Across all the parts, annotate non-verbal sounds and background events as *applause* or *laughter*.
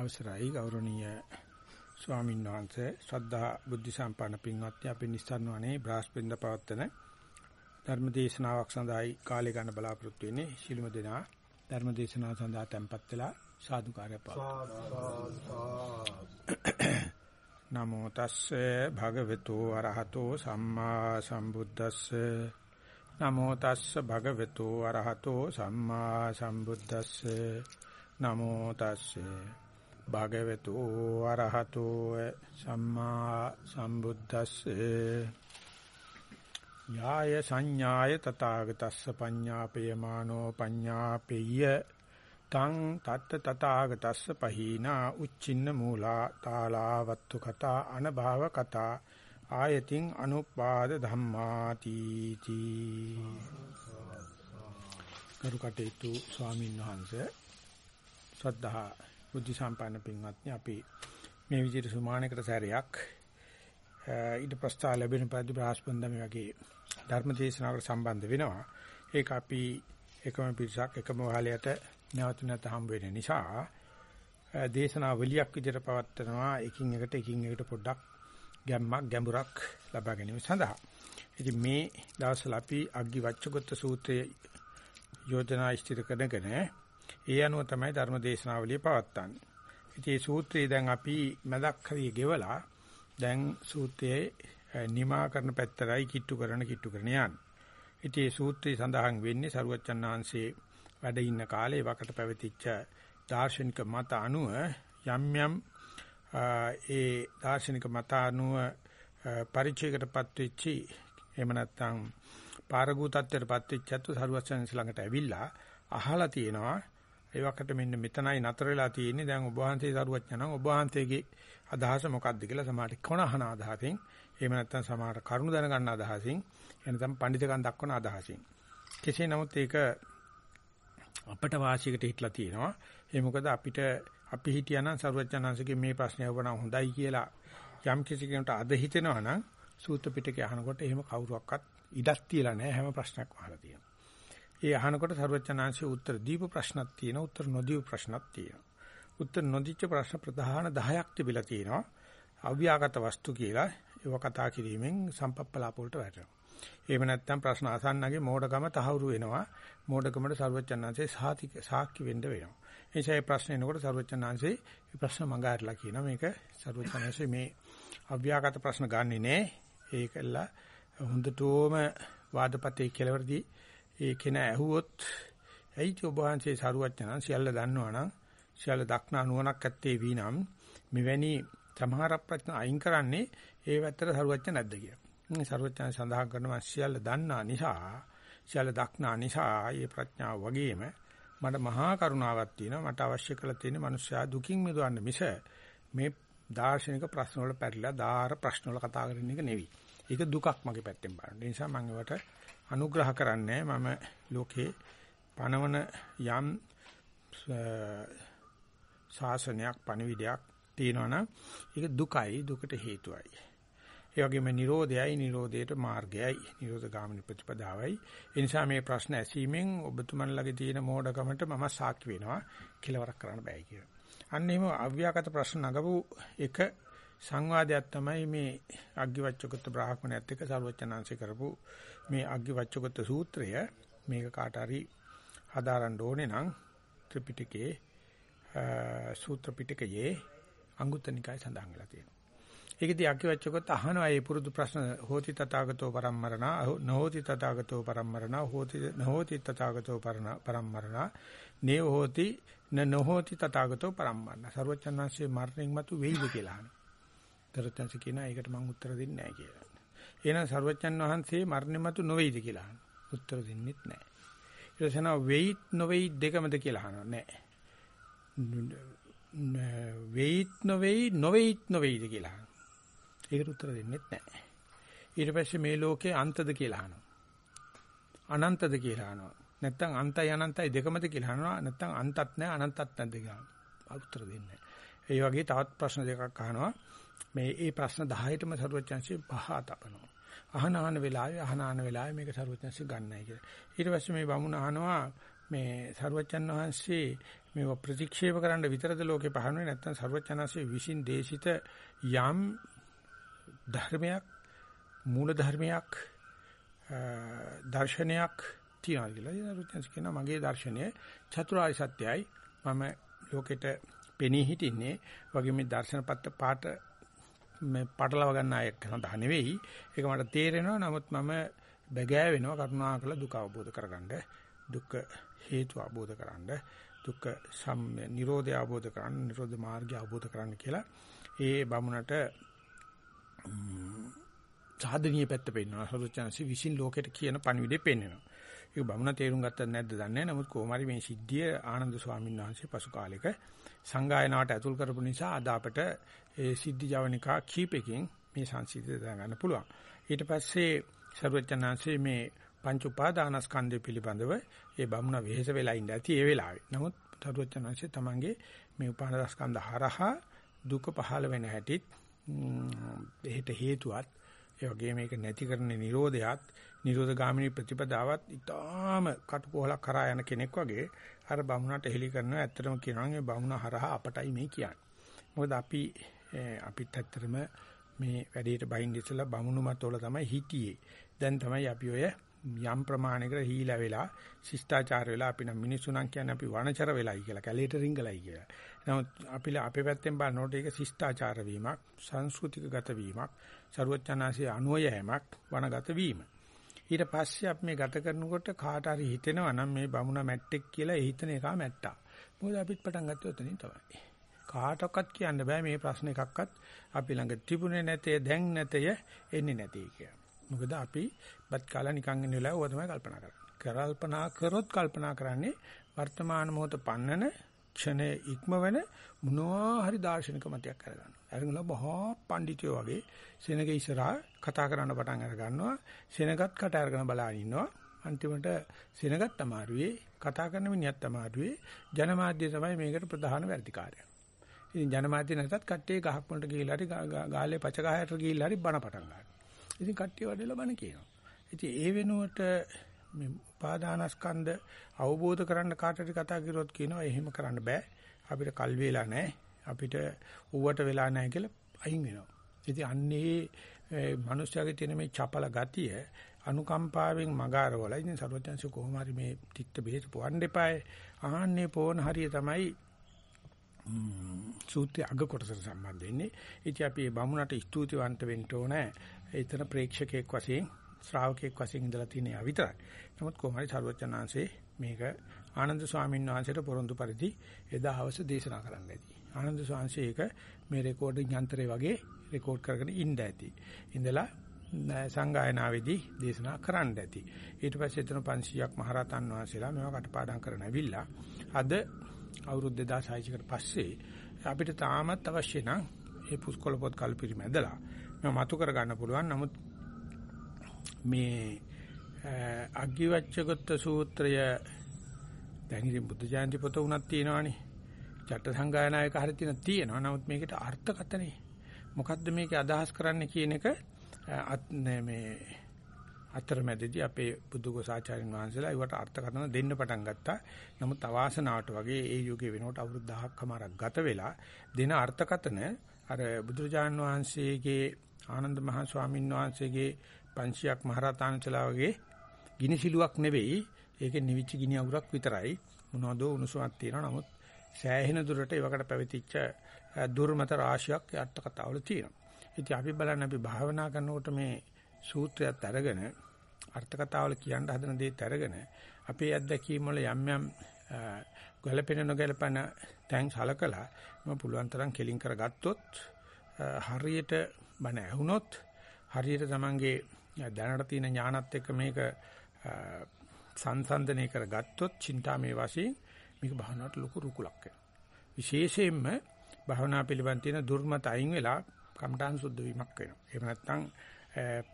අවසරයි ගෞරවනීය ස්වාමීන් වහන්සේ. ශ්‍රද්ධා බුද්ධ සම්පන්න පින්වත්නි අපි නිස්සාරණවනේ බ්‍රහස්පතින්ද පවත්තන ධර්ම දේශනාවක් සඳහායි කාලය ගන්න බලාපොරොත්තු වෙන්නේ. ශිළුම දෙනා ධර්ම දේශනාව සඳහා tempත් වෙලා සාදුකාරය නමෝ තස්සේ භගවතු අරහතෝ සම්මා සම්බුද්දස්සේ. නමෝ තස්ස භගවතු අරහතෝ සම්මා සම්බුද්දස්සේ. නමෝ තස්සේ භගවතු අරහතෝ සම්මා සම්බුද්දස්සේ. යාය සංඥාය තථාගතස්ස පඤ්ඤාපේයමානෝ පඤ්ඤාපෙය්‍ය තං තත්ත තථාගතස්ස පහීනා උච්චින්න මූලා තාලාවත්තු කතා අනභව කතා ආයතින් අනුපාද ධම්මාති තී කරුකටේතු ස්වාමීන් වහන්සේ ශ්‍රද්ධා බුද්ධ සම්පන්න පින්වත්නි අපි මේ විදිහට සුමානකට සැරයක් ඊට ප්‍රස්තාව ලැබෙන පරිදි බ්‍රහස්පන්දම වගේ ධර්ම දේශනාවකට සම්බන්ධ වෙනවා. ඒක අපි එකම පිරිසක් එකම වහලයට නැවත නැවත හම් වෙන නිසා දේශනාවලියක් විදිහට පවත්වනවා එකින් එකට එකින් එකට පොඩ්ඩක් ගැම්මක් ගැඹුරක් ලබා ගැනීම සඳහා. ඉතින් මේ දවස්වල අපි අග්ගි වච්චගොත්ත සූත්‍රයේ යෝජනා ඉදිරි කරගෙන ඒ අනුව තමයි ධර්ම දේශනාවලිය පවත්වන්නේ. ඉතින් මේ සූත්‍රය දැන් අපි මදක් හරිය ගෙවලා දැන් සූත්‍රයේ නිමා කරන පැත්තරයි කිට්ටු කරන කිට්ටු කරන යන්නේ. ඉතින් මේ සූත්‍රය සඳහන් වෙන්නේ සරුවච්චන් ආංශේ වැඩ ඉන්න කාලේ වකට පැවතිච්ච දාර්ශනික මත අනුව යම් යම් ඒ දාර්ශනික මත අනුව පරිචයකටපත් වෙච්චි එහෙම නැත්නම් පාරගූතත්වයටපත් වෙච්ච අතු සරුවච්චන් ළඟට ඇවිල්ලා අහලා තියෙනවා ඒ වකට මෙන්න මෙතනයි නතර වෙලා තියෙන්නේ. දැන් ඔබ වහන්සේ සරුවච්චන් ඔබ වහන්සේගේ අදහස මොකක්ද කියලා සමහරට කොන අහන අදහසින් එහෙම නැත්නම් සමහර කරුණු දැනගන්න අදහසින් එනතම් පඬිතකම් දක්වන අදහසින්. කෙසේ නමුත් ඒක අපට වාසියකට හිටලා තියෙනවා. ඒ මොකද අපිට අපි හිටියානම් සරුවචනංශගේ මේ ප්‍රශ්නය වුණා හොඳයි කියලා යම් කිසි කෙනෙකුට අද හිතෙනවා නම් සූත්‍ර පිටකේ අහනකොට එහෙම කවුරුවක්වත් ඉඩක් තියලා නැහැ. හැම ප්‍රශ්නයක්ම අහලා තියෙනවා. ඒ අහනකොට සරුවචනංශයේ උත්තර දීප ප්‍රශ්නක් තියෙනවා උත්තර නොදීප ප්‍රශ්නක් තියෙනවා. උත්තර නොදිච්ච ප්‍රශ්න ප්‍රධාන 10ක් තිබිලා තියෙනවා. අව්‍යාගත වස්තු කියලා ඒව කතා කිරීමෙන් සම්පප්පලාප වලට වැටෙනවා. එහෙම නැත්නම් ප්‍රශ්න අසන්නගේ මෝඩකම තහවුරු වෙනවා. මෝඩකමට සර්වචන්නාංශේ සාතික සාක්ෂි වෙන්න වෙනවා. ඒ නිසා මේ ප්‍රශ්න එනකොට සර්වචන්නාංශේ මේ ප්‍රශ්න මඟ අරලා කියනවා මේක සර්වචන්නාංශේ මේ අව්‍යාගත ප්‍රශ්න ගන්නෙ නෑ. ඒකල හොඳටම වාදපතේ කෙලවරදී ඒ කෙන ඇහුවොත් ඇයි ඔබ වහන්සේ සරුවචනන් සියල්ල දන්නවනම් සියල්ල දක්නා නුවණක් ඇත්තේ වීනම් මෙවැනි සමහර ප්‍රශ්න අයින් කරන්නේ ඒ වැත්තට සරුවච්ච නැද්ද කියලා. මේ සරුවච්චන් සඳහන් කරනවා සියල්ල දන්නා නිසා සියල්ල දක්නා නිසා මේ ප්‍රඥාව වගේම මට මහා කරුණාවක් තියෙනවා මට අවශ්‍ය කරලා තියෙන මනුෂ්‍යයා දුකින් මිදවන්න මිස මේ දාර්ශනික ප්‍රශ්න වල පැටලලා දාර ප්‍රශ්න වල කතා කරන එක නෙවෙයි. ඒක දුකක් මගේ පැත්තෙන් බලන්න. ඒ නිසා මම ඒවට අනුග්‍රහ කරන්නේ මම ලෝකේ පනවන යම් ශාසනයක් පණිවිඩයක් තියෙනවනම් ඒක දුකයි දුකට හේතුවයි. ඒ වගේම Nirodhayai Nirodhayට මාර්ගයයි Nirodha ගාමිනී ප්‍රතිපදාවයි. ඒ නිසා මේ ප්‍රශ්න ඇසීමෙන් ඔබතුමන්ලගේ තියෙන මෝඩකමට මම සාක්ෂි වෙනවා කෙලවරක් කරන්න බෑ කියලා. අන්න එහෙම අව්‍යාකට ප්‍රශ්න නගපු එක සංවාදයක් තමයි මේ අග්ගිවච්ඡගත බ්‍රාහ්මණයත් එක්ක සර්වචනාංශය කරපු මේ අග්ගිවච්ඡගත සූත්‍රය මේක කාට හරි හදාරන්න ඕනේ නම් ත්‍රිපිටකයේ සූත්‍ර පිටකයේ අංගුත්තර නිකාය සඳහන් වෙලා තියෙනවා. ඒකදී අකිවච්චකොත් අහනවා මේ පුරුදු ප්‍රශ්න හෝති තථාගතෝ පරම්මරණා නොහෝති තථාගතෝ පරම්මරණා හෝති නොහෝති තථාගතෝ පරම්මරණා නේව හෝති න නොහෝති තථාගතෝ පරම්මරණ සර්වචන්නාංශයේ මරණින් මතු වෙයිද කියලා අහනවා. දරතන්ස කියනවා ඒකට මම උත්තර දෙන්නේ නැහැ කියලා. එහෙනම් සර්වචන් වහන්සේ මරණින් මතු නොවේයිද කියලා අහනවා. උත්තර දෙන්නෙත් නැහැ. ඊට පස්සේ වෙයිත් නොවේයි දෙකමද කියලා අහනවා. නැහැ. වෙයිත් නොවේයි නොවේයිත් නොවේයිද කියලා අහනවා. ඒකට උත්තර දෙන්නෙත් නැහැ. ඊට පස්සේ මේ ලෝකේ අන්තද කියලා අහනවා. අනන්තද කියලා අහනවා. නැත්තම් අන්තයි අනන්තයි දෙකමද කියලා අහනවා. නැත්තම් අන්තත් නැහැ අනන්තත් නැද්ද කියලා. උත්තර දෙන්නේ නැහැ. ඒ වගේ තවත් ප්‍රශ්න දෙකක් අහනවා. මේ ඒ ප්‍රශ්න 10ටම සරුවචන්සේ පහ තපනවා. අහන අහන වෙලාවේ අහන අහන වෙලාවේ මේක ਸਰවඥාන්සේ ගන්නයි කියලා. ඊට පස්සේ මේ බමුණ අහනවා මේ ਸਰවඥන් වහන්සේ මේව ප්‍රතික්ෂේප කරන්න විතරද ලෝකේ පහළ වෙන්නේ නැත්නම් ਸਰවඥාන්සේ විසින් දේශිත යම් ධර්මයක් මූල ධර්මයක් දර්ශනයක් තියනවා කියලා. ਸਰවඥාන්සේ කියනවා මගේ දර්ශනය චතුරාර්ය සත්‍යයි. මම ලෝකෙට පෙනී හිටින්නේ වගේ මේ දර්ශනපත්ත පාට මේ පටලව ගන්න අය සඳහා නෙවෙයි. ඒක මට තේරෙනවා. නමුත් මම බැගෑ වෙනවා කරුණාකර දුක අවබෝධ කරගන්න. දුක්ඛ හේතු අවබෝධ කරගන්න. දුක්ඛ සම් නිරෝධය අවබෝධ කරගන්න. නිරෝධ මාර්ගය අවබෝධ කරගන්න කියලා ඒ බමුණට සාධනීය පැත්ත පෙන්වනවා. සරුවචනසි විසින් ලෝකෙට කියන පණිවිඩය පෙන්වනවා. ඒක බමුණ තේරුම් ගත්තද නැද්ද දන්නේ නැහැ. නමුත් කොහොම හරි මේ සිද්ධිය ආනන්ද ස්වාමීන් වහන්සේ පසු කාලෙක සංගායනාවට ඇතුල් කරපු නිසා අද අපට ඒ සිද්ධි ජවනිකා කීපකින් මේ සංසිද්ධිය දැනගන්න පුළුවන්. ඊට පස්සේ සර්වඥාන්සේ මේ පංච උපාදානස්කන්ධය පිළිබඳව ඒ බමුණ වෙහෙස වෙලා ඉඳ ඇති ඒ වෙලාවේ. නමුත් සර්වඥාන්සේ තමන්ගේ මේ උපාදානස්කන්ධ හරහා දුක පහළ වෙන හැටිත් එහෙට හේතුවත් ඒ වගේ මේක නැති කරන නිරෝධයත් නිරෝධ ගාමිනී ප්‍රතිපදාවත් ඊටාම කටුකොහලක් කරා යන කෙනෙක් වගේ අර බමුණට හෙලි කරනවා ඇත්තටම කියනවා මේ බමුණ හරහා අපටයි මේ කියන්නේ. මොකද අපි අපිත් ඇත්තටම මේ වැඩේට බහින්න ඉස්සලා බමුණු මතවල තමයි හිටියේ. දැන් තමයි අපි ඔය යම් ප්‍රමාණයකට හීලා වෙලා ශිෂ්ටාචාර වෙලා අපි නම් මිනිස්සු නම් කියන්නේ අපි වනචර වෙලයි කියලා කැලේට රිංගලයි කියලා. නමුත් අපි අපේ පැත්තෙන් බලනකොට ඒක ශිෂ්ටාචාර වීමක්, සංස්කෘතික ගත වීමක්, ਸਰුවචනාසේ අනුයයමක්, වනගත වීම. ඊට පස්සේ අපි මේ ගත කරනකොට කාට හරි හිතෙනවා නම් මේ බමුණ මැට්ටෙක් කියලා ඒ හිතන එක මැට්ටා. මොකද අපිත් පටන් ගත්තේ උතනින් තමයි. කාටවත් කියන්න බෑ මේ ප්‍රශ්න එකක්වත් අපි ළඟ තිබුණේ නැතේ දැන් නැතය එන්නේ නැtei කියලා. මොකද අපි බත් කාලා නිකන් ඉන්න වෙලාව ඕවා තමයි කල්පනා කරන්නේ. කල්පනා කරොත් කල්පනා කරන්නේ වර්තමාන මොහොත පන්නන ක්ෂණයේ ඉක්මවන මොනවා හරි දාර්ශනික මතයක් කරගන්න. අරගෙන බහා පඬිතුයෝ වගේ සෙනග ඉස්සරහා කතා කරන්න පටන් අර ගන්නවා. සෙනගත් කට අරගෙන බලාගෙන ඉන්නවා. අන්තිමට සෙනගත් අමාරුවේ කතා කරන මිනිහත් අමාරුවේ ජනමාධ්‍ය තමයි මේකට ප්‍රධාන වැඩිකාරය. ඉතින් ජනමාධ්‍ය නැතත් කට්ටිය ගහක් වලට ගිහිල්ලා හරි ගාලේ පච ගහයට ගිහිල්ලා හරි බණ පටන් ගන්නවා. ඉතින් කට්ටිය වඩේලා බණ කියනවා. ඉතින් ඒ වෙනුවට මේ උපාදානස්කන්ධ අවබෝධ කරන්න කාටට කතා කරොත් කියනවා එහෙම කරන්න බෑ. අපිට කල් වේලා නැහැ. අපිට ඌවට වෙලා නැහැ කියලා අයින් වෙනවා. ඉතින් අන්නේ මිනිස්යාගේ තියෙන මේ චපල ගතිය අනුකම්පාවෙන් මගාරවල ඉතින් සර්වඥාන්ස කොහොම හරි මේ තිත්ත බෙහෙත පොවන්න එපායි. ආන්නේ පොවන හරිය තමයි සූත්‍රයේ අග කොටසට සම්බන්ධ වෙන්නේ. ඉතින් අපි මේ බමුණට ස්තුතිවන්ත වෙන්න ඕනේ. ඒතන ප්‍රේක්ෂකෙක් වශයෙන් ශ්‍රාවකෙක් වශයෙන් ඉඳලා තියෙන යා විතරයි. නමුත් කොහොම හරි සර්වඥාන්සේ මේක ආනන්ද ස්වාමීන් වහන්සේට පොරොන්දු පරිදි එදා හවස දේශනා කරන්න ඇති. ආනන්ද ස්වාමීන් ඒක මේ රෙකෝඩින් යන්ත්‍රය වගේ රෙකෝඩ් කරගෙන ඉන්න ඇති. ඉඳලා සංගායනාවේදී දේශනා කරන්න ඇති. ඊට පස්සේ එතන 500ක් මහරහතන් වහන්සේලා මේවා කටපාඩම් කරන ඇවිල්ලා අද අවුරුදු 2600කට පස්සේ අපිට තාමත් අවශ්‍ය නම් මේ පුස්කොළ පොත් කල්පිරි මැදලා මම මතු කර ගන්න පුළුවන්. නමුත් මේ අග්ගිවච්ඡගත සූත්‍රය දැන් ඉතින් බුද්ධ ජයන්ති පොත උනක් තියෙනවානේ. චට්ට සංගායනායක හරිය තියෙන තියෙනවා. නමුත් මේකට අර්ථකතනේ. මොකද්ද මේකේ අදහස් කරන්න කියන එක මේ අතරමැදදී අපේ බුදුගෝසාචාර්යන් වහන්සේලා ඒවට අර්ථකථන දෙන්න පටන් ගත්තා. නමුත් අවාසනාවට වගේ ඒ යුගයේ වෙනකොට අවුරුදු 1000කමාරක් ගත වෙලා දෙන අර්ථකථන අර බුදුරජාන් වහන්සේගේ ආනන්ද මහ ස්වාමීන් වහන්සේගේ 500ක් මහරහතන්සලා වගේ ගිනිසිලුවක් නෙවෙයි. ඒකේ නිවිච්ච ගිනි අඟුරක් විතරයි. මොනවද උණුසුමක් තියෙනවා. නමුත් සෑහෙන දුරට ඒවකට පැවතිච්ච දුර්මත රාශියක් යට කතාවල තියෙනවා. ඉතින් අපි බලන්න අපි භාවනා කරනකොට මේ සූත්‍රයත් අරගෙන අර්ථ කතාවල කියන්න හදන දේත් අරගෙන අපේ අත්දැකීම් වල යම් යම් ගලපෙන නොගලපන තැන් සලකලා මම පුළුවන් තරම් කෙලින් කරගත්තොත් හරියට බණ ඇහුනොත් හරියට තමන්ගේ දැනට තියෙන ඥානත් එක්ක මේක සංසන්දනය කරගත්තොත් චින්තාමේ වශයෙන් මේක භාවනාවට ලොකු රුකුලක් වෙනවා. විශේෂයෙන්ම භාවනා පිළිබඳ තියෙන දුර්මත අයින් වෙලා කම්ඨාන් සුද්ධ වීමක් වෙනවා. එහෙම නැත්නම්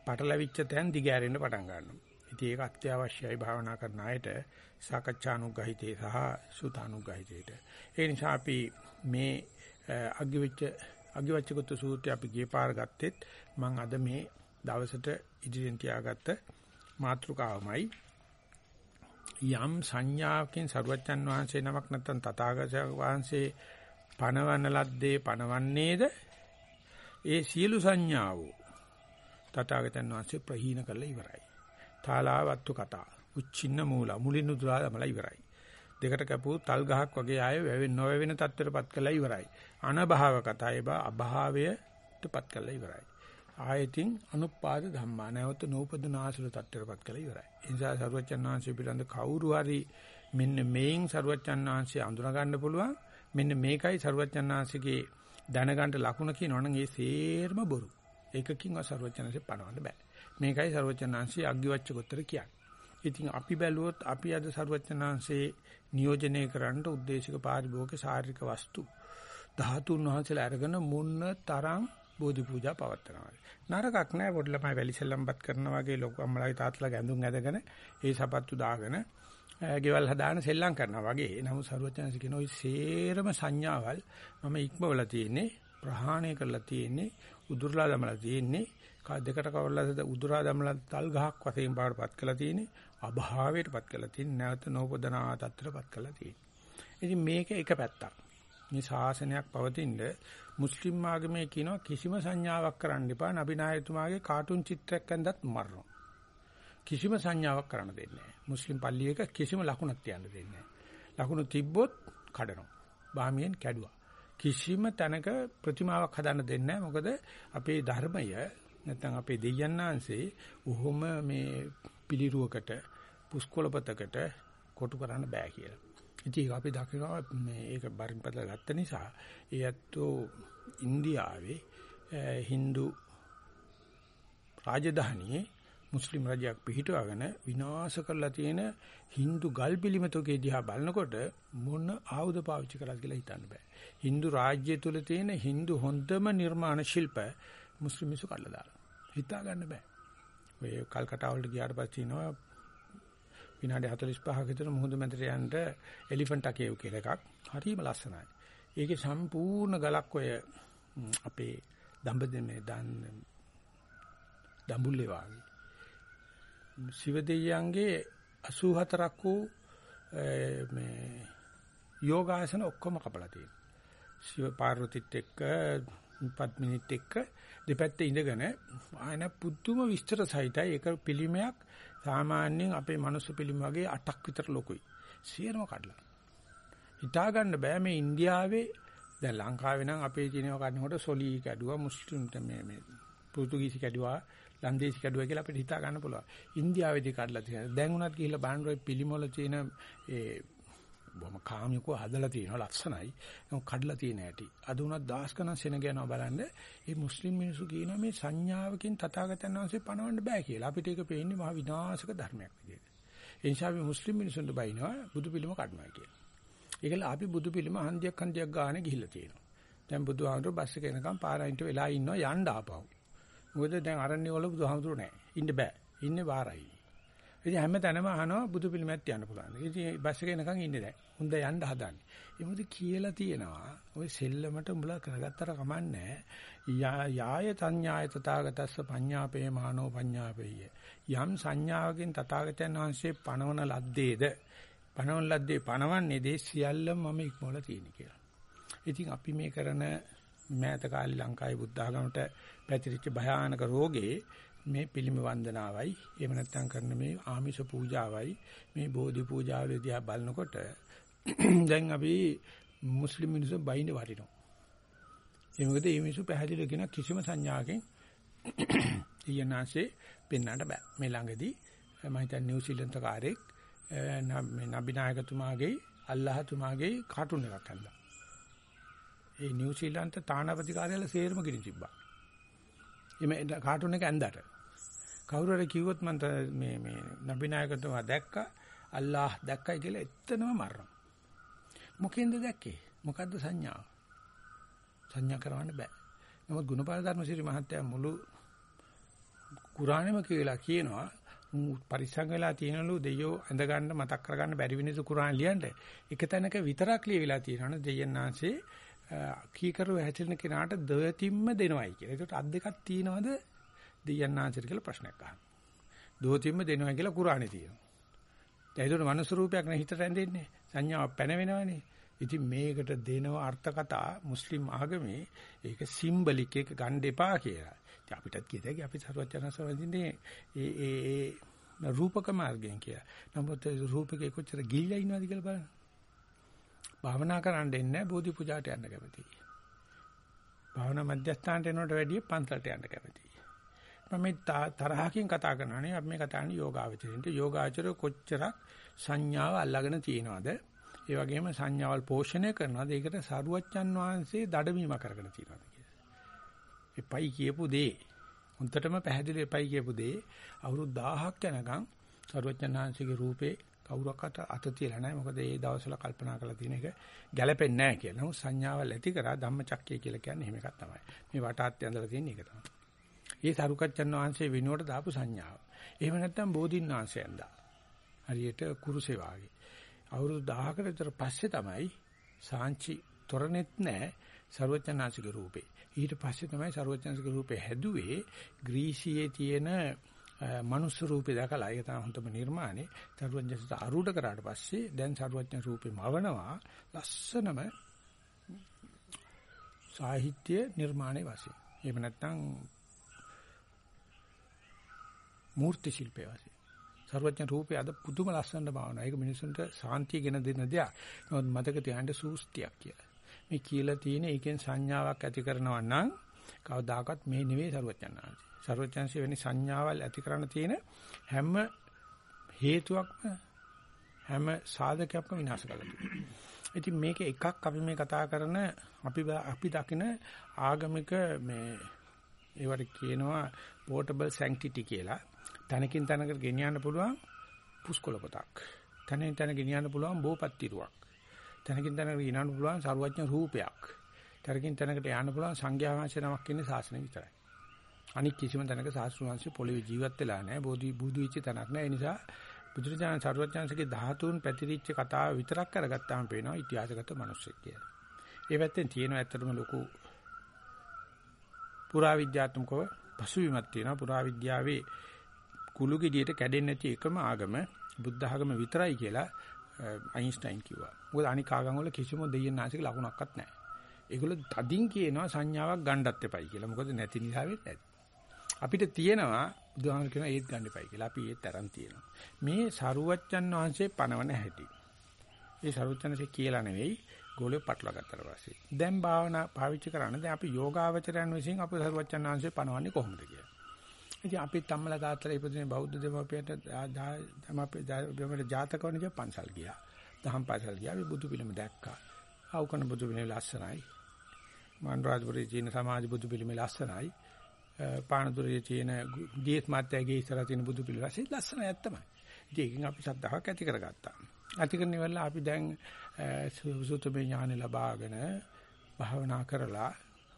පටලැවිච්ච තැන් දිගෑරෙන්න පටන් ගන්නවා. ඉතින් ඒක අත්‍යවශ්‍යයි භාවනා කරන අයට සාකච්ඡානුගහිතේ සහ සුතානුගහිතේට. ඒ නිසා අපි මේ අග්ගිවිච්ච අග්ගිවච්ඡගත සූත්‍රය අපි ගිය පාර ගත්තෙත් මම අද මේ දවසට ඉදිරියෙන් තියාගත්ත මාතෘකාවමයි යම් සංඥාවකින් සරුවච්චන් වහන්සේ නමක් නැත්නම් තථාගත වහන්සේ පනවන ලද්දේ පනවන්නේද ඒ සියලු සංඥාව තථාගතයන් වහන්සේ ප්‍රහීන කරලා ඉවරයි. තාලාවත්තු කතා උච්චින්න මූල මුලින් උදුරා දමලා ඉවරයි. දෙකට කැපූ තල් ගහක් වගේ ආය වැවෙ නොවැවෙන තත්ත්වයටපත් කරලා ඉවරයි. අනභාව කතා ඒබ අභාවයටපත් කරලා ඉවරයි. ආයතින් අනුපාද ධම්මා නැවත නූපදනාසල තත්ත්වයටපත් කරලා ඉවරයි. ඒ නිසා සරුවච්චන් වහන්සේ පිළිබඳ කවුරු හරි මෙන්න මේන් සරුවච්චන් වහන්සේ අඳුනා ගන්න පුළුවන්. මෙන්න මේකයි සරුවච්චන් වහන්සේගේ දැනගන්න ලකුණ කියනවනම් ඒ සේරම බොරු. ඒකකින්ව සරුවච්චන්සේ පණවන්න බෑ. මේකයි සරුවච්චන් වහන්සේ අග්ගිවච්ඡ කොතර කියන්නේ. ඉතින් අපි බැලුවොත් අපි අද සරුවච්චන්හන්සේ නියෝජනය කරන්න උද්දේශික පාරිභෝගික ශාරීරික වස්තු 13 වහන්සේලා අරගෙන මුන්න තරම් බෝධි පූජා පවත්වනවා. නරකක් නෑ පොඩි ළමයි වැලිසෙල්ලම්පත් කරනවා වගේ ලොකු අම්මලාගේ තාත්තලාගේ ඇඳුම් ඇඳගෙන ඒ සපත්තු දාගෙන ගෙවල් හදාන සෙල්ලම් කරනවා වගේ. නමුත් සරුවචනසි කියන ওই සේරම සංඥාවල් මම ඉක්මවලා තියෙන්නේ ප්‍රහාණය කරලා තියෙන්නේ උදුරලා දමලා තියෙන්නේ දෙකට කවරලා උදුරා දමලා තල් ගහක් වශයෙන් බාරපත් කරලා තියෙන්නේ අභාවයටපත් කරලා තියෙන්නේ නැවත නෝපදනා තත්ත්වයටපත් කරලා තියෙන්නේ. ඉතින් මේක එක පැත්තක්. මේ ශාසනයක් පවතිනද මුස්ලිම් ආගමේ කියනවා කිසිම සංඥාවක් කරන්න එපා නබිනායතුමාගේ කාටුන් චිත්‍රයක් ඇඳත් මරනවා. කිසිම සංඥාවක් කරන්න දෙන්නේ නැහැ. මුස්ලිම් පල්ලියක කිසිම ලකුණක් තියන්න දෙන්නේ නැහැ. ලකුණු තිබ්බොත් කඩනවා. බාමියෙන් කැඩුවා. කිසිම තැනක ප්‍රතිමාවක් හදන්න දෙන්නේ නැහැ. මොකද අපේ ධර්මය නැත්නම් අපේ දෙයයන් ආංශේ උහුම මේ පිළිරුවකට පුස්කොළපතකට කොටු කරන්න බෑ කියලා. ඉතින් අපි දකිනවා මේ ඒක බරින් පදලා ගත්ත නිසා ඒ ඇත්තෝ ඉන්දියාවේ Hindu රාජධානියේ මුස්ලිම් රජයක් පිහිටවගෙන විනාශ කරලා තියෙන Hindu ගල් පිළිමතකේ දිහා බලනකොට මොන ආයුධ පාවිච්චි කරාද කියලා හිතන්න බෑ. Hindu රාජ්‍ය තුල තියෙන Hindu හොඳම නිර්මාණ ශිල්ප මුස්ලිම් මිනිස්සු කඩලා දාලා. හිතා ගන්න බෑ. ඔය කල්කටා වලට ගියාට පස්සේ ඉනවා විනාඩි 45ක විතර මුහුද මැදට යන්න එලිෆන්ට් අකේව් කියලා එකක්. හරිම ලස්සනයි. ඒකේ සම්පූර්ණ ගලක් ඔය අපේ දඹදෙමේ දන් දඹුල්ලේ වාගේ. සිව දෙවියන්ගේ 84ක් වූ මේ යෝගාසන ඔක්කොම කපලා තියෙනවා. ශිව පාර්වතිත් එක්ක පද්මිනිත් එක්ක දෙපැත්තේ ඉඳගෙන ආයන පුදුම විස්තර සහිතයි ඒක පිළිමයක් සාමාන්‍යයෙන් අපේ මනුස්ස පිළිම වගේ 8ක් විතර ලොකුයි. සියරම කඩලා. හිතා ගන්න බෑ මේ ඉන්දියාවේ දැන් ලංකාවේ නම් අපේ චිනව කඩනකොට සොලී කැඩුවා මුස්ලිම්ට මේ මේ පෘතුගීසි කැඩුවා ලන්දේසි කැඩුවා කියලා අපිට හිතා ගන්න පුළුවන්. ඉන්දියාවේදී කඩලා තියෙනවා. දැන් උනත් ගිහිල්ලා බලන්න පිළිමවල තියෙන ඒ බොහොම කාමිකව හදලා තියෙනවා ලස්සනයි. ඒක කඩලා තියෙන හැටි. අද උනත් දහස් ගණන් සෙනග යනවා බලන්න. මේ මුස්ලිම් මිනිස්සු කියනවා මේ සංඥාවකින් තථාගතයන් වහන්සේ පණවන්න බෑ කියලා. අපිට ඒක පේන්නේ මහ විනාශක ධර්මයක් විදියට. ඒ නිසා අපි මුස්ලිම් මිනිසුන්ට බයිනවා බුදු පිළිම කඩනවා කියලා. ඒකල අපි බුදු පිළිම හන්දියක් හන්දියක් ගානේ ගිහිල්ලා තියෙනවා. දැන් බුදුහාමුදුර බස් එක එනකම් පාරයින්ට වෙලා ඉන්නවා යන්න ආපහු. මොකද දැන් අරන්නේ වල බුදුහාමුදුර නැහැ. ඉන්න බෑ. ඉන්නේ වාරයි. ඉතින් හැම තැනම අහනවා බුදු පිළිමයක් තියන්න පුළුවන්. ඉතින් බස් එක එනකන් ඉන්නේ නැහැ. හොඳ යන්න හදන්නේ. ඒ මොකද කියලා තියෙනවා. ওই සෙල්ලමට උඹලා කරගත්තට කමන්නේ යාය සංඥාය තථාගතස්ස පඤ්ඤාපේ මානෝ පඤ්ඤාපේය. යම් සංඥාවකින් තථාගතයන් වහන්සේ පණවන ලද්දේද පණවන ලද්දේ පණවන්නේ දේ සියල්ලම මම ඉක්මවල තියෙන කියලා. ඉතින් අපි මේ කරන මෑත කාලේ ලංකාවේ බුද්ධ ආගමට පැතිරිච්ච භයානක රෝගේ මේ පිළිම වන්දනාවයි එහෙම නැත්නම් කරන මේ ආමිෂ පූජාවයි මේ බෝධි පූජාවල දිහා බලනකොට *clears throat* දැන් අපි මුස්ලිම් මිනිස්සු බයින්ද වටිනවා. ඒ මොකද මේ මිනිස්සු පැහැදිලිව කියන කිසිම සංඥාවකින් *clears throat* ඊයනාසේ පෙන්වන්න බෑ. මේ ළඟදී මම හිතන්නේ නිව්සීලන්ත කාර්යයක් මේ නබිනායකතුමාගේ අල්ලාහතුමාගේ කාටුන් එකක් හදලා. ඒ නිව්සීලන්ත තානාපති කාර්යාලය සේරම ගිනි තිබ්බා. එමේ කාටුන් එක ඇඳලා කවුරු හරි කිව්වොත් මම මේ මේ නබිනායකතුමා දැක්කා අල්ලාහ් දැක්කයි කියලා එතනම මරනවා. මොකෙන්ද දැක්කේ? මොකද්ද සංඥාව? සංඥා කරවන්න බෑ. නමුත් ගුණපාල ධර්මසිරි මහත්තයා මුළු කුරානෙම කියලා කියනවා පරිස්සම් වෙලා තියෙනලු දෙයෝ ඇඳ ගන්න මතක් කරගන්න බැරි වෙනසු කුරාන ලියන්න. එක තැනක විතරක් ලියවිලා තියෙනවනේ දෙයයන්ාංශේ කීකරුව හැසිරෙන කෙනාට දෙතිම්ම දෙනවයි කියලා. ඒකට අත් දෙකක් තියනවද දෙයයන්ාංශයට කියලා ප්‍රශ්නයක් අහනවා. දෝතිම්ම දෙනවා කියලා කුරානේ තියෙනවා. දැන් ඒකට මනුස්ස රූපයක් නේ හිතට ඇඳෙන්නේ. සංඥාවක් පැනවෙනවනේ. ඉතින් මේකට දෙනව අර්ථ කතා මුස්ලිම් ආගමේ ඒක සිම්බලික් එක ගන්න එපා කියලා. ඉතින් අපිටත් කියතයි අපි සරුවචනස වදින්නේ ඒ ඒ ඒ රූපක මාර්ගයෙන් කියලා. නමුත් රූපකේ කොච්චර ගිල්ලා ඉන්නවද කියලා බලන්න. භාවනා කරන්න එන්නේ නැහැ බෝධි පූජාට යන්න කැමතියි. භාවනා මධ්‍යස්ථානට එනවට වැඩිය පන්සලට යන්න කැමතියි. මම මේ තරහකින් කතා කරනවා නේ අපි මේ කතා කරන්නේ යෝගාවචරින්ට යෝගාචර කොච්චරක් සංඥාව අල්ලාගෙන තියෙනවද? ඒ වගේම සංඥාවල් පෝෂණය කරනවාද? ඒකට සරුවච්චන් වහන්සේ දඩමීම කරගෙන තියෙනවාද කියලා. එපයි කියපු දේ හොන්දටම පැහැදිලි එපයි කියපු දේ අවුරුදු 1000ක් යනකම් සරුවච්චන් වහන්සේගේ රූපේ කවුරක්වත් අත තියලා නැහැ. මොකද ඒ දවස්වල කල්පනා කරලා තියෙන එක ගැළපෙන්නේ නැහැ කියලා. නමුත් සංඥාවල් ඇති කරා ධම්මචක්කය කියලා කියන්නේ එහෙම එකක් තමයි. මේ වටාත් ඇඳලා තියෙන එක තමයි. ඒ සරුකච්චන් වහන්සේ විනුවට දාපු සංඥාව. එහෙම නැත්නම් බෝධින් වහන්සේ ඇඳා. හරියට කුරුසේ වාගේ. අවුරුදු 1000කට විතර පස්සේ තමයි සාංචි තොරනෙත් නැහැ සරුවචනාංශික රූපේ. ඊට පස්සේ තමයි සරුවචනාංශික රූපේ හැදුවේ ග්‍රීසියේ තියෙන මනුස්ස රූපේ දැකලා ඒක තමයි හොඳම නිර්මාණය. සරුවචනසට අරුඩ කරාට පස්සේ දැන් සරුවචන රූපේ මවනවා ලස්සනම සාහිත්‍ය නිර්මාණයේ වශයෙන්. එහෙම නැත්නම් මූර්ති ශිල්පයේ වශයෙන්. සර්වඥ රූපේ අද පුදුම ලස්සනට බවනවා. ඒක මිනිසුන්ට සාන්තිය ගෙන දෙන දෙයක්. නමුත් මතක තියාගන්න සූස්තියක් කියලා. මේ කියලා තියෙන එකෙන් සංඥාවක් ඇති කරනවා නම් කවදාකවත් මේ නෙවෙයි සර්වඥාන්සේ. සර්වඥාන්සේ වෙන්නේ සංඥාවල් ඇති කරන්න තියෙන හැම හේතුවක්ම හැම සාධකයක්ම විනාශ කරලා ඉතින් මේක එකක් අපි මේ කතා කරන අපි අපි දකින ආගමික මේ ඒවට කියනවා portable sanctity කියලා. තනකින් තනකට ගෙනියන්න පුළුවන් පුස්කොළ පොතක්. තනින් තන ගෙනියන්න පුළුවන් බෝපත්තිරුවක්. තනකින් තනකට ගෙනියන්න පුළුවන් සර්වඥ රූපයක්. තනකින් තනකට යන්න පුළුවන් සංඝයා වහන්සේ නමක් ඉන්නේ ශාසනය විතරයි. අනික් කිසිම තැනක සාස්ෘ වංශේ පොළවේ ජීවත් වෙලා නැහැ. බෝධි බුදු වෙච්ච තැනක් නැහැ. ඒ නිසා බුදුරජාණන් සර්වඥාන්සේගේ ධාතුන් පැතිරිච්ච කතාව විතරක් කරගත්තාම පේනවා ඉතිහාසගත මිනිස්සෙක් කියලා. ඒ පැත්තෙන් තියෙනවා ඇත්තටම ලොකු පුරාවිද්‍යාත්මකව පසුබිමක් තියෙනවා. පුරාවිද්‍යාවේ කුළු ගෙඩියට කැඩෙන්නේ නැති එකම ආගම බුද්ධ ආගම විතරයි කියලා අයින්ස්ටයින් කිව්වා. මොකද අනික ආගම් වල කිසිම දෙයියන් ආසික ලකුණක්වත් නැහැ. ඒගොල්ලෝ තදින් කියනවා සංඥාවක් ගන්නත් එපයි කියලා. මොකද නැති නිසා වෙන්නේ නැති. අපිට තියෙනවා බුදුහාමර කියනවා ඒත් ගන්න එපයි කියලා. අපි ඒත් තරම් තියෙනවා. මේ සරුවච්චන් වහන්සේ පනවන හැටි. ඒ සරුවච්චන්සේ කියලා නෙවෙයි ගෝලෙ පටලවා ගත්තා පස්සේ. දැන් භාවනා පාවිච්චි කරන්න දැන් අපි යෝගාවචරයන් විසින් අපේ සරුවච්චන් වහන්සේ පනවන්නේ කොහොමද කියලා. ඉතින් අපි තම්මලා තාත්තලා ඉපදුනේ බෞද්ධ දෙමාපියන්ට දෙමාපිය ජාතකවන කිය පන්සල් ගියා. දහම් පාසල් ගියා. අපි බුදු පිළිම දැක්කා. ආවකන බුදු පිළිම ලස්සනයි. මන්රාජපුරයේ තියෙන සමාජ බුදු පිළිම ලස්සනයි. පානදුරේ තියෙන දීස් මාත්‍යගේ ඉස්සරහ තියෙන බුදු පිළිම ලස්සනයි තමයි. ඉතින් ඒකෙන් අපි ශ්‍රද්ධාවක් ඇති කරගත්තා. ඇති කරන ඉවරලා අපි දැන් සුසුතමේ ඥාන ලබාගෙන භාවනා කරලා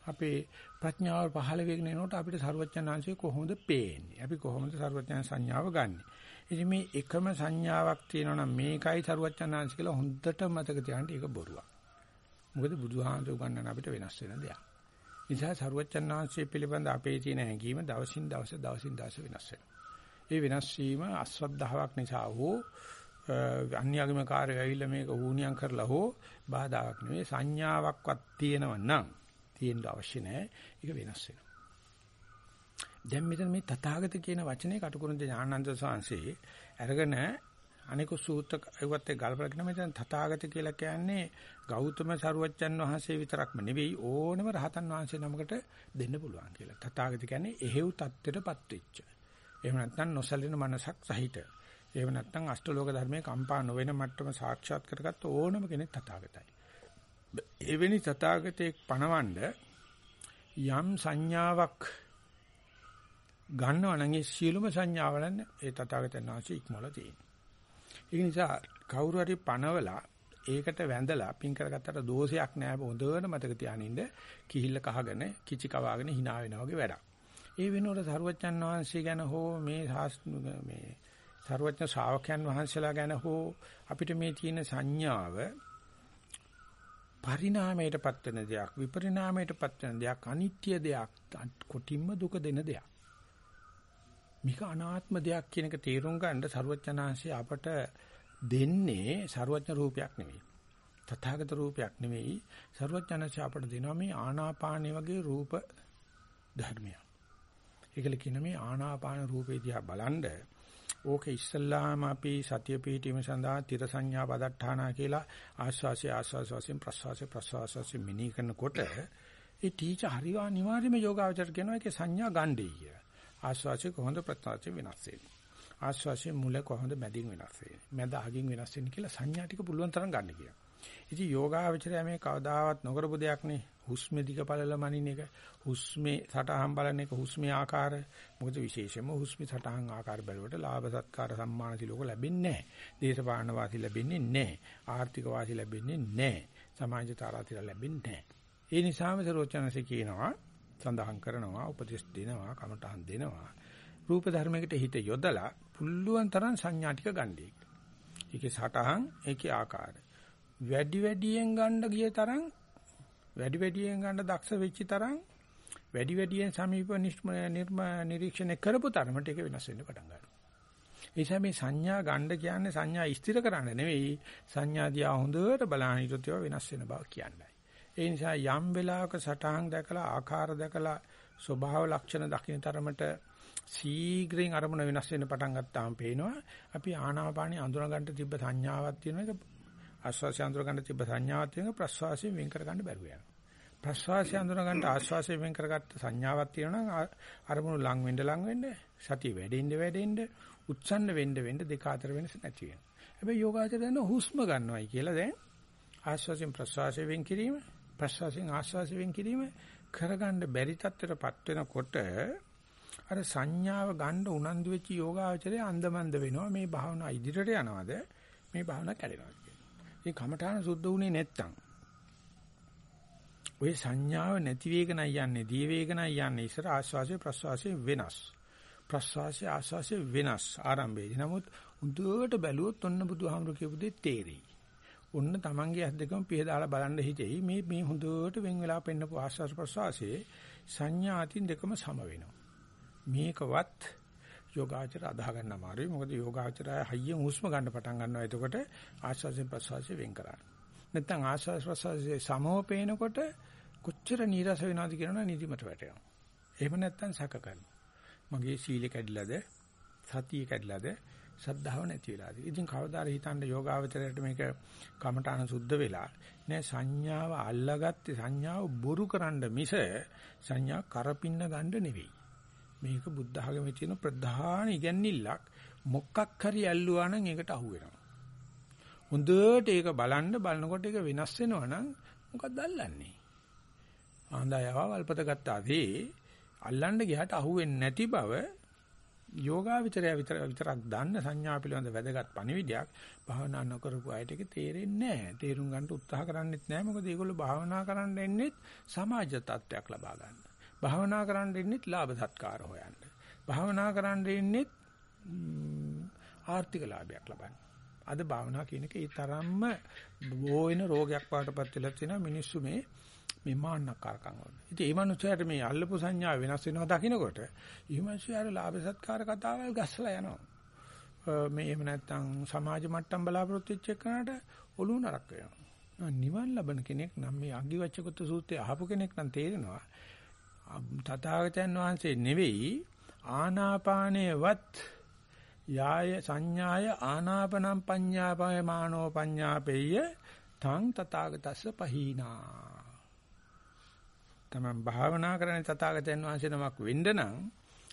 අපේ ප්‍රඥාව පහළ වෙගෙන යනකොට අපිට ਸਰවඥාන්සේ කොහොමද පේන්නේ? අපි කොහොමද ਸਰවඥාන් සංඥාව ගන්නෙ? ඉතින් මේ එකම සංඥාවක් තියෙනවා නම් මේකයි ਸਰවඥාන්ස කියලා හොඳට මතක තියාගන්න ඒක බොරුවක්. මොකද බුදුහාමර උගන්වන අපිට වෙනස් වෙන දෙයක්. නිසා ਸਰවඥාන්සේ පිළිබඳ අපේ තියෙන හැඟීම දවසින් දවස දවසින් දවස වෙනස් ඒ වෙනස් වීම අශ්‍රද්ධාවක් නිසා හෝ අන්‍යගම කාර්යය ඇවිල්ලා මේක ඌණියම් කරලා හෝ බාධාක් නෙවෙයි සංඥාවක්වත් තියෙනව නම් තියෙන්න අවශ්‍ය නැහැ. ඒක වෙනස් වෙනවා. දැන් මෙතන මේ තථාගත කියන වචනේ කටුකුරුන්ද ඥානানন্দ සාංශේ අරගෙන අනිකුත් සූත්‍ර අයුවත් ගල්පලා කියන මෙතන තථාගත කියලා කියන්නේ ගෞතම සරුවච්චන් වහන්සේ විතරක්ම නෙවෙයි ඕනම රහතන් වහන්සේ නමකට දෙන්න පුළුවන් කියලා. තථාගත කියන්නේ එහෙව් தත්ත්වයටපත් වෙච්ච. එහෙම නැත්නම් නොසැලෙන මනසක් සහිත. එහෙම නැත්නම් අෂ්ටලෝක ධර්මයේ කම්පා නොවන මට්ටම සාක්ෂාත් කරගත් ඕනම කෙනෙක් තථාගතයි. එවැනි තථාගතෙක් පණවන්න යම් සංඥාවක් ගන්නවා නම් ඒ සියලුම සංඥාවලන් ඒ තථාගතයන් වහන්සේ ඉක්මවලා තියෙනවා. ඒ නිසා කවුරු හරි පණවලා ඒකට වැඳලා පින් කරගත්තට දෝෂයක් නෑ හොඳට මතක තියානින්න කිහිල්ල කහගෙන කිචි කවාගෙන hina වෙනා වගේ වැඩක්. ඒ වෙනුවට සරුවච්චන් වහන්සේ ගැන හෝ මේ මේ සරුවච්ච ශ්‍රාවකයන් වහන්සේලා ගැන හෝ අපිට මේ තියෙන සංඥාව පරිණාමයටපත් වෙන දෙයක් විපරිණාමයටපත් වෙන දෙයක් අනිත්‍ය දෙයක් කොටින්ම දුක දෙන දෙයක්. මේක අනාත්ම දෙයක් කියන එක තේරුම් ගන්න සරුවචනාංශය අපට දෙන්නේ සරුවචන රූපයක් නෙවෙයි. තථාගත රූපයක් නෙවෙයි. සරුවචනාංශය අපට දෙනවා මේ ආනාපානේ වගේ රූප ධර්මයක්. ඒකල කියන මේ ආනාපාන රූපේ දිහා බලන්නේ ඕක ඉස්සල්ලාම අපි සතිය පිහිටීම සඳහා තිර සංඥා පදට්ඨානා කියලා ආස්වාසිය ආස්වාස වශයෙන් ප්‍රස්වාසය ප්‍රස්වාස වශයෙන් මෙනෙහි කරනකොට ඒ ටීචර් හරිව අනිවාර්යයෙන්ම යෝගාවචර කියනවා ඒකේ සංඥා ගන්නේ කියලා. ආස්වාසිය කොහොමද ප්‍රස්වාසය වෙනස් වෙන්නේ? ආස්වාසිය මුල කොහොමද මැදින් වෙනස් වෙන්නේ? මැද අගින් වෙනස් වෙන්නේ කියලා සංඥා ටික පුළුවන් තරම් ගන්න කියලා. ඉතින් යෝගාවචරය මේ කවදාවත් නොකරපු දෙයක් නේ. හුස්මේ දිග පළල මනින එක, හුස්මේ සටහන් බලන එක, හුස්මේ ආකාර. මොකද විශේෂයෙන්ම හුස්මේ සටහන් ආකාර බැලුවට ලාභ සත්කාර සම්මාන සිලෝක ලැබෙන්නේ නැහැ. දේශපාලන වාසි ලැබෙන්නේ නැහැ. ආර්ථික වාසි ලැබෙන්නේ නැහැ. සමාජ තාරාතිර ලැබෙන්නේ නැහැ. ඒ නිසාම සරෝචනසේ කියනවා සඳහන් කරනවා උපදෙස් දෙනවා කමටහන් දෙනවා රූප ධර්මයකට හිත යොදලා පුල්ලුවන් තරම් සංඥා ටික ගන්නයි. ඒකේ සටහන් ඒකේ ආකාරය වැඩි වැඩියෙන් ගන්න ගිය තරම් වැඩි වැඩියෙන් ගන්න දක්ෂ වෙච්ච තරම් වැඩි වැඩියෙන් සමීප නිරීක්ෂණය කරපු තරමට ඒක වෙනස් වෙන්න පටන් ගන්නවා. ඒ නිසා මේ සංඥා ගන්න කියන්නේ සංඥා ස්ථිර කරන්න නෙවෙයි සංඥා දිහා හොඳට බලන හිටියොත් ඒවා වෙනස් වෙන බව කියන්නයි. ඒ නිසා යම් වෙලාවක සටහන් දැකලා ආකාර දැකලා ස්වභාව ලක්ෂණ දකින්න තරමට ශීඝ්‍රයෙන් අරමුණ වෙනස් වෙන්න පටන් ගත්තාම පේනවා අපි ආනාපානිය අඳුන ගන්න තිබ්බ සංඥාවක් තියෙන එක ආශ්වාසය අඳුර ගන්න තිබ්බ සංඥාවක් තියෙනවා ප්‍රශ්වාසයෙන් වෙන් කර ගන්න බැරුව යනවා. ප්‍රශ්වාසය අඳුර ගන්න ආශ්වාසයෙන් වෙන් කරගත්ත සංඥාවක් තියෙනවා අරමුණු ලඟ වෙන්න ලඟ වෙන්න සතිය වැඩෙන්න වැඩෙන්න උත්සන්න වෙන්න වෙන්න දෙක අතර වෙනස නැති වෙනවා. හැබැයි යෝගාචර දැන හුස්ම ගන්නවයි කියලා දැන් ආශ්වාසයෙන් ප්‍රශ්වාසයෙන් වෙන් කිරීම ප්‍රශ්වාසයෙන් ආශ්වාසයෙන් වෙන් කිරීම කරගන්න බැරි තත්ත්වයටපත් වෙනකොට අර සංඥාව ගන්න උනන්දු වෙච්ච යෝගාචරයේ අන්දමන්ද වෙනවා මේ භාවනා ඉදිරියට යනවාද මේ භාවනා කැඩෙනවාද ඒ කමඨාන සුද්ධ වුණේ නැත්තම් ඔය සංඥාව නැති වේගනයි යන්නේ දී වේගනයි යන්නේ. ඉස්සර ආස්වාසිය ප්‍රස්වාසිය වෙනස්. ප්‍රස්වාසිය ආස්වාසිය වෙනස් ආරම්භයේදී. නමුත් උදුවට බැලුවොත් ඔන්න බුදුහාමුදුරු කියපු දේ තේරෙයි. ඔන්න Tamange ඇස් දෙකම පිහ දාලා බලන්න හිතෙයි. මේ මේ හොඳට වෙන් වෙලා පෙන්නපු ආස්වාස් ප්‍රස්වාසයේ සංඥා අතින් දෙකම සම වෙනවා. මේකවත් යෝගාචර අදාහ ගන්න අමාරුයි. මොකද යෝගාචරය හයියෙන් හුස්ම ගන්න පටන් ගන්නවා. එතකොට ආශ්වාසයෙන් ප්‍රශ්වාසයෙන් වෙන් කරන්නේ. නැත්නම් ආශ්වාස ප්‍රශ්වාසයේ සමව පේනකොට කොච්චර නීරස වෙනවද කියනවා නිදිමත වැටෙනවා. එහෙම නැත්නම් සැක කරනවා. මගේ සීල කැඩිලාද? සතිය කැඩිලාද? ශ්‍රද්ධාව නැති වෙලාද? ඉතින් කවදාද හිතන්න යෝගාවචරයට මේක කමඨාන සුද්ධ වෙලා නෑ සංඥාව අල්ලාගත්තේ සංඥාව බොරු කරන්න මිස සංඥා කරපින්න ගන්න නෙවෙයි. මේක බුද්ධ ධර්මයේ තියෙන ප්‍රධාන ඉගැන්නිල්ලක් මොකක් හරි ඇල්ලුවා නම් ඒකට අහු වෙනවා. හොඳට ඒක බලන්න බලනකොට ඒක වෙනස් වෙනවා නම් මොකක්ද අල්ලන්නේ? ආන්දායව වල්පත ගත්තාදී අල්ලන්න ගියාට අහු වෙන්නේ නැති බව යෝගාවිචරය විතර විතරක් දන්න සංඥා පිළිබඳ වැදගත් පණිවිඩයක් භාවනා නොකරපු අයට ඒක තේරෙන්නේ නැහැ. තේරුම් ගන්න උත්සාහ කරන්නෙත් නැහැ. මොකද ඒගොල්ලෝ භාවනා කරන්න එන්නේ සමාජ තත්ත්වයක් ලබා ගන්න. භාවනා කරන්න ඉන්නෙත් ලාභ සත්කාර හොයන්න. භාවනා කරන්න ඉන්නෙත් ආර්ථික ලාභයක් ලබන්න. අද භාවනා කියන එක ඒ තරම්ම බෝවෙන රෝගයක් පාටපත් වෙලා තියෙනවා මිනිස්සු මේ මේ මාන්නකාරකම් වල. ඉතින් ඒ මනුස්සයාට මේ අල්ලපු සංඥා වෙනස් වෙනවා දකින්නකොට ඊ මනුස්සයාට ලාභ සත්කාර කතාවල් ගස්සලා යනවා. මේ එහෙම නැත්නම් සමාජ මට්ටම් බලාපොරොත්තු වෙච්ච එකනට ඔළුව නරක් වෙනවා. නිවන් ලබන කෙනෙක් නම් මේ අග්ගිවච්ඡකත සූත්‍රය අහපු කෙනෙක් නම් තේරෙනවා තථාගතයන් වහන්සේ නෙවෙයි ආනාපානේවත් යාය සංඥාය ආනාපනම් පඤ්ඤාපය මානෝ පඤ්ඤාපෙය්‍ය තං තථාගතස්ස පහීනා. තමන් භාවනා කරන තථාගතයන් වහන්සේ නමක් වෙන්න නම්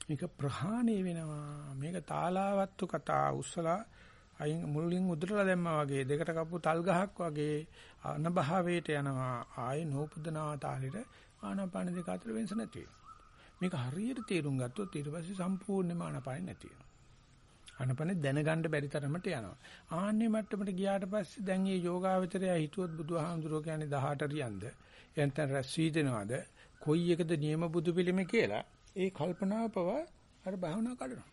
මේක ප්‍රහාණය වෙනවා. මේක තාලාවත්තු කතා. උස්සලා අයින් මුලින් උදුරලා දැම්මා වගේ දෙකට කපු තල් ගහක් වගේ අනභාවයට යනවා. ආයේ නෝපුදනා තාලෙට ආනාපාන දෙක අතර වෙනස නැති මේක හරියට තේරුම් ගත්තොත් ඊට පස්සේ සම්පූර්ණයෙන්ම ආනාපාන නැති වෙනවා. ආනාපාන දැනගන්න බැරි තරමට යනවා. ආන්නේ මට්ටමට ගියාට පස්සේ දැන් මේ යෝගාවචරය හිතුවොත් බුදුහාමුදුරුවෝ කියන්නේ 18 රියන්ද එතන රැස් වී දෙනවද කොයි එකද නියම බුදු පිළිමේ කියලා ඒ කල්පනාව පව අර භාවනා කරනවා.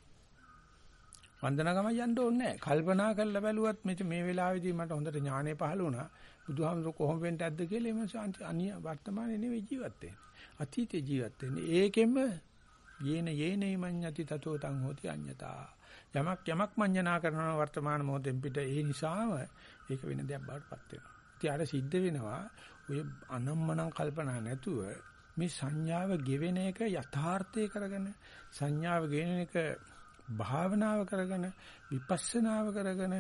වන්දනාගම යන්න ඕනේ නැහැ. කල්පනා කරලා බැලුවත් මෙතන මේ වෙලාවේදී මට හොඳට ඥානෙ පහළ වුණා. බුදුහාමුදුර කොහොම වෙන්න ඇද්ද කියලා එමස අනිය වර්තමානයේ නෙවෙයි ජීවත් වෙන්නේ. අතීතේ ජීවත් වෙන්නේ. ඒකෙම යේන යේනේ මඤ්ඤති තතෝ තං හෝති අඤ්ඤතා. යමක් යමක් මඤ්ඤනා කරනවා වර්තමාන මොහොතෙන් පිට ඒ නිසාම ඒක වෙන දෙයක් බවට පත් වෙනවා. ඉතින් අර සිද්ධ වෙනවා ඔය අනම්මනම් කල්පනා නැතුව මේ සංඥාව ගෙවෙන එක යථාර්ථය කරගෙන සංඥාව ගෙවෙන එක භාවනාව කරගෙන විපස්සනාව කරගෙන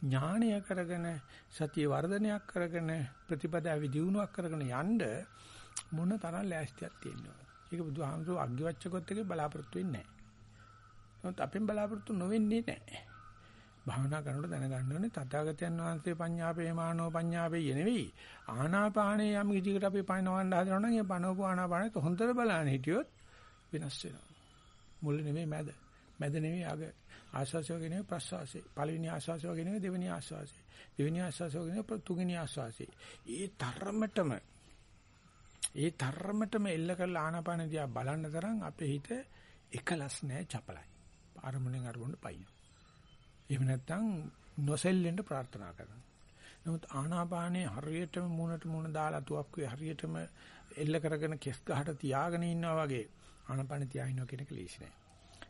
ඥානය කරගෙන සතිය වර්ධනයක් කරගෙන ප්‍රතිපදාවේ දියුණුවක් කරගෙන යන්න මොන තරම් ලෑස්තියක් තියෙනවද? ඒක බුදුහාමුදුරුවෝ අග්ගිවච්ඡකොත් එකේ බලාපොරොත්තු වෙන්නේ නැහැ. නමුත් අපෙන් බලාපොරොත්තු නොවෙන්නේ නැහැ. භාවනා කරනකොට දැනගන්න ඕනේ තථාගතයන් වහන්සේ පඤ්ඤාපේ මානෝ පඤ්ඤාපේ නෙවෙයි. ආනාපානේ යම් විදිහකට අපි පනවන්න හදනවා නම් ඒ පනවපු ආනාපානෙත් හොඳට බලන්න හිටියොත් වෙනස් වෙනවා. මුල නෙමෙයි මැද. මැද නෙමෙයි අග. ආස්වාසය වගේ නෙමෙයි ප්‍රස්වාසය. පළවෙනි ආස්වාසය වගේ නෙමෙයි දෙවෙනි ආස්වාසය. දෙවෙනි ආස්වාසය වගේ නෙමෙයි තුන්වෙනි ආස්වාසය. ඒ තරමටම ඒ තරමටම එල්ල කරලා ආනාපාන දිහා බලන්න තරම් අපේ හිත එකලස් නැහැ චපලයි. අරමුණෙන් අරමුණට පයින්. එහෙම නැත්නම් නොසෙල්ලෙන්න ප්‍රාර්ථනා කරනවා. නමුත් ආනාපානේ හරියටම මූණට මූණ දාලා තුවක්කුවේ හරියටම එල්ල කරගෙන කෙස් ගහට තියාගෙන ඉන්නවා වගේ ආනාපාන තියා ඉන්නවා කියන එක ලේසි නෑ.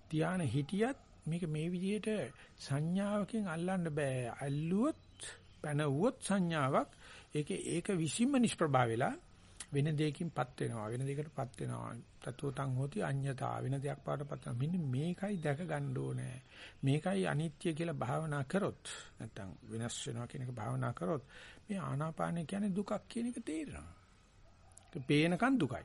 තියාන හිටියත් මේක මේ විදිහට සංඥාවකින් අල්ලන්න බෑ. අල්ලුවොත් පැනවුවොත් සංඥාවක් ඒක ඒක විසින්ම නිෂ්ප්‍රභා වෙලා වෙන දෙයකින්පත් වෙනවා. වෙන දෙයකටපත් වෙනවා. තත්වතං හෝති අඤ්ඤතා. වෙන දෙයක් පාටපත් වෙනවා. මෙන්න මේකයි දැක ගන්න ඕනේ. මේකයි අනිත්‍ය කියලා භාවනා කරොත් නැත්තම් වෙනස් වෙනවා කියන එක භාවනා කරොත් මේ ආනාපානය කියන්නේ දුකක් කියන එක තේරෙනවා. ඒක පේනකන් දුකයි.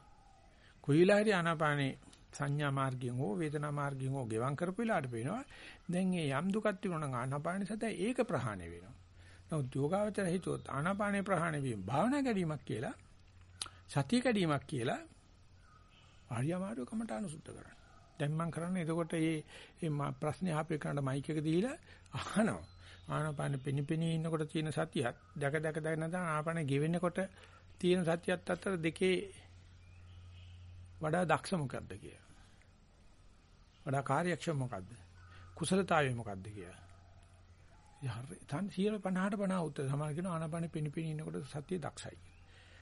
කොයි වෙලාවරි ආනාපානේ සංඥා මාර්ගයෙන් හෝ වේදනා මාර්ගයෙන් හෝ ගෙවම් කරපු වෙලාවට පේනවා දැන් මේ යම් දුකක් තිබුණා නම් ආනාපාන සතය ඒක ප්‍රහාණය වෙනවා නමුත් යෝගාවචර හිතුවොත් ආනාපානේ ප්‍රහාණය වීම භාවනා ගැනීමක් කියලා සතිය කැඩීමක් කියලා ආර්යමාරු කමටාන සුද්ධ කරන්න. දැන් මම කරන්නේ එතකොට මේ මේ ප්‍රශ්නේ ආපේ කරන්න මයික් එක දීලා අහනවා. ආනාපාන පිනිපිනී ඉන්නකොට තියෙන සතියත් දැක දැක දැක නැත්නම් ආනාපාන ගෙවෙනකොට තියෙන සතියත් අතර දෙකේ වඩා දක්ෂ මොකක්ද කියලා. වඩා කාර්යක්ෂම මොකක්ද? කුසලතාවය මොකක්ද කියලා. යහරි තන් 150ට 50 උත්තර සමාන කියන ආනාපාන පිනිපිනී ඉන්නකොට සතිය දක්ෂයි.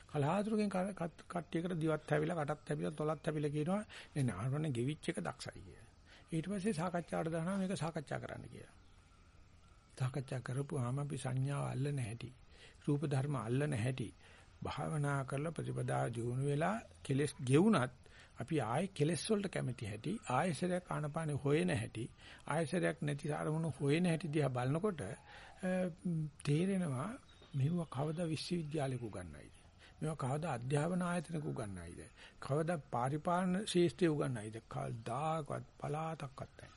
කලහාතුරකින් කට්ටියකට දිවත් හැවිලා කටත් හැවිලා තොලත් හැවිලා කියනවා නේ නාරවන්නේ ගෙවිච් එක දක්ෂයි කියලා. ඊට පස්සේ සාකච්ඡාවට දානවා මේක සාකච්ඡා කරන්න කියලා. සාකච්ඡා කරපුවාම අපි සංඥාව අල්ලන හැටි, රූප ධර්ම අල්ලන හැටි, භාවනා කරලා ප්‍රතිපදා ජීවුන වෙලා කෙලස් ගෙවුනත් අපි ආයේ කෙලස් වලට කැමති හැටි, ආයසරයක් ආනපානෙ හොයන හැටි, ආයසරයක් නැති අරමුණු හොයන හැටි දිහා බලනකොට තේරෙනවා මෙව කවදා විශ්වවිද්‍යාලෙක උගන්වයිද? මේවා කවදා අධ්‍යාපන ආයතනක උගන්වයිද? කවදා පරිපාලන ශාස්ත්‍රයේ උගන්වයිද? කවදාකවත් පලාතක්වත් නැහැ.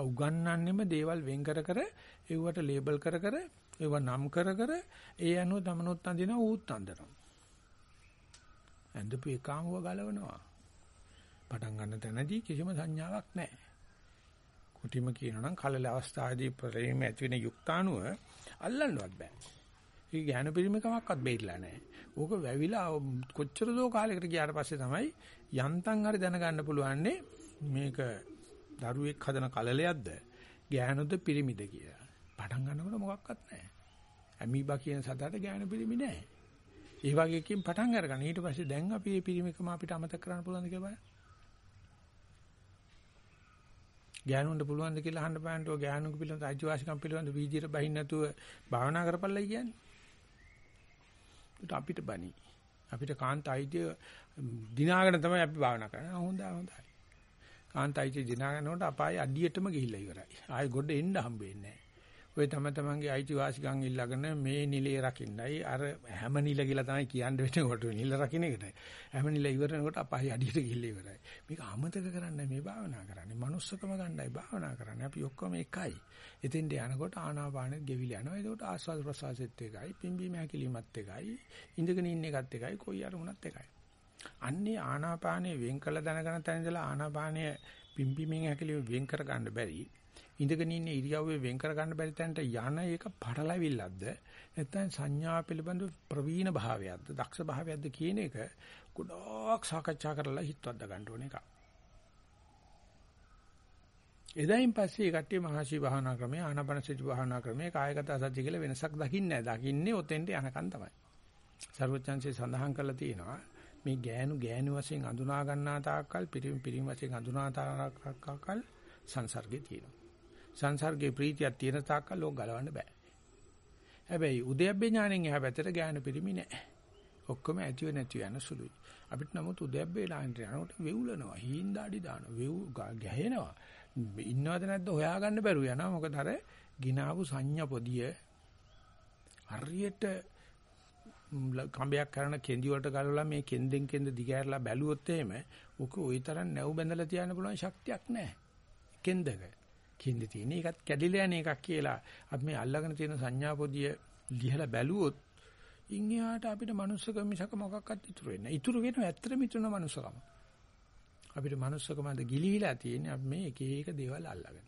උගන්වන්නෙම දේවල් වෙන් කර කර ඒවට ලේබල් කර කර ඒව නම් කර කර ඒ අනුව තමනොත් අඳිනවා ඌත් අඳිනවා. ඇඳපු එකාමව ගලවනවා. පටන් ගන්න තැනදී කිසිම සංඥාවක් නැහැ. කුටිම කියනවා නම් කලල අවස්ථාවේදී ප්‍රේම ඇති වෙන යුක්තාණුව අල්ලන්නවත් බෑ. ඒ ඥාන පරිමකමක්වත් බේරිලා නැහැ. ඕක වැවිලා කොච්චර දෝ කාලයකට ගියාට පස්සේ තමයි යන්තම් හරි දැනගන්න පුළුවන්නේ මේක දරුවෙක් හදන කලලයක්ද ඥානොද පිරිමිද කියලා. පටන් ගන්නකොට මොකක්වත් නැහැ. ඇමීබා කියන සතට ඥාන පිරිමි නැහැ. ඒ වගේ එකකින් පටන් අරගන්න. ඊට පස්සේ දැන් අපි මේ පිරිමිකම අපිට අමතක කරන්න පුළුවන්ද කියලා බලන්න. ඥානුන්ට පුළුවන්ද කියලා අහන්න බෑන්ට ඔය ඥානුක පිළිබඳ අයිතිවාසිකම් පිළිබඳ වීදියට බහින්න නැතුව භාවනා කරපළයි කියන්නේ. අපිට බනි. අපිට කාන්ත අයිතිය දිනාගෙන තමයි අපි භාවනා කරන්නේ. හොඳයි හොඳයි. කාන්ත අයිතිය දිනාගෙනකොට අපායේ අඩියටම ගිහිල්ලා ඉවරයි. ආයෙ ගොඩ එන්න හම්බෙන්නේ නැහැ. ඔය තම තමන්ගේ අයිතිවාසිකම් ඉල්ලගෙන මේ නිලයේ රකින්නයි අර හැම නිල කියලා තමයි කියන්න වෙන්නේ කොට නිල රකින්න එකට. හැම නිල ඉවරනකොට අපායේ අඩියට ගිහිල්ලා ඉවරයි. මේක අමතක කරන්න මේ භාවනා කරන්නේ. manussකම ගන්නයි භාවනා කරන්නේ. අපි ඔක්කොම එකයි. එතෙන්ට යනකොට ආනාපානෙත් ගෙවිලා යනවා. ඒකට ආස්වාද ප්‍රසවාසෙත් එකයි, පිම්බීම හැකිලිමත් එකයි, ඉඳගෙන ඉන්න එකත් එකයි, කොයි අරමුණත් එකයි. අන්නේ ආනාපානෙ වෙන් කළ දැනගෙන තැන ඉඳලා ආනාපානය පිම්බීමෙන් හැකිලිම වෙන් කර ගන්න බැරි. ඉඳගෙන ඉන්න ඉරියව්වේ වෙන් කර ගන්න බැරි තැනට යන එක පටලවිල්ලක්ද නැත්නම් සංඥා පිළිබඳ ප්‍රවීණ භාවයක්ද දක්ෂ භාවයක්ද කියන එක ගොඩක් සාකච්ඡා කරලා හිතවද්ද ගන්න ඕන එක. එදායින් පස්සේ කට්ටිය මහසි භාවනා ක්‍රමය ආනාපානසති භාවනා ක්‍රමය කායගත සති කියලා වෙනසක් දකින්නේ නැහැ. දකින්නේ ඔතෙන්ට යනකන් තමයි. සර්වචන්සේ සඳහන් කරලා තියෙනවා මේ ගෑනු ගෑනු වශයෙන් අඳුනා ගන්නා තාක්කල් පිරිමි පිරිමි වශයෙන් අඳුනා තාක්කල් සංසර්ගේ තියෙනවා. සංසර්ගේ ප්‍රීතියක් තියෙන තාක්කල් ලෝක ගලවන්න බෑ. හැබැයි උදයබ්බේ ඥාණයෙන් එහා පැත්තට ගෑනු පිරිමි නෑ. ඔක්කොම ඇතිව නැතිව යන සුළුයි. අපිට නමුත් උදයබ්බේ ලාන්ට යනකොට වෙවුලනවා, හීන්දාඩි දානවා, වෙව් ගැහෙනවා. ඉන්නවද නැද්ද හොයාගන්න බැරුව යනවා. මොකද අර ගිනාවු සංඥා පොදිය හරියට කම්බයක් කරන කෙන්දි වලට ගලවලා මේ කෙන්දෙන් කෙන්ද දිගහැරලා බැලුවොත් එහෙම ඔක ওই තරම් නැව් බැඳලා තියන්න පුළුවන් ශක්තියක් නැහැ. කෙන්දක. කෙන්ද තියෙන එකත් කැඩිලා යන එකක් කියලා අපි මේ අල්ලගෙන තියෙන සංඥා පොදිය ලිහලා බැලුවොත් ඉන්හියාට අපිට මනුස්සකම මිසක මොකක්වත් ඉතුරු වෙන්නේ නැහැ. ඉතුරු වෙන ඇත්තටම ඉතුරුන මනුස්සකම. අපිට මනුස්සකමද ගිලිහිලා තියෙන්නේ අපි මේ එක එක දේවල් අල්ලගෙන.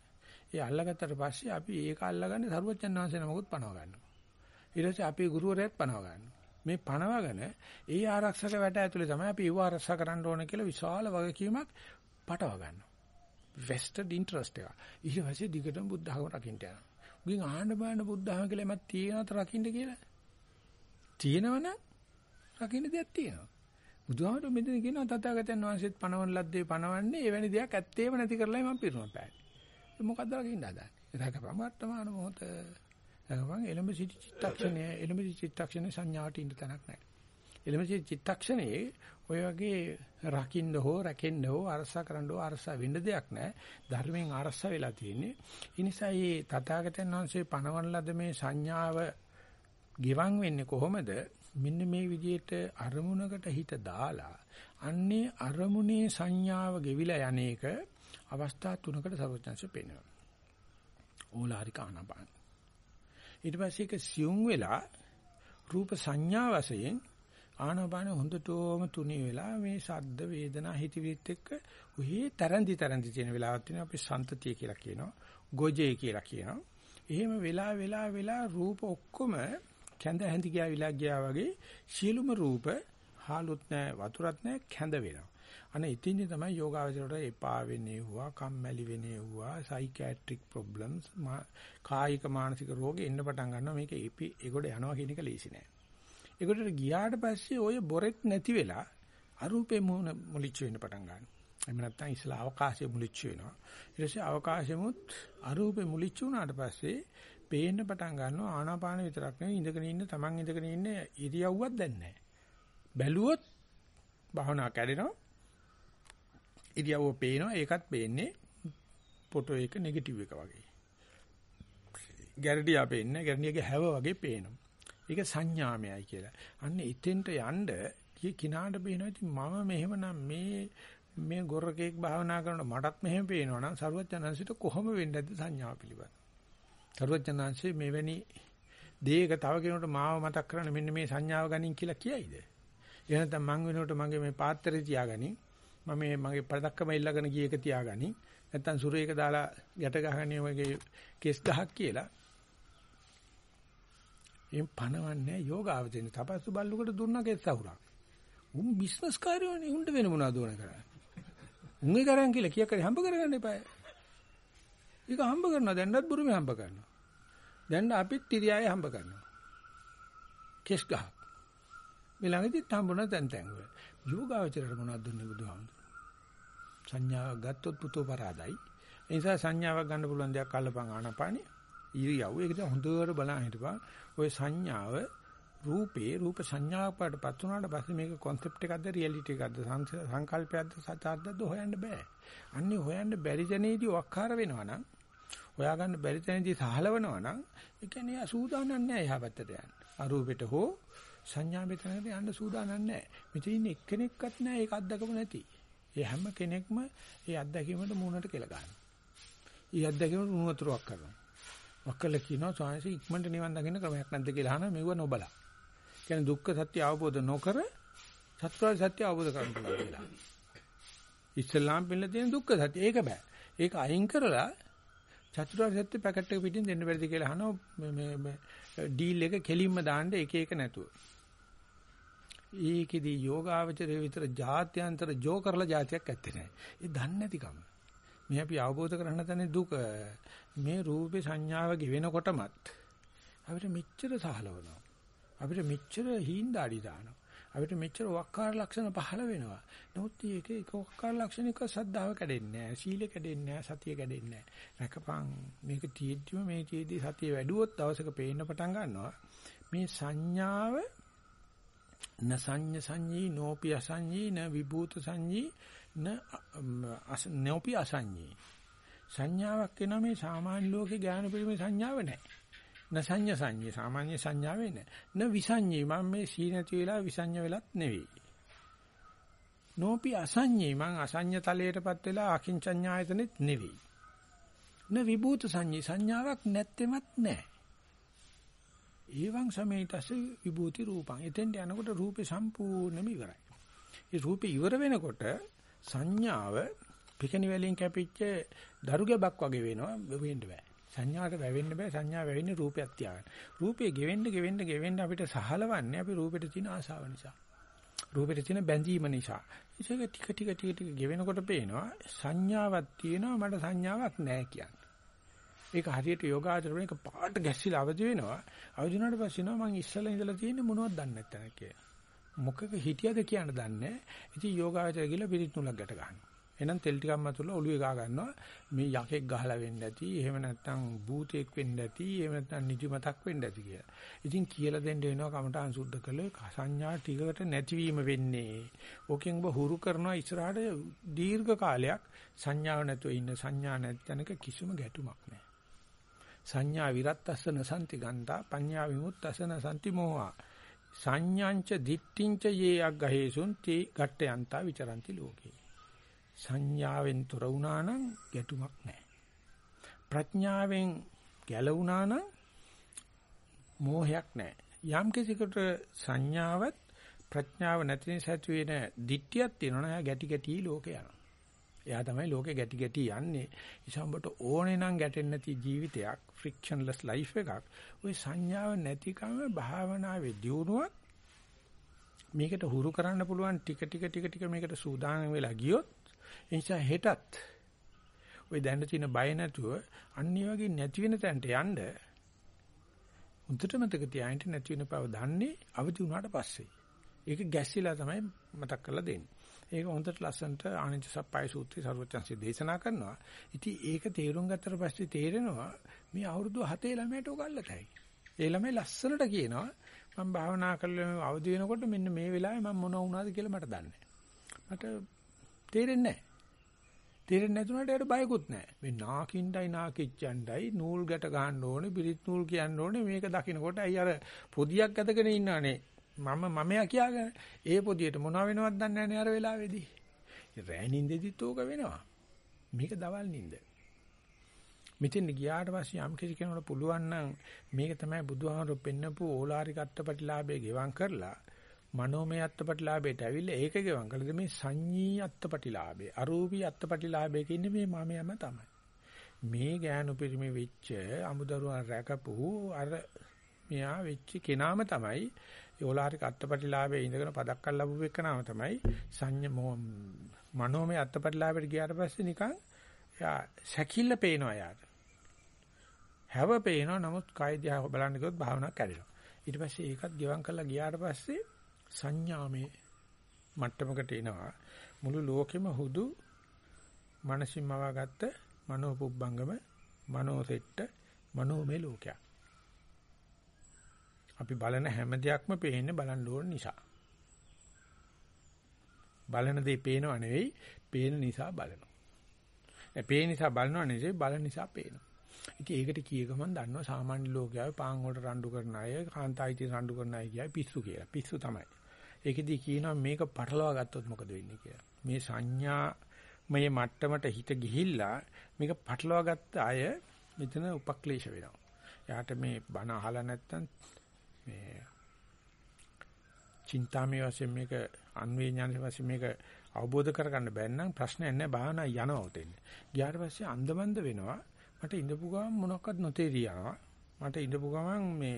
ඒ අල්ලගත්තට පස්සේ අපි ඒක අල්ලගන්නේ සරුවච්චන් වහන්සේ නමකුත් පනව ගන්නවා. ඊට පස්සේ අපේ ගුරුවරයාත් පනව ගන්නවා. මේ පනවගෙන ඒ ආරක්ෂක වැට ඇතුලේ තමයි අපි ඒව ආරක්ෂා කරන්න ඕන කියලා විශාල වගකීමක් පටව ගන්නවා. Vested interest එක. ඊට පස්සේ දිගටම බුද්ධ ධර්ම රකින්න යනවා. උගෙන් ආහන්න බෑන බුද්ධ ධර්ම කියලා එමත් තියෙනවද රකින්න කියලා? තියෙනවනම් රකින්න දෙයක් තියෙනවා. බුදුහාමර මෙතන කියනවා තථාගතයන් වහන්සේත් පනවන ලද්දේ පනවන්නේ එවැනි දෙයක් ඇත්තේම නැති කරලායි මම පිරුණා පෑන්නේ. මොකද්ද රකින්න හදන්නේ? ඒක ප්‍රමාර්ථමාන මොහොත. ඒකවන් එළඹ සිටි චිත්තක්ෂණය එළඹ සිටි චිත්තක්ෂණේ සංඥාවට ඉන්න තැනක් නැහැ. එළඹ සිටි චිත්තක්ෂණේ ඔය වගේ රකින්න හෝ රැකෙන්න හෝ අරසා කරන්න හෝ අරසා වෙන්න දෙයක් නැහැ. ධර්මයෙන් අරසා වෙලා තියෙන්නේ. ඒ නිසා මේ තථාගතයන් වහන්සේ පනවන ලද මේ සංඥාව ගිවන් වෙන්නේ කොහොමද? මෙන්න මේ විදිහට අරමුණකට හිත දාලා අන්නේ අරමුණේ සංඥාව ගෙවිලා යන්නේක අවස්ථා තුනකට සර්වඥංශ පෙන්වනවා. ඕලාරික ආනාපාන. ඊට පස්සේ ඒක සියුම් වෙලා රූප සංඥා වශයෙන් ආනාපාන හොඳටම තුනී වෙලා මේ ශබ්ද වේදනා හිතවිලිත් එක්ක ඔහි තරන්දි තරන්දි තියෙන වෙලාවක් තියෙනවා අපි සන්තතිය කියලා කියනවා ගොජේ කියලා කියනවා එහෙම වෙලා වෙලා වෙලා රූප ඔක්කොම කැඳ හැඳි ගියා ගියා වගේ සියලුම රූප හාලුත් නැහැ වතුරත් නැහැ කැඳ වෙනවා අනේ ඉතින්දි තමයි යෝගාවචරයට එපා වෙන්නේ වුණා, කම්මැලි වෙන්නේ වුණා, සයිකියාට්‍රික් ප්‍රොබ්ලම්ස්, කායික මානසික රෝග එන්න පටන් ගන්නවා. මේක ඒපි ඒකට යනවා කියන එක ලේසි නෑ. ඒකට ගියාට පස්සේ ඔය බොරෙක් නැති වෙලා අරූපේ මුලිච්ච වෙන්න පටන් ගන්නවා. එහෙම නැත්නම් ඉස්සලා අවකාශයේ මුලිච්ච වෙනවා. ඊට පස්සේ අවකාශෙමුත් අරූපේ මුලිච්ච වුණාට පස්සේ පේන්න පටන් ගන්නවා ආනාපාන විතරක් නෙවෙයි ඉඳගෙන ඉන්න තමන් ඉඳගෙන ඉන්න ඉරියව්වක් දැන් නැහැ. බැලුවොත් භාවනා කැඩෙනවා. ඉරියව්ව පේනවා ඒකත් පේන්නේ ෆොටෝ එක නෙගටිව් එක වගේ. ගැරඩියා පේන්නේ ගැරඩියාගේ හැව වගේ පේනවා. ඒක සංඥාමයයි කියලා. අන්න එතෙන්ට යන්න කිනාට පේනවා ඉතින් මම මෙහෙමනම් මේ මේ ගොරකෙක් භාවනා කරනකොට මටත් මෙහෙම පේනවා නම් සරුවචනංශිට කොහොම වෙන්නේ නැද්ද සංඥාව පිළිබඳ. සරුවචනංශේ මෙවැනි දේක තව කෙනෙකුට මාව මතක් කරන්න මෙන්න මේ සංඥාව ගනින් කියලා කියයිද? එහෙනම් නැත්නම් මං වෙනකොට මගේ මේ පාත්‍රය තියාගනින් මම මේ මගේ පදක්කම ඉල්ලගෙන ගිය එක තියාගනි. නැත්තම් සුරේක දාලා ගැට ගහන්නේ වගේ කෙස් ගහක් කියලා. එම් පණවන්නේ යෝගාවචින් තපස්සු බල්ලුකට දුන්නා කෙස් අහුරක්. උන් බිස්නස් කාර්යෝනේ උන්ට වෙන මොනවද ඕන කරන්නේ. උන්ගේ කරන් කියලා කීයක් හරි හම්බ කරගන්න එපා. ඒක හම්බ කරනවා දැන්නත් බුරුමේ හම්බ කරනවා. දැන් අපිත් තිරියාවේ හම්බ කරනවා. කෙස් ගහ. මේ ළඟදිත් හම්බුණා තැන් තැන් වල. යෝගාවචරයට මොනවද දුන්නේ බුදුහාමුදුරුවෝ? සංඥාවක් ගත්තොත් පුතෝ පරාදයි. ඒ නිසා සංඥාවක් ගන්න පුළුවන් දෙයක් අල්ලපන් ආනපානෙ. ඉරියව් ඒක දැන් හොඳට බලන්න හිටපන්. ওই සංඥාව රූපේ රූප සංඥාවක් පාටපත් වුණාට පස්සේ මේක concept එකක්ද reality එකක්ද සංකල්පයක්ද සත්‍යයක්ද හොයන්න බෑ. අන්නේ හොයන්න බැරි තැනේදී වක්කාර වෙනවා නම් හොයාගන්න බැරි තැනදී සහලවනවා නම් ඒ කියන්නේ සූදානම් නැහැ එහා පැත්තට යන්න. අරූපෙට හෝ සංඥා මෙතනට යන්න සූදානම් නැහැ. මෙතන ඉන්න එක්කෙනෙක්වත් නැහැ ඒක අත්දකම නැති. ඒ හැම කෙනෙක්ම ඒ අත්දැකීමට මූණට කෙල ගන්නවා. ඊ අත්දැකීමට උණු වතුරක් කරනවා. වක්කල කියනවා සාංශ ඉක්මනට නිවන් දකින්න ක්‍රමයක් නැද්ද කියලා අහනවා මෙව නොබලා. කියන්නේ දුක්ඛ සත්‍ය අවබෝධ නොකර චතුරාර්ය සත්‍ය අවබෝධ කරගන්න පුළුවන් කියලා. ඉස්ලාම් පිළිලා තියෙන දුක්ඛ සත්‍ය ඒක බෑ. ඒක අයින් කරලා චතුරාර්ය සත්‍ය පැකට් එක පිටින් දෙන්න බැරිද කියලා අහනවා මේ මේ ඩීල් එක කෙලින්ම දාන්න එක එක නැතුව. ඒකෙදි යෝගාවචරයේ විතර ජාත්‍යන්තර ජෝ කරලා જાතියක් ඇත්තේ නැහැ. ඒ දන්නේ නැතිකම. මේ අපි අවබෝධ කරගන්න තැනේ දුක මේ රූපේ සංඥාව ගෙවෙනකොටමත් අපිට මෙච්චර සහලවනවා. අපිට මෙච්චර හීන්දාඩි දානවා. අපිට මෙච්චර වක්කාර ලක්ෂණ පහළ වෙනවා. නමුත් මේක එක වක්කාර ලක්ෂණික සද්ධාව කැඩෙන්නේ නැහැ. සීල කැඩෙන්නේ නැහැ. සතිය කැඩෙන්නේ නැහැ. රැකපන් මේක තියෙද්දිම මේ තියෙද්දි සතිය වැඩුවොත් දවසක පේන්න පටන් ගන්නවා. මේ සංඥාව න සංඤ සංඤී නෝපි අසංඤී න විභූත සංඤී න නෝපි අසංඤී සංඥාවක් වෙනවා මේ සාමාන්‍ය ලෝකේ ඥාන පිළිමේ සංඥාව නැහැ. න සංඤ සංඤේ සාමාන්‍ය සංඥාවේ නැහැ. න විසංඤේ මම මේ සීනති වෙලා විසංඤ වෙලත් නෙවෙයි. නෝපි අසංඤේ මං අසංඤ තලයටපත් වෙලා අකින්චඤ්ඤායතනෙත් නෙවෙයි. න විභූත සංඤේ සංඥාවක් නැත්තෙමත් නැහැ. ඒවං සමේතස විභූති රූපං. එතෙන්ට යනකොට රූපේ සම්පූර්ණයෙන්ම ඉවරයි. ඒ රූපේ ඉවර වෙනකොට සංඥාව පිකණි වලින් කැපිච්ච දරු ගැබක් වගේ වෙනවා වෙන්න බෑ. සංඥාට වැවෙන්න බෑ සංඥා වැවෙන්නේ රූපයක් තියාගෙන. රූපේ ගෙවෙන්න ගෙවෙන්න ගෙවෙන්න අපිට සහලවන්නේ අපි රූපෙට තියෙන ආසාව නිසා. රූපෙට තියෙන බැඳීම නිසා. ඒක ටික ටික ටික ටික ගෙවෙනකොට පේනවා සංඥාවක් තියෙනවා මට සංඥාවක් නැහැ කියන්නේ. ඒක හරියට යෝගාචර වෙන එක පාට ගැස්සිලා අවදි වෙනවා. අවදි වුණාට පස්සේ නෝ මං ඉස්සලා ඉඳලා තියෙන්නේ මොනවද දන්නේ නැත්තන කියලා. මොකක හිටියද කියන්න දන්නේ නැහැ. ඉතින් යෝගාචර ගිහලා පිරිත් නුලක් ගැට ගන්නවා. එහෙනම් තෙල් ටිකක් මතුවලා ඔළුවේ ගා ගන්නවා. මේ යකෙක් ගහලා වෙන්න ඇති. එහෙම නැත්නම් භූතෙක් වෙන්න ඇති. එහෙම නැත්නම් නිදිමතක් වෙන්න ඇති කියලා. ඉතින් කියලා දෙන්න වෙනවා කමඨාන් සුද්ධ කළේ සංඥා ටිකකට නැතිවීම වෙන්නේ. ඕකෙන් ඔබ හුරු කරනවා ඉස්සරහට දීර්ඝ කාලයක් සංඥාව නැතුව ඉන්න සංඥා නැත්නක කිසිම ගැටුමක් නැහැ. සංඥා විරත්තස්සන සම්ති ගන්තා පඤ්ඤා විමුක්තසන සම්ති මොහා සංඥාංච දිට්ඨිංච යේ අග්ගහේසුන් තී ගට්ඨයන්තා විචරಂತಿ ලෝකේ සංඥාවෙන් තොර වුණා නම් ගැටුමක් නැහැ. ප්‍රඥාවෙන් ගැලවුණා නම් මෝහයක් නැහැ. යම් කිසිකට සංඥාවත් ප්‍රඥාව නැති නිසා ඇති වෙන දිට්ඨියක් තියෙනවා නේද ගැටි ගැටි ලෝකේ යනවා. එයා තමයි ලෝකේ ගැටි ගැටි යන්නේ. ඉසම්බට ඕනේ නම් ගැටෙන්නේ නැති ජීවිතයක්, frictionless life එකක්. ওই සංඥාව නැතිකම භාවනාවේ දියුණුවක් මේකට හුරු කරන්න පුළුවන් ටික ටික ටික ටික මේකට සූදානම් වෙලා ගියොත් ඒ නිසා හෙටත් ওই දැන්න තියෙන බය නැතුව අන්නේ වගේ නැති වෙන තැනට යන්න උන්ට මතක තියාගන්න නැති වෙන බව දන්නේ අවදි වුණාට පස්සේ. ඒක ගැස්සිලා තමයි මතක් කරලා දෙන්නේ. ඒක හොඳට ලස්සනට ආනන්ද සප්පයි සූත්‍රය සර්වඥාන්සේ දේශනා කරනවා. ඉතින් ඒක තේරුම් ගත්තට පස්සේ තේරෙනවා මේ අවුරුදු 7 ළමයට උගල්ලටයි. ඒ ළමයි ලස්සනට කියනවා මම භාවනා කරලා අවදි වෙනකොට මෙන්න මේ වෙලාවේ මම මොන වුණාද කියලා මට දන්නේ මට තේරෙන්නේ නැහැ. තේරෙන්නේ නැතුනට ඒකට බයකුත් නැහැ. මේ නාකින්ඩයි නාකිච්චණ්ඩයි නූල් ගැට ගන්න ඕනේ, පිරිත් නූල් කියන්න ඕනේ. මේක දකින්නකොට අයි අර පොදියක් ඇදගෙන ඉන්නවනේ. මම මමයා කියාගෙන ඒ පොදියට මොනව වෙනවද දන්නේ නැහැ අර වෙලාවේදී. රෑ නින්දෙදිත් ඕක වෙනවා. මේක දවල් නින්ද. මෙතෙන් ගියාට පස්සේ යම් කිසි කෙනෙකුට පුළුවන් නම් මේක තමයි බුදුහාමර පෙන්නපු ඕලාරික අත්පටිලාභයේ ගෙවම් කරලා මනෝමය අත්පටිලාභයට ඇවිල්ලා ඒක ගෙවම් කළද මේ සංඤී අත්පටිලාභය අරූපී අත්පටිලාභයක ඉන්නේ මේ මමයම තමයි මේ ගෑනු පිරිමි වෙච්ච අමුදරුවන් රැකපු අර මෙයා වෙච්ච කෙනාම තමයි යෝලාරික අත්පටිලාභයේ ඉඳගෙන පදක්කල් ලැබුව එකනාම තමයි සංඤ මනෝමය අත්පටිලාභයට ගියාට පස්සේ නිකන් යා සැකිල්ල පේනවා යාට හැව පේනවා නමුත් කය දිහා බලන්න ගියොත් භාවනාවක් කැඩෙනවා. ඊට පස්සේ ඒකත් ගෙවම් කරලා ගියාට පස්සේ සංඥාමේ මට්ටමකට එනවා. මුළු ලෝකෙම හුදු මනසින් මවාගත්ත මනෝපුබ්බංගම මනෝසෙට්ට මනෝමය ලෝකයක්. අපි බලන හැම දෙයක්ම පේන්නේ බලන්න ඕන නිසා බලන දේ පේනව නෙවෙයි පේන නිසා බලනවා ඒ පේන නිසා බලනව නෙවෙයි බලන නිසා පේනවා ඉතින් ඒකට කිය ගමන් දන්නවා සාමාන්‍ය ලෝකයාවේ පාන් වලට රණ්ඩු කරන අය කාන්තායිති රණ්ඩු කරන අය කියයි පිස්සු කියලා. පිස්සු තමයි. ඒකෙදි කියනවා මේක පටලවා ගත්තොත් මොකද වෙන්නේ කියලා. මේ සංඥාමය මට්ටමට හිත ගිහිල්ලා මේක පටලවා ගත්ත අය මෙතන උපක්ලේශ වෙනවා. එයාට මේ බණ අහලා නැත්තම් මේ චින්තාමය වශයෙන් මේක අන්වේ ඥාන වශයෙන් මේක අවබෝධ කරගන්න බැන්නම් ප්‍රශ්නයක් නැහැ භාවනා යනවා උතෙන්. ගියාට පස්සේ අන්දමන්ද වෙනවා. මට ඉඳපු ගමන් මොනක්වත් නොතේරිය යනවා. මට ඉඳපු ගමන් මේ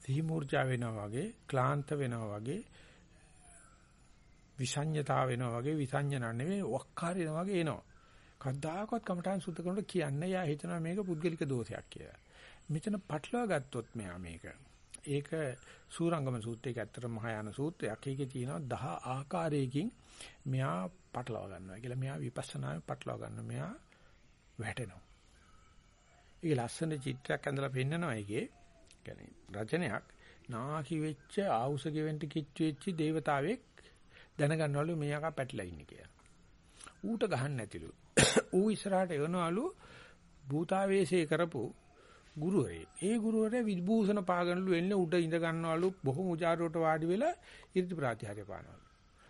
සිහි මූර්ජා වෙනවා වගේ, ක්ලාන්ත වෙනවා වගේ, විසඤ්ඤතා වෙනවා වගේ විසඤ්ඤන නෙවෙයි වක්කාරිනවා වගේ එනවා. කද්දාකවත් කමඨාන් සුද්ධ කරනකොට කියන්නේ යා හිතනවා මේක පුද්ගලික දෝෂයක් කියලා. මෙතන පටලවා ගත්තොත් මෙයා මේක ඒක සූරංගම සූත්‍රයක ඇත්තටම මහායාන සූත්‍රයක්. ඒකේ තියෙනවා 10 ආකාරයකින් මෙයා පටලවා ගන්නවා කියලා. මෙයා විපස්සනාවේ පටලවා ගන්නවා. මෙයා වැටෙනවා. ඒක ලස්සන චිත්‍රයක් ඇඳලා පෙන්නනවා ඒකේ. කියන්නේ රචනයක් නාකි වෙච්ච ආවුස ගෙවෙන්ට කිච්චු වෙච්ච దేవතාවෙක් දැනගන්නවලු මෙයාක පැටලා ඉන්නේ කියලා. ඌට ගහන්න නැතිලු. *coughs* ඌ ඉස්සරහට එනවලු භූතාවේශය කරපු ගුරුවරේ. ඒ ගුරුවරයා විභූෂණ පාගනලු එන්නේ උඩ ඉඳ ගන්නවලු බොහොම උජාරුවට වාඩි වෙලා ඉර්ධි ප්‍රාතිහාර්ය පානවලු.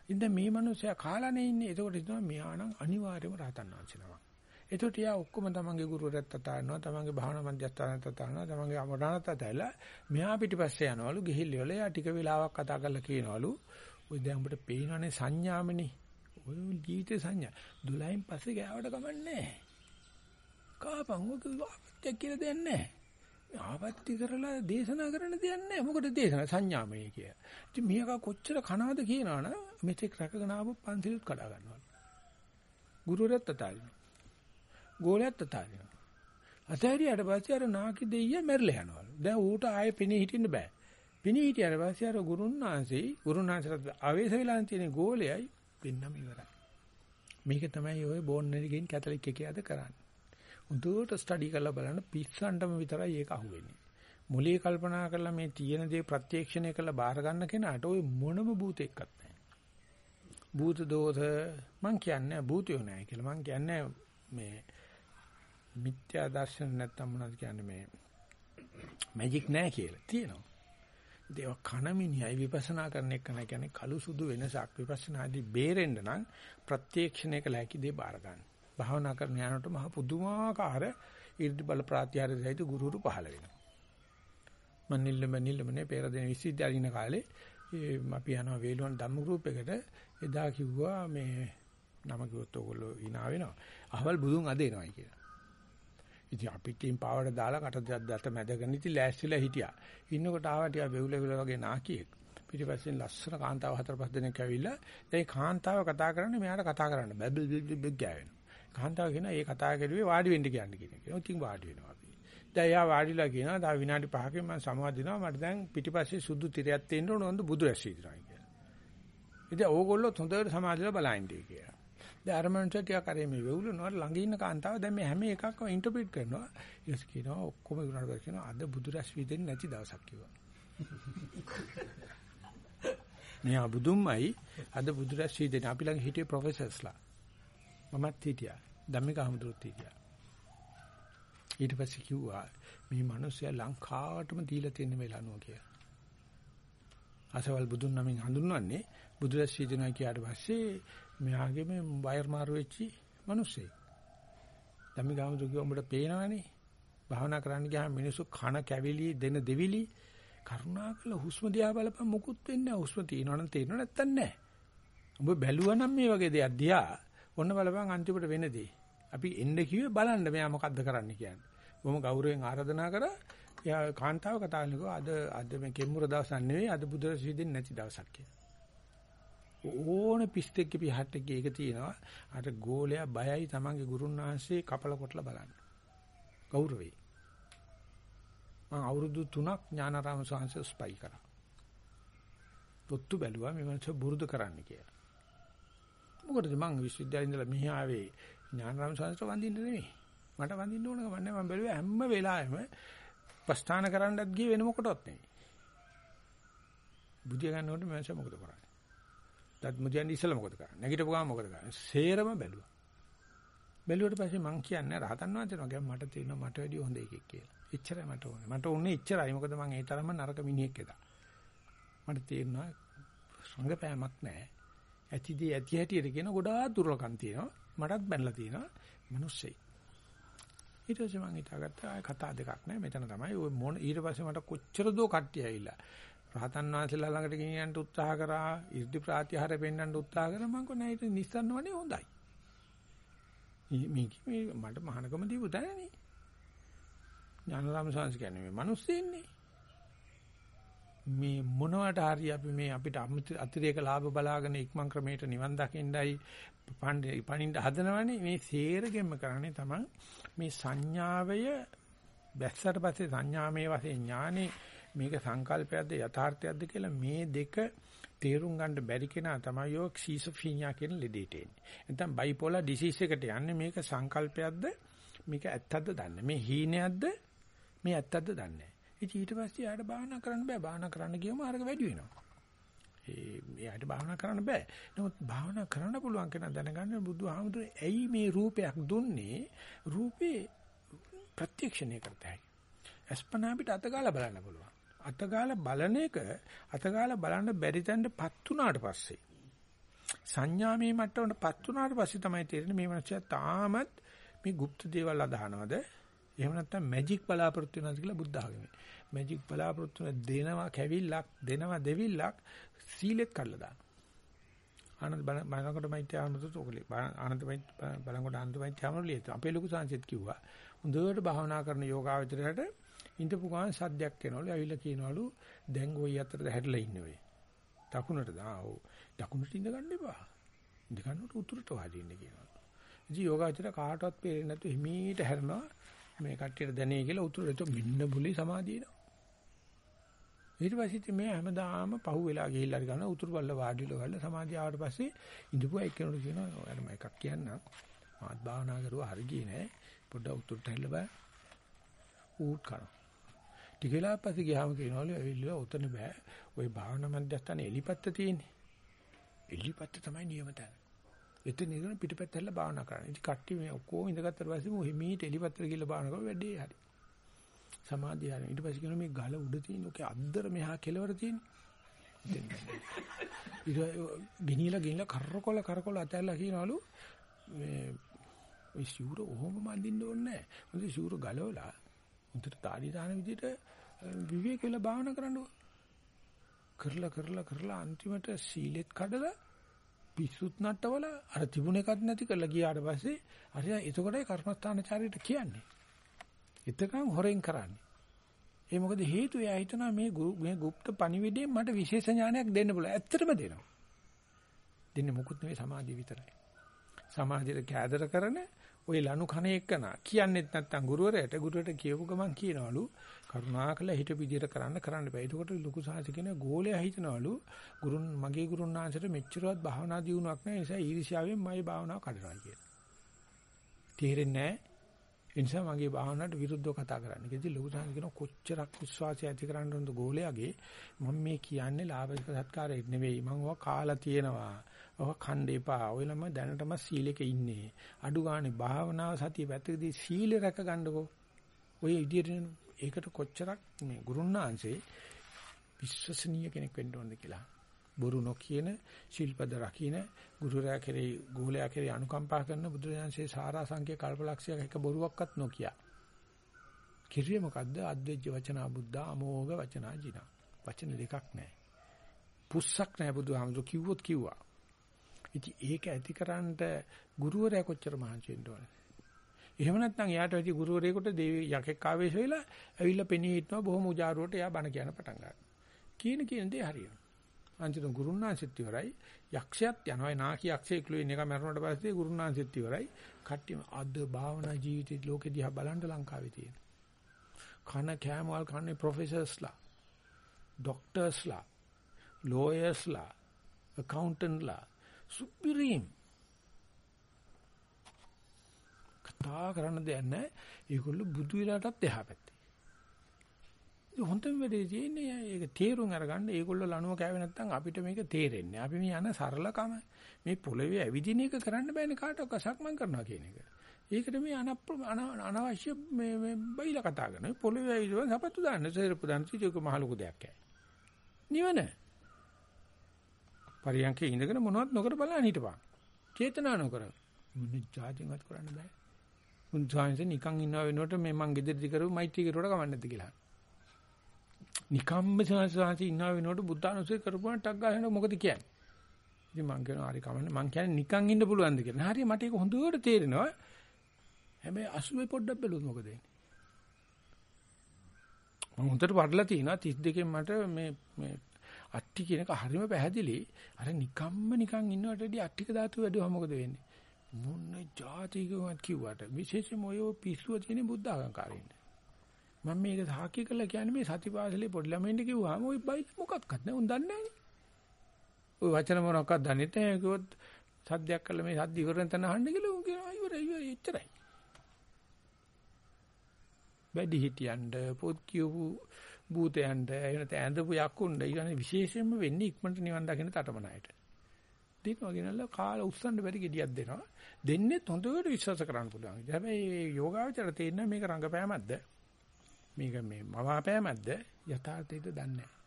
ඉතින් මේ මිනිස්සයා කාලානේ ඉන්නේ. එතකොට හිතනවා මෙහා නම් අනිවාර්යයෙන්ම රහතන් වහන්සේනවා. එතකොට යා ඔක්කොම තමන්ගේ ගුරුවරයාත් තතානවා, තමන්ගේ භාවනා මධ්‍යස්ථානත් තතානවා, තමන්ගේ අමරණත් තතලා මෙහා පිටිපස්සේ යනවලු ගිහිල්ල වල යා ටික වෙලාවක් කතා කරලා කියනවලු ඔය දැන් උඹට පේනවනේ සංඥාමනේ. ඔය ජීවිතේ සංඥා. 12න් පස්සේ ගෑවට කමන්නේ කාපන් ඔක ආපත්‍ය කියලා දෙයක් නැහැ. ආපත්‍ය කරලා දේශනා කරන්න දෙයක් නැහැ. මොකද දේශනා සංඥාමය කිය. ඉතින් මේක කොච්චර කනවද කියනවනම් මෙතෙක් රැකගෙන ආපු පන්සිලුත් කඩා ගන්නවා. ගුරුවරයාත් අතාරිනවා. ගෝලයාත් අතාරිනවා. අතහැරියට පස්සේ අර නාකි දෙයිය මැරිලා යනවලු. දැන් ඌට ආයේ පෙනී හිටින්න බෑ. පෙනී හිටියට පස්සේ අර ගුරුන්නාංශේ ගුරුන්නාංශට ආවේශ වෙලා තියෙන ගෝලයයි වෙන්නම ඉවරයි. මේක තමයි ඔය බෝන්නරිගෙන් කැතලික් එකේ අද කරන්නේ. උදුවට ස්ටඩි කරලා බලන්න පිස්සන්ටම විතරයි ඒක අහුවෙන්නේ. මුලිය කල්පනා කරලා මේ තියෙන දේ ප්‍රත්‍යක්ෂණය කරලා බාර ගන්න කෙනාට ওই මොනම භූතෙක්වත් නැහැ. භූත දෝෂ මං කියන්නේ භූතයෝ නැහැ කියලා. මං කියන්නේ මේ මිත්‍යා දර්ශන නැත්තම් මොනවද කියන්නේ මේ මැජික් නැහැ කියලා. තියෙනවා. දේව කනමිනියයි විපස්සනා කරන එක නෑ කියන්නේ කළු සුදු වෙනසක් විපස්සනාදී බේරෙන්න නම් ප්‍රත්‍යක්ෂණය කළ හැකි දේ බාර ගන්න. භාවනා කරන යනකොට මහ පුදුමාකාර 이르දි බල ප්‍රාත්‍යාරය සහිත ගුරුවරු පහළ වෙනවා. මම නිල්ලම නිල්ලමනේ පෙරදෙන විශ්වවිද්‍යාලේ ඉන්න කාලේ අපි යනවා වේලුවන් ධම්ම ගෲප් එකට එදා කිව්වා මේ නම කිව්වොත් ඔයගොල්ලෝ hina වෙනවා. අහවල් බුදුන් අද එනවායි කියලා. ඉතින් අපි ටීම් පාවට දාලා කට දත මැදගෙන ඉතින් ලෑස්තිලා හිටියා. ඉන්නකොට ආවා ටික වෙවුල වෙවුල වගේ නාකියෙක්. පිටිපස්සෙන් ලස්සන කාන්තාව හතර පහ දෙනෙක් ඇවිල්ලා දැන් කාන්තාව කතා කරන්නේ මෙයාට කතා කරන්න බැබල් බිබ් ගෑවෙනවා. කාන්තාව කියනවා ඒ කතා කරුවේ වාඩි වෙන්න කියන්නේ කියන එක. ඉතින් වාඩි වෙනවා අපි. දැන් එයා වාඩිලා කියනවා තව විනාඩි 5කින් මම සමාව දෙනවා මට දැන් පිටිපස්සේ සුදු තිරයක් තියෙන්න ඕන හොඳ බුදු රැස් වීදරයි කියලා. ඉතින් ඕගොල්ලෝ හොඳට සමාධියලා බලන්නේ කියලා. දැන් අර මනුස්සයා ටිකක් අර මේ වෙවුලනවා ළඟ ඉන්න කාන්තාව දැන් මේ හැම එකක්ම ඉන්ටර්ප්‍රීට් කරනවා. ඊට කියනවා ඔක්කොම පස්සේ කියනවා අද බුදු රැස් වීදෙන්නේ නැති දවසක් කිව්වා. *laughs* මෙයා බුදුන්මයි අද බුදු රැස් වීදෙන්නේ අපි ළඟ හිටියේ ප්‍රොෆෙසර්ස්ලා. මමත් හිටියා. ධම්මික හමුදුරුත් හිටියා. ඊට පස්සේ කිව්වා මේ මිනිස්සයා ලංකාවටම දීලා තියෙන මේ ලනුව කියලා. අසවල් බුදුන් නමින් හඳුන්වන්නේ බුදුරැස් වීදිනා කියාට පස්සේ මෙයාගේ මේ වයර් මාරු වෙච්චි මිනිස්සෙක්. ධම්මික හමුදුරු කිව්වා උඹට පේනවනේ. භාවනා කරන්න ගියාම මිනිස්සු කන කැවිලි දෙන දෙවිලි කරුණාකර හුස්ම දිහා බලපන් මොකුත් වෙන්නේ නැහැ. හුස්ම තියෙනවනම් තේරෙනව නැත්තම් නැහැ. උඹ බැලුවා නම් මේ වගේ දෙයක් දිහා ඔන්න බලපන් අන්තිමට වෙනදී. අපි එන්න කිව්වේ බලන්න මෙයා මොකද්ද කරන්න කියන්නේ. බොහොම ගෞරවයෙන් ආරාධනා කරා. එයා කාන්තාව කතා කරනකොට අද අද මේ කෙම්මුර දවසක් නෙවෙයි අද බුදුරජාණන් වහන්සේ නැති දවසක් කියලා. ඕන පිස්තෙක්ක පිටහට්ටක ඒක තියෙනවා. අර ගෝලයා බයයි තමන්ගේ ගුරුන් වහන්සේ කපල කොටලා බලන්න. ගෞරවේ. මම අවුරුදු 3ක් ඥානාරාම සාංශ ස්පයි කරා. පොත්තු බැලුවා මේ මනස බුරුදු කරන්න කියලා. මොකටද මං විශ්වවිද්‍යාලේ ඉඳලා මෙහි ආවේ ඥානරාම සංස්කෘත වඳින්න නෙමෙයි. මට වඳින්න ඕන කම නැහැ. මම බැලුවා හැම වෙලාවෙම ප්‍රස්ථාන කරන්නත් ගියේ වෙන මොකටවත් නෙමෙයි. බුදිය ගන්නකොට මම මොකද කරන්නේ? දත් මුදියන් ඉස්සලා මොකද කරන්නේ? නැගිටපු ගමන් මොකද කරන්නේ? සේරම බැලුවා. බැලුවට පස්සේ මං කියන්නේ රහතන් වහන්සේ නෝ මට තේරෙනවා මට වැඩිය හොඳ එකෙක් කියලා. එච්චරයි මට ඕනේ. මට ඕනේ එච්චරයි. මොකද මං ඒ තරම්ම නරක මිනිහෙක් එදා. මට තේරෙනවා සංගපෑමක් නැහැ. ඇතිදී ඇති හැටියට කියන ගොඩාක් දුර්ලකම් තියෙනවා. මටත් බැනලා තියෙනවා. මිනිස්සෙයි. ඊට පස්සේ මම හිතාගත්තා ආය කතා දෙකක් නෑ. මෙතන තමයි ওই මොන ඊට පස්සේ මට කොච්චර දෝ කට්ටිය ඇවිල්ලා. රහතන් වහන්සේලා ළඟට ගෙනියන්න උත්සාහ කරා, 이르දි ප්‍රාතිහාර පෙන්වන්න උත්සාහ කරා. මම කොහොනේ ඊට නිස්සන්නවනේ හොඳයි. මේ මේ මට මහානකම දීපු තැනනේ. ඥානරාම සංස් කියන්නේ මේ මිනිස්සු ඉන්නේ. මේ මොනවට හරි අපි මේ අපිට අතිරේක ලාභ බලාගෙන ඉක්මන් ක්‍රමයට නිවන් දකින්නයි පණින්න හදනවනේ මේ සේරගෙම කරන්නේ තමයි මේ සංඥාවය බැස්සට පස්සේ සංඥාමේ වශයෙන් ඥානේ මේක සංකල්පයක්ද යථාර්ථයක්ද කියලා මේ දෙක තේරුම් ගන්න බැරි කෙනා තමයි ඔය ක්සිසොෆීනියා කියන ලෙඩේට එන්නේ. නැත්නම් බයිපෝලර් ඩිසීස් එකට යන්නේ මේක සංකල්පයක්ද මේක ඇත්තක්ද දන්නේ. මේ හීනයක්ද මේ ඇත්තක්ද දන්නේ. ඉතින් ඊට පස්සේ යාට භාවනා කරන්න බෑ. භාවනා කරන්න ගියම අරක වැඩි වෙනවා. ඒ යාට භාවනා කරන්න බෑ. නමුත් භාවනා කරන්න පුළුවන් කෙනා දැනගන්න බුදුහාමුදුරේ ඇයි මේ රූපයක් දුන්නේ? රූපේ ප්‍රත්‍යක්ෂණය කරතයි. අස්පනා පිට අතගාලා බලන්න පුළුවන්. අතගාලා බලන එක අතගාලා බලන්න බැරි තැනටපත් උනාට පස්සේ සංඥාමේ මට්ටමටපත් උනාට පස්සේ තමයි තේරෙන්නේ මේ මනුස්සයා තාමත් මේ গুপ্ত දේවල් අදහනවද එහෙම නැත්නම් මැජික් බලාපොරොත්තු වෙනවද කියලා බුද්ධ ආගමේ. මැජික් බලාපොරොත්තු වෙන දෙනවා කැවිල්ලක් දෙනවා දෙවිල්ලක් සීලෙත් කඩලා දානවා ආනන්ද බලනකොට මෛත්‍රී ආනන්දට ඔකලේ. ආනන්ද බලනකොට ආනන්ද මෛත්‍රී ආමරලිය අපේ ලොකු සංසෙත් කිව්වා. හොඳට භාවනා කරන යෝගාවචරයට ඉඳපු ගමන් සද්දයක් එනවලු ඇවිල්ලා කියනවලු දැන් ওই අතරද හැරිලා ඉන්නේ ඔය දකුණට දා ඔව්. දකුණට ඉඳ ගන්න එපා. ඉඳ ගන්නකොට උතුරට වාඩි ඉන්න කියනවා. ඉතින් යෝගාචර කාටවත් පේන්නේ නැතු හිමීට හැරෙනවා. මේ කට්ටියට දැනේ කියලා උතුරට මෙන්න බුලි සමාධියනවා ඊට පස්සේ මේ හැමදාම පහු වෙලා ගිහිල්ලා හරි ගන්න උතුරු බල්ල වාඩිලා ගල්ල සමාධිය ආවට පස්සේ ඉඳපුවා එක්කෙනෙකුට කියනවා ඔයාලා මම එකක් කියන්නම්. මාත් භාවනා කරුවා හරි ගියේ නෑ. පොඩ්ඩක් උතුරට හැල්ල බෑ. ඌට් කරනවා. ටික වෙලා පස්සේ ගියාම කියනවලු ඇවිල්ලා උතන බෑ. ওই භාවනා මධ්‍යස්ථානේ එලිපත්ත තියෙන්නේ. එලිපත්ත තමයි නියම තැන. එතන ඉඳන් පිටපැත්ත හැල්ල භාවනා කරන්න ඉතින් කට්ටිය මේ ඔක්කොම ඉඳගත්තට පස්සේ මොහි මීට එලිපත්තට ගිහලා භාවනා කරලා වැඩේ හරි සමාධිය හරි. ඊට පස්සේ කියනවා මේ ගල උඩ තියෙන ඔකේ අද්දර මෙහා කෙලවර තියෙන්නේ. ගිනිලා ගිනිලා කරකොල කරකොල අතැල්ලා කියනවලු මේ ඔය ශූර ඔහොම මන්දින්න ඕනේ නැහැ. මොකද ශූර ගලවලා උන්ට තාඩි දාන විදිහට විවේක වෙලා භාවනා කරන්න කරලා කරලා කරලා අන්තිමට සීලෙත් කඩලා පිස්සුත් නට්ටවල අර තිබුණ එකක් නැති කරලා ගියාට පස්සේ අර එතකොටයි කර්මස්ථානචාරීට කියන්නේ එතකන් හොරෙන් කරන්නේ. ඒ මොකද හේතුව එයා හිතනවා මේ මේ গুপ্ত පණිවිඩයෙන් මට විශේෂ ඥානයක් දෙන්න පුළුවන්. ඇත්තටම දෙනවා. දෙන්නේ මොකුත් නෙවෙයි සමාධිය විතරයි. සමාධියට කැදර කරන ওই ලනු කණ එක්කන කියන්නෙත් නැත්තම් ගුරුවරයාට ගුරුවරට කියපු ගමන් කියනවලු කරුණාකර හිත විදියට කරන්න කරන්න බෑ. ඒකට ලොකු සාහිත්‍ය කියන ගෝලයා හිතනවලු ගුරුන් මගේ ගුරුන් ආංශයට මෙච්චරවත් භාවනා දියුණුවක් නැහැ. ඒ නිසා ඊර්ෂ්‍යාවෙන් මගේ භාවනාව කඩනවා කියලා. තේරෙන්නේ නැහැ. ඒ නිසා මගේ භාවනාවට විරුද්ධව කතා කරන්න. ඒකදී ලොකු සංඝ කියන කොච්චරක් විශ්වාසය ඇති කරන්න උන්ද ගෝලයාගේ මම මේ කියන්නේ ලාභයක සත්කාරයක් නෙවෙයි. මම ඔවා කාලා තියෙනවා. ඔවා ඛණ්ඩ එපා. ඔය ළම දැනටම සීලෙක ඉන්නේ. අඩු ගානේ භාවනාව සතිය පැත්තකදී සීල රැක ගන්නකෝ. ඔය විදියට ඒකට කොච්චරක් මේ ගුරුන්නාංශේ විශ්වසනීය කෙනෙක් වෙන්න ඕනද කියලා. බොරු නොකියන ශිල්පද රකින්න ගුරුරයා කෙරෙහි ගෝලයා කෙරෙහි අනුකම්පා කරන බුදුරජාන්සේ සාරා සංකේ කල්පලක්ෂයක එක බොරුවක්වත් නොකිය. කිරිය මොකද්ද? අද්වේජ්‍ය වචනා බුද්ධා අමෝඝ වචනා ජිනා. වචන දෙකක් නැහැ. පුස්සක් නැහැ බුදුහාමුදුරු කිව්වොත් කිව්වා. ඉතින් ඒක ඇතිකරන්න ගුරුවරයා කොච්චර මහන්සි වෙන්න ඕනද? එහෙම නැත්නම් එයාට වැඩි ගුරුවරයෙකුට දෙවි යකෙක් ආවේශ වෙලා ඇවිල්ලා පෙනී හිටනවා බොහොම උජාරුවට එයා බණ කියන පටන් ගන්නවා. කියන කියන දේ හරියනවා. අන්තිම ගුරුනාංශෙත් ඉවරයි. යක්ෂයත් යනවා. නාකි යක්ෂයෙක් ලුයින් එක මැරුණාට පස්සේ ගුරුනාංශෙත් ඉවරයි. කට්ටිය අද භාවනා ජීවිතේ ලෝකෙ දිහා බලන්න ලංකාවේ තියෙන. කන කෑමවල් කන්නේ ප්‍රොෆෙසර්ස්ලා, ડોක්ටර්ස්ලා, ලෝයර්ස්ලා, accountantලා, සුපිරීම් කතා කරන්න දෙයක් නැහැ. ඒගොල්ලෝ බුදු විලාටත් එහා පැත්තේ. හොඳම වෙලේ තියෙන්නේ ඒක තේරුම් අරගන්න ඒගොල්ලෝ ලනුව කෑවේ නැත්නම් අපිට මේක තේරෙන්නේ. අපි මේ යන සරලකම මේ පොළවේ ඇවිදින එක කරන්න බෑනේ කාටවත් සක්මන් කරනවා කියන එක. ඒකට මේ අනවශ්‍ය මේ මේ බයිලා කතා කරනවා. පොළවේ ඇවිදින සපත්තු දාන්න සෙරප්පු දාන්න චිචක මහ ලොකු දෙයක් ඈ. නිවන. පරියන්කේ ඉඳගෙන මොනවත් නොකර බලන්න හිටපන්. චේතනා නොකර. මොන જાතිවත් කරන්න බෑ. මුන් සායන්ස් නිකන් ඉන්නව වෙනකොට මේ මං ගෙදරදි කරුව මෛත්‍රී කරුවට කමන්නේ නැද්ද කියලා. නිකම්ම සාසාසි ඉන්නා වෙනකොට බුද්ධානුසය කරපුවාට ටක් ගහන මොකද කියන්නේ? ඉතින් මං කියනවා හරි කමන්නේ මං කියන්නේ නිකන් ඉන්න පුළුවන්ද කියලා. හරි මට ඒක හොඳට තේරෙනවා. හැබැයි 80 පොඩ්ඩක් බැලුවොත් මොකද වෙන්නේ? මම හොඳට වඩලා තිනවා 32කින් මට මේ මේ අට්ටි කියනක හරිම පැහැදිලි. අර නිකම්ම නිකන් ඉන්නකොටදී අට්ටික ධාතු වැඩිවම මොකද වෙන්නේ? මොන જાතිකවත් කිව්වට විශේෂම ඔය පිස්සුව තියෙන බුද්ධ අගංකාරින්න. මම මේක සාකච්ඡා කළා කියන්නේ මේ සතිපාසලේ පොඩි ළමයින්ට කිව්වාම ওই බයි මොකක්වත් නෑ උන් දන්නේ නෑනේ. ওই වචන මොනක්වත් දන්නේ නැහැ කිව්වොත් සද්දයක් කළා මේ සද්ද ඉවරෙන් තන අහන්න කියලා උන් කියනවා ඉවරයි ඉවරයි එච්චරයි. වැඩි හිටියන්ඩ පොත් කියවපු භූතයන්ට එනත ඇඳපු යක්කුන්ට ඊගොනේ විශේෂයෙන්ම වෙන්නේ ඉක්මනට නිවන් දකින්න තටමනයිට. දෙනවා ගෙනල්ලා කාලා උස්සන්න බැරි gediyak දෙනවා. දෙන්නේ හොඳට විශ්වාස කරන්න පුළුවන්. හැබැයි යෝගාවචර තේින්න මේක රංගපෑමක්ද? මේක මේ මවාපෑමක්ද? යථාර්ථයද දන්නේ නැහැ.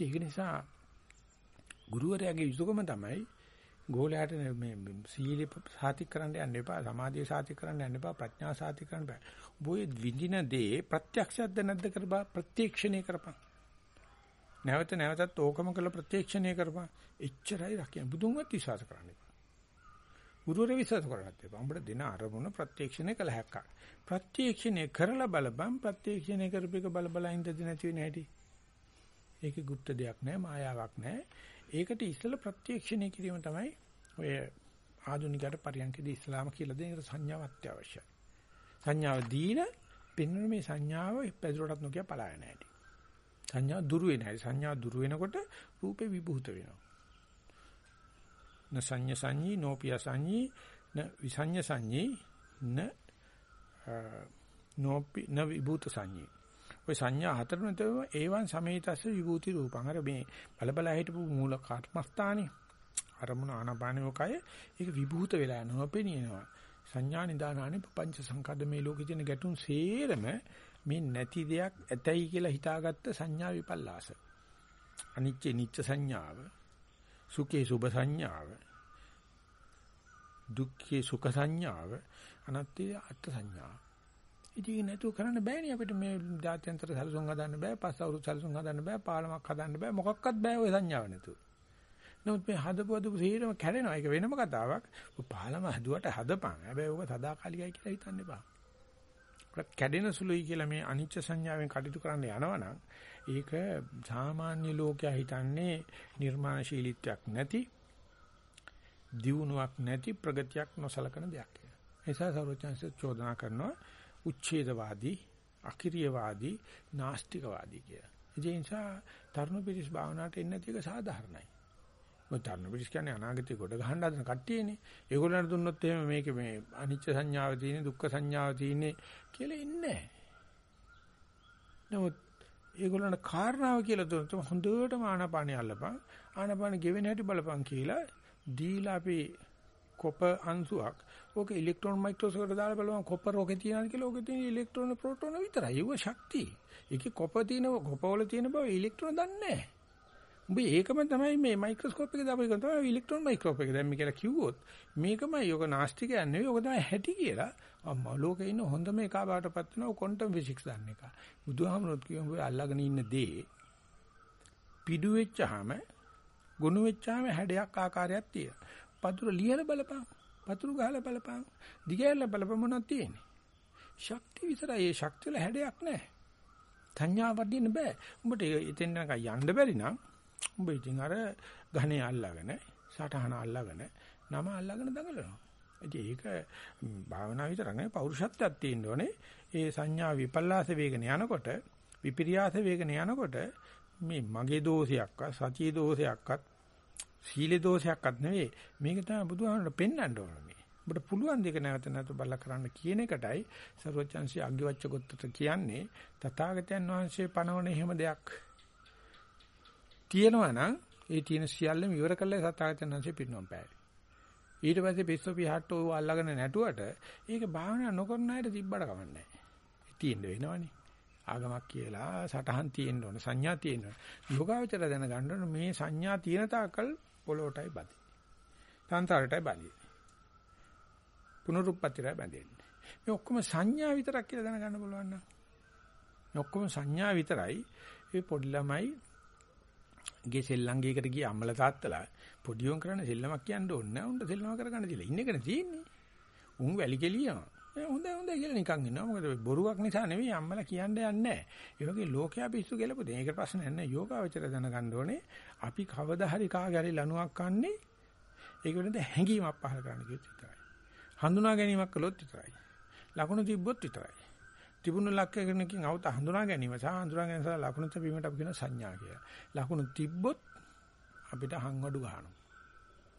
ඒක නිසා ගුරුවරයාගේ යුතුයකම තමයි ගෝලයාට මේ සීල සාතික් කරන්න යන්න එපා සමාධිය සාතික් කරන්න යන්න එපා ප්‍රඥා සාතික් කරන්න බෑ. බොයේ විඳින දේ ප්‍රත්‍යක්ෂයක්ද නැද්ද කරපන් ප්‍රත්‍යක්ෂණය කරපන්. නැවත නැවතත් ඕකම කළ ප්‍රත්‍යක්ෂණය කරපන්. එච්චරයි රකින්න. බුදුන්වත් විශ්වාස කරන්න එපා. ගුරුවරයා විශ්වාස කරන්නත් එපා. උඹට දෙන අරමුණ ප්‍රත්‍යක්ෂණය කළ හැක්කක්. ප්‍රත්‍යක්ෂණය කරලා බලපන් ප්‍රත්‍යක්ෂණය කරපේක බල බල ඉඳදී නැති වෙන හැටි. ඒකේ গুপ্ত දෙයක් නැහැ මායාවක් නැහැ. ඒකට ඉස්සෙල්ලා ප්‍රත්‍යක්ෂණය කිරීම තමයි ඔය ආධුනිකයට පරියන්කේදී ඉස්ලාම කියලා දෙන සංඥාවක් අත්‍යවශ්‍යයි. සංඥාව දීන පෙන්වන මේ සංඥාව පැදුරටත් නොකිය පලායන හැටි. සංඥා දුරු වෙන හැටි. සංඥා දුරු වෙනකොට රූපේ විභූත වෙනවා. න සංඤ සංඤී නෝපිය සංඤී න විසඤ්ඤ සංඤී න නෝපි න විභූත සංඤී ওই සංඥා හතරම තමයි ඒවන් සමේතස්ස විභූති රූපං. අර මේ බලබලා හිටපු මූල කර්මස්ථානේ අරමුණ ආනපානෝකය ඒක විභූත වෙලා නොපෙනියනවා. සංඥා නිදානානේ පංච සංකද්ද මේ ලෝකේ තියෙන ගැටුම් සේරම මේ නැති දෙයක් ඇතයි කියලා හිතාගත්ත සංඥා විපල්ලාස. අනිච්ච නිච්ච සංඥාව, සුඛේ සුභ සංඥාව, දුක්ඛේ සුඛ සංඥාව, අනත්තේ අත්ථ සංඥාව. ඉතින් නැතුව කරන්න බෑනේ අපිට මේ ජාත්‍යන්තර සැලසුම් හදන්න බෑ, පස් අවුරුදු සැලසුම් හදන්න බෑ, පාලමක් හදන්න බෑ, මොකක්වත් බෑ ওই සංඥාව නැතුව. නමුත් මේ හදපු හදපු සීරම කැඩෙනවා. ඒක වෙනම කතාවක්. පාලම හදුවට හදපන්. හැබැයි ඕක සදාකාලිකයි කියලා හිතන්න එපා. කැඩෙන සුළුයි කියලා මේ අනිච්ච සංඥාවෙන් කටයුතු කරන්න යනවනම් ඒක සාමාන්‍ය ලෝකයා හිතන්නේ නිර්මාණශීලීත්වයක් නැති දියුණුවක් නැති ප්‍රගතියක් නොසලකන දෙයක් කියලා. ඒ නිසා සර්වඥාන්සේ චෝදනා කරනවා උච්ඡේදවාදී, අකිරියවාදී, නාස්තිකවාදී කියලා. ඒ නිසා තරුණ පිරිස් භාවනාවට එන්නේ නැති එක සාධාරණයි. මොකද තරුණ පිරිස් කියන්නේ අනාගතේ කොට ගහන්න හදන කට්ටියනේ. ඒගොල්ලන්ට දුන්නොත් එහෙම මේක මේ අනිච්ච සංඥාව තියෙන, දුක්ඛ සංඥාව තියෙන කියලා ඉන්නේ නමුත් ඒගොල්ලන්ට කාරණාව කියලා දුන්නොත් හොඳටම ආනාපානිය අල්ලපන්. ආනාපාන ගෙවෙන හැටි බලපන් කියලා දීලා අපි කොප අංශුවක් ඕක ඉලෙක්ට්‍රෝන මයික්‍රොස්කෝප් එකට දාලා බලුවම කොපර් ඕකේ තියෙනවද කියලා ඕකේ තියෙන ඉලෙක්ට්‍රෝන ප්‍රෝටෝන විතරයි. ඒව ශක්තිය. ඒකේ කොප තියෙන කොපවල තියෙන බව ඉලෙක්ට්‍රෝන දන්නේ නැහැ. උඹ ඒකම තමයි මේ මයික්‍රොස්කෝප් එකේ දාපු එක තමයි ඉලෙක්ට්‍රෝන මයික්‍රොස්කෝප් එක දැම්මි කියලා කිව්වොත් මේකමයි යෝග නාස්තිකයක් නෙවෙයි යෝග තමයි හැටි කියලා අම්මා ලෝකේ ඉන්න හොඳම එක බාටපත් වෙනවා ක්වොන්ටම් ෆිසික්ස් දන්න එක. බුදුහාමුදුරුවෝ කියමු ඔය අල්ලගෙන ඉන්න දේ පිඩු වෙච්චාම ගුණ වෙච්චාම හැඩයක් ආකාරයක් තියෙනවා. පතුර ලියලා බලපන්. පතුරු ගහලා බලපන්. දිගහැරලා බලපන් මොනවද තියෙන්නේ? ශක්තිය විතරයි. ඒ ශක්තිය වල හැඩයක් නැහැ. සංඥා වදින්න බෑ. උඹට එතෙන් යන්න බැරි නම් උඹ ඉතින් අර ඝනේ අල්ලගෙන, සටහන අල්ලගෙන, නම අල්ලගෙන දඟලනවා. ඉතින් ඒක භාවනා විතර නෙවෙයි පෞරුෂත්වයක් තියෙන්න ඕනේ. ඒ සංඥා විපල්ලාස වේගන යනකොට, විපිරියාස වේගන යනකොට මේ මගේ දෝෂයක්වත්, සතිය දෝෂයක්වත් සීල දෝෂයක්වත් නෙවෙයි. මේක තමයි බුදුහාමරට පෙන්වන්න ඕනේ. ඔබට පුළුවන් දෙක නැවත නැවත බලලා කරන්න කියන එකටයි සර්වචන්සි අග්ගිවච්ඡ ගොත්තට කියන්නේ තථාගතයන් වහන්සේ පනවන එහෙම දෙයක් තියෙනවා නම් ඒ තියෙන සියල්ලම ඉවර කළා තථාගතයන් වහන්සේ පිරිනොම් පෑවේ. ඊට පස්සේ පිස්සු පිහට්ට ඕව අල්ලගෙන නැටුවට ඒක භාවනා නොකරන අයට තිබ්බට කමන්නේ නැහැ. තියෙන්න වෙනවනේ. ආගමක් කියලා සටහන් තියෙන්න ඕන සංඥා තියෙන්න ඕන. යෝගාවචර දැනගන්න මේ සංඥා තියෙන තාකල් පොළොටයි බදි. සංසාරයටයි බදි. පුනරුත්පත්තිරයි බැඳෙන්නේ. මේ ඔක්කොම සංඥා විතරක් කියලා දැනගන්න පුළුවන් නම්. මේ ඔක්කොම සංඥා විතරයි. ඒ පොඩි ළමයි ගේ සෙල්ලංගේකට ගිය අම්මලා තාත්තලා පොඩි උන් කරන සෙල්ලමක් කියන්න ඕනේ නැහැ. උන්ට සෙල්ලම කරගන්න තියලා ඉන්න එකනේ තියෙන්නේ. උන් වැලි කෙලියනවා. ඒ හොඳයි හොඳයි කියලා නිකන් ඉන්නවා. මොකද බොරුවක් නිසා නෙවෙයි අම්මලා කියන්න යන්නේ නැහැ. ඒ වගේ ලෝකයා පිස්සු කියලා පුතේ. ඒක ප්‍රශ්නයක් නැහැ. යෝගාවචර දැනගන්න ඕනේ. අපි කවදා හරි කාගේ හරි ලණුවක් කන්නේ ඒක වෙනද හැංගීමක් පහල කරන්න කිව්වොත් විතරයි. හඳුනා ගැනීමක් කළොත් විතරයි. ලකුණු තිබ්බොත් විතරයි. තිබුණු ලක්ෂණකින් අවත හඳුනා ගැනීම සහ හඳුනා ගැනීම සහ ලකුණු තිබීමට අපි කියන සංඥා කියලා. ලකුණු තිබ්බොත් අපිට හංවඩු ගන්නවා.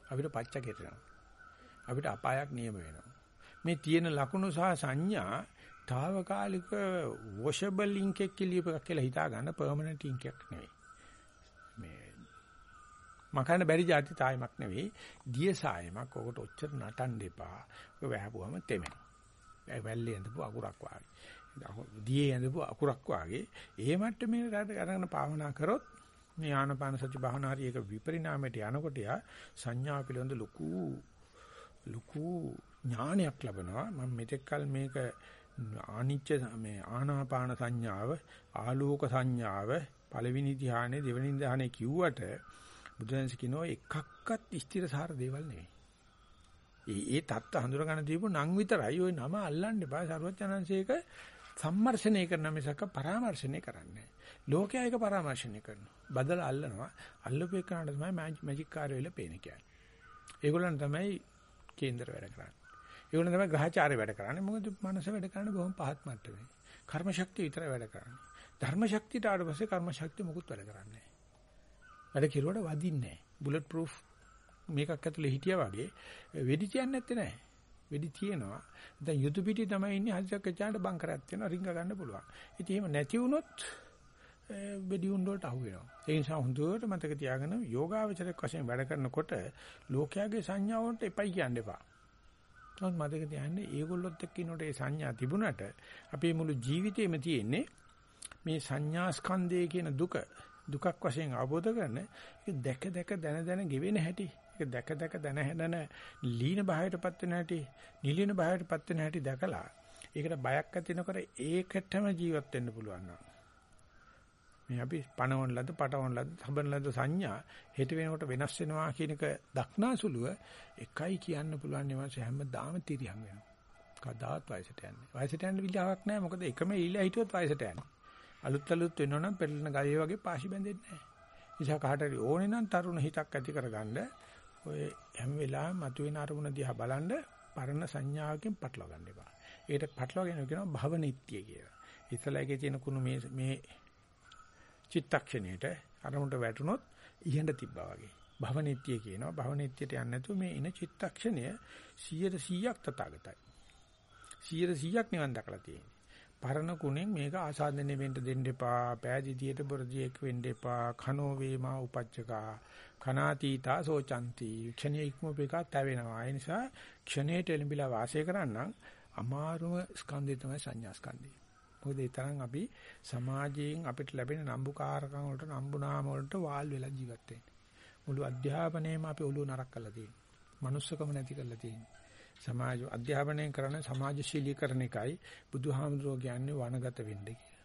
අපිට පච්ච කෙරෙනවා. අපිට අපායක් නියම වෙනවා. මේ තියෙන ලකුණු සහ සංඥා తాවකාලික වොෂබල් ලින්ක් එකක් කියලා හිතා ගන්න පර්මනන්ට් ලින්ක් එකක් නෙවෙයි. මේ මකන්න බැරි જાති තායමක් නෙවෙයි දිය සායමක්. ඔකට ඔච්චර නටන්න එපා. ඔය වැහපුවම තෙමෙනවා. වැල්ලේ ඇඳපු අකුරක් වාගේ. දියේ ඇඳපු අකුරක් වාගේ. ඒ මට්ටමේ අරගෙන භාවනා කරොත් මේ ආනපාන සති භාවනා හරි එක විපරිණාමයට යනකොට යා සංඥා පිළිබඳ ලොකු ලොකු ඥානයක් ලැබෙනවා. මම මෙතෙක් කල මේක ආනිච්ච මේ ආනාපාන සංඥාව, ආලෝක සංඥාව, පළවෙනි ධ්‍යානෙ, දෙවෙනි ධ්‍යානෙ කිව්වට බුදුන්ස කියනවා එකක්වත් ස්ථිරසාර දේවල් නෙවෙයි. ඒ ඒ தත්ත හඳුර ගන්න දීපු නම් විතරයි ওই නම අල්ලන්න එපා. සර්වඥාන්සේක සම්මර්ෂණය කරන මිසක පරාමර්ශණය කරන්නේ ලෝකයා එක පරාමර්ශණය කරනවා බදලා අල්ලනවා අල්ලපේ කරනට තමයි මැජික් කාර්ය වෙලා පේන කියන්නේ ඒගොල්ලන් තමයි කේන්දර වැඩ කරන්නේ ඒගොල්ලන් තමයි ග්‍රහචාරය වැඩ කරන්නේ. මොකද මනස වැඩ කරන්නේ බොහොම පහත් මට්ටමේ. කර්ම ශක්තිය විතරයි වැඩ කරන්නේ. ධර්ම ශක්තියට ආවට පස්සේ කර්ම ශක්තිය මොකුත් වැඩ කරන්නේ නැහැ. වැඩ කෙරුවට වදින්නේ නැහැ. බුලට් ප්‍රූෆ් මේකක් ඇතුලේ හිටියා වගේ වෙඩි තියන්නේ නැත්තේ නැහැ. වෙඩි තියෙනවා. දැන් යුතු පිටි තමයි ඉන්නේ හදිසියක් එචාට බංකරයක් තියෙනවා රිංග ගන්න පුළුවන්. ඉතින් එහෙම නැති වුණොත් වෙඩි උණ්ඩ වලට අහු වෙනවා. ඒ නිසා හොඳට මතක තියාගන්න යෝගාවචරයක් වශයෙන් වැඩ කරනකොට ලෝකයාගේ සංඥාවන්ට එපයි කියන්න එපා. නමුත් මතක තියාගන්න ඒගොල්ලොත් එක්ක ඉන්නකොට ඒ සංඥා තිබුණට අපේ මුළු ජීවිතේම තියෙන්නේ මේ සංඥා ස්කන්ධය කියන දුක දුකක් වශයෙන් අවබෝධ කරන ඒක දැක දැක දන දන ගෙවෙන හැටි. ඒක දැක දැක දන හැදන ලීන භාවයටපත් වෙන හැටි නිලීන භාවයටපත් වෙන හැටි දැකලා ඒකට බයක් ඇති නොකර ඒකටම ජීවත් වෙන්න පුළුවන් මේ අපි පණවන ලද පටවන ලද හබන ලද සංඥා හෙට වෙනකොට වෙනස් වෙනවා කියන එක දක්නාසුලුව එකයි කියන්න පුළුවන් නෙවෙයි හැමදාම තිරියම් වෙනවා කදාත් වයසට යන්නේ වයසට යන්න විලාවක් නැහැ මොකද එකම ඊළා හිටියොත් වයසට යන්නේ අලුත් අලුත් වෙනවනම් පෙරලෙන ගලේ වගේ පාසි බැඳෙන්නේ නැහැ. නිසා කාට හරි ඕනේ නම් තරුණ හිතක් ඇති කරගන්න ඔය හැම වෙලාවෙම මතුවෙන අරමුණ දිහා බලන්න පරණ සංඥාවකින් පටලවා ගන්න එපා. ඒකට පටලවාගෙන කියනවා භවනිත්‍ය කියලා. ඉතලයේ තියෙන කුණු මේ මේ චිත්තක්ෂණයට අරමුණට වැටුනොත් ඉහෙඳ තිබ්බා වගේ. භවනිත්‍ය කියනවා. භවනිත්‍යයට යන්නේ නැතුව මේ ඉන චිත්තක්ෂණය 100%ක් තථාගතයි. 100%ක් නිවන් දැකලා තියෙනවා. පරණ කුණෙන් මේක ආසාදනය වෙන්න දෙන්න එපා. පෑදීතියට බොරදියෙක් වෙන්න එපා. කනෝ වේමා උපච්චකා. කනාතීතා සෝචಂತಿ. ක්ෂණයේ ඉක්මවපේකා තැවෙනවා. ඒ නිසා ක්ෂණයට එළඹිලා වාසය කරන්න අමාරුම ස්කන්ධය තමයි සංඥා ස්කන්ධය. මොකද ඒ තරම් අපි සමාජයෙන් අපිට ලැබෙන නම්බුකාරකම් වලට නම්බුනාම වලට වාල් වෙලා ජීවත් වෙන්නේ. මුළු අධ්‍යාපනයේම අපි ඔළුව නරක් කරලා තියෙනවා. manussකම නැති කරලා තියෙනවා. සමාජ අධ්‍යාපනය කරන සමාජශීලීකරණ එකයි බුදුහාමුදුරුවෝ කියන්නේ වනගත වෙන්න කියලා.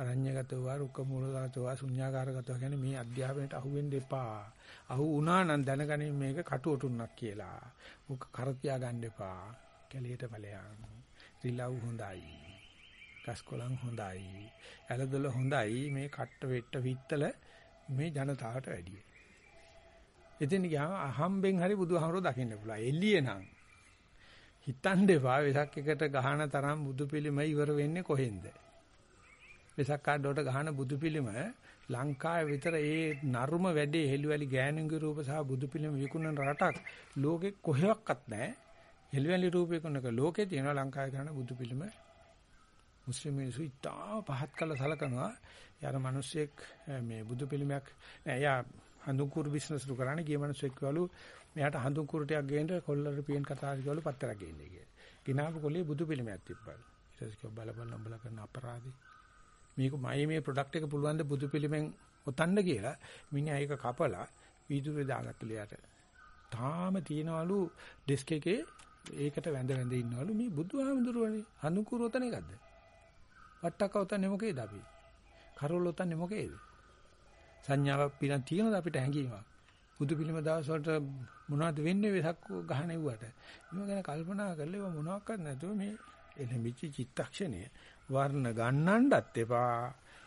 අරඤ්‍යගතව රුක්ක මූලගතව ශුන්‍යාකාරගතව කියන්නේ මේ අධ්‍යාපනයට අහු වෙන්න එපා. අහු වුණා නම් දැනගනින් මේක කටුවටුන්නක් කියලා. මොක කර තියා ගන්න එපා. කැලියට ඵලයන්. රිලව් හොඳයි. කස්කොලන් හොඳයි. ඇලදොල හොඳයි. මේ කට්ට වෙට්ට විත්තල මේ ජනතාවට වැඩි. එතන ගියාම අහම්බෙන් හරි බුදුහාමරෝ දකින්න පුළුවන්. එළියේ නම් හිතන්න එපා වෙසක් එකට ගහන තරම් බුදු පිළිම ඉවර වෙන්නේ කොහෙන්ද? වෙසක් කාඩේට ගහන බුදු පිළිම ලංකාවේ විතර ඒ නරුම වැඩේ හෙළුවලි ගෑනුන්ගේ රූප සහ බුදු පිළිම විකුණන රටක් ලෝකෙ කොහෙවත් නැහැ. හෙළුවලි රූපේ කොනක ලෝකේ තියෙන ලංකාවේ කරන බුදු පිළිම මුස්ලිම් මිනිස්සු ඉතා පහත් කළ සලකනවා. යාර මිනිස්සෙක් මේ බුදු පිළිමයක් නෑ එයා හඳුන්කුරු බිස්නස් රු කරන්නේ ගිය මිනිස්සෙක් වලු මෙයාට හඳුන් කුරුටයක් ගේන්න කොල්ලර පියෙන් කතා කරලා පත්තරක් ගේන්නේ කියලා. ගිනාපු කොල්ලේ බුදු පිළිමයක් තිබ්බලු. ඊට පස්සේ කිව්වා බලපන් උඹලා කරන අපරාධේ. මේක මයි මේ ප්‍රොඩක්ට් එක පුළුවන් ද බුදු පිළිමෙන් ඔතන්න කියලා මිනිහා ඒක කපලා වීදුරේ දාගත්තලු යට. තාම තියනවලු ඩෙස්ක් එකේ ඒකට වැඳ වැඳ ඉන්නවලු මේ බුදුහාමුදුරුවනේ හඳුන් කුරු ඔතන එකක්ද? වට්ටක්ක ඔතන්නේ මොකේද අපි? කරවල ඔතන්නේ මොකේද? සංඥාවක් පිළින් තියෙනවද අපිට හැඟීමක්? බුදු පිළිම දවස් වලට මොනවද වෙන්නේ වෙසක් ගහන එව්වට. මේව ගැන කල්පනා කරලා ඒව මොනවාක්වත් නැතුව මේ එළඹිච්ච චිත්තක්ෂණය වර්ණ ගන්නන්නත් එපා.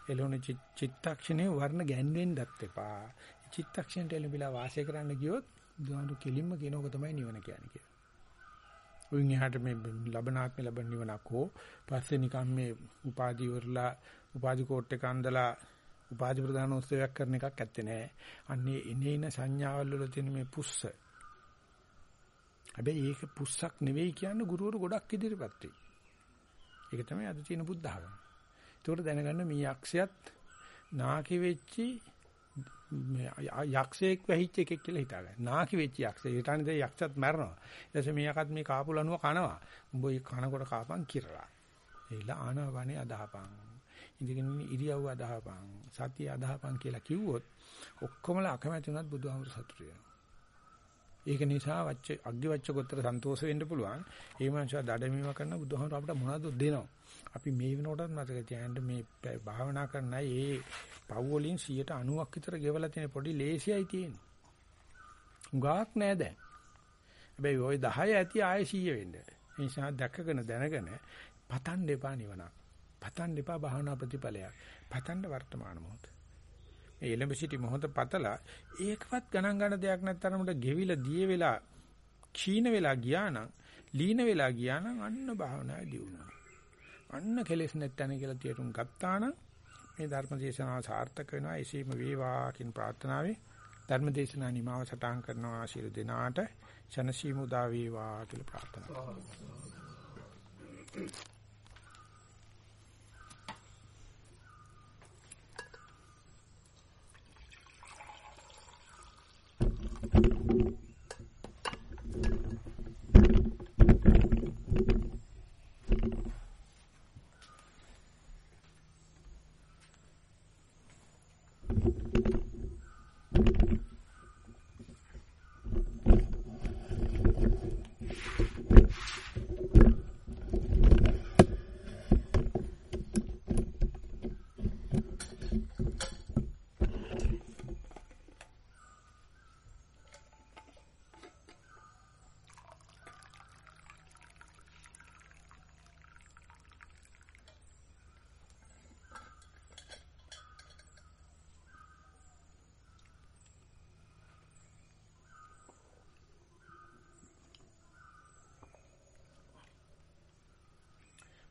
එළොන චිත්තක්ෂණේ වර්ණ ගැන්වෙන්නත් එපා. චිත්තක්ෂණයට එළඹිලා වාසය කරන්න ගියොත් දුවඳු කෙලින්ම කියනක තමයි නිවන කියන්නේ කියලා. උන් එහාට මේ ලබනාත්ම ලැබෙන නිවනක් හෝ පස්සේ නිකන් මේ උපාදි වරලා උපාදි කෝට් එක අන්දලා උපාදි ප්‍රදාන උත්සවයක් කරන එකක් ඇත්තේ නැහැ. අන්නේ එනේන සංඥාවල් වල තියෙන මේ පුස්ස. හැබැයි ඒක පුස්සක් නෙවෙයි කියන්නේ ගුරුවරු ගොඩක් ඉදිරිපත් වෙයි. ඒක තමයි අද තියෙන බුද්ධ ආගම. ඒකට දැනගන්න මේ යක්ෂයත් නාකි වෙච්චි මේ යක්ෂයෙක් වැහිච්ච එකෙක් කියලා හිතාගන්න. නාකි වෙච්ච යක්ෂය. ඊට අනිත් යක්ෂත් මැරනවා. ඊට පස්සේ මේ යකත් මේ කාපු ලනුව කනවා. උඹ ඒ කනකොට කාපන් කිරලා. ඒලා ආනවනේ අදහපන්. ඉඳගෙන ඉරියව්ව අදහපන්. සතිය අදහපන් කියලා කිව්වොත් ඔක්කොමලා අකමැති වුණත් බුදුහාමුදුර සතුටු වෙනවා. ඒක නිසා වච්ච අග්ගි වච්ච කොතර සන්තෝෂ වෙන්න පුළුවන්. ඒ මනුස්සයා දඩමීම කරන බුදුහාමුදුර අපිට මොනවද දෙනවා. අපි මේ වෙනකොටත් මතක තියාගන්න මේ භාවනා කරන අය ඒ පව් වලින් 90ක් විතර ගෙවලා තියෙන පොඩි ලේසියයි තියෙන්නේ. උගාක් නෑ දැන්. හැබැයි ওই 10 ඇති ආයෙ 100 වෙන්න. ඒ නිසා දැකගෙන දැනගෙන පතන් දෙපා නිවනක්. පතන් දෙපා භාවනා ප්‍රතිඵලයක්. පතන්න වර්තමාන මොහොත. මේ එලඹ සිටි මොහොත පතලා ඒකවත් ගණන් ගන්න දෙයක් නැත්තරමට ගෙවිලා දිය වෙලා ක්ෂීණ වෙලා ගියා නම් ලීන වෙලා ගියා නම් අන්න භාවනාවේ දියුණුව. අන්න කෙලෙස් නැත්තන කියලා තේරුම් ගත්තා නම් මේ ධර්ම දේශනාව සාර්ථක වෙනවා. එසේම වේවා කියන ප්‍රාර්ථනාවෙන් ධර්ම දේශනා නිමාව සටහන් කරනවා ආශිර්වාද දෙනාට. ශනසීමු දා වේවා කියලා ප්‍රාර්ථනා කරනවා.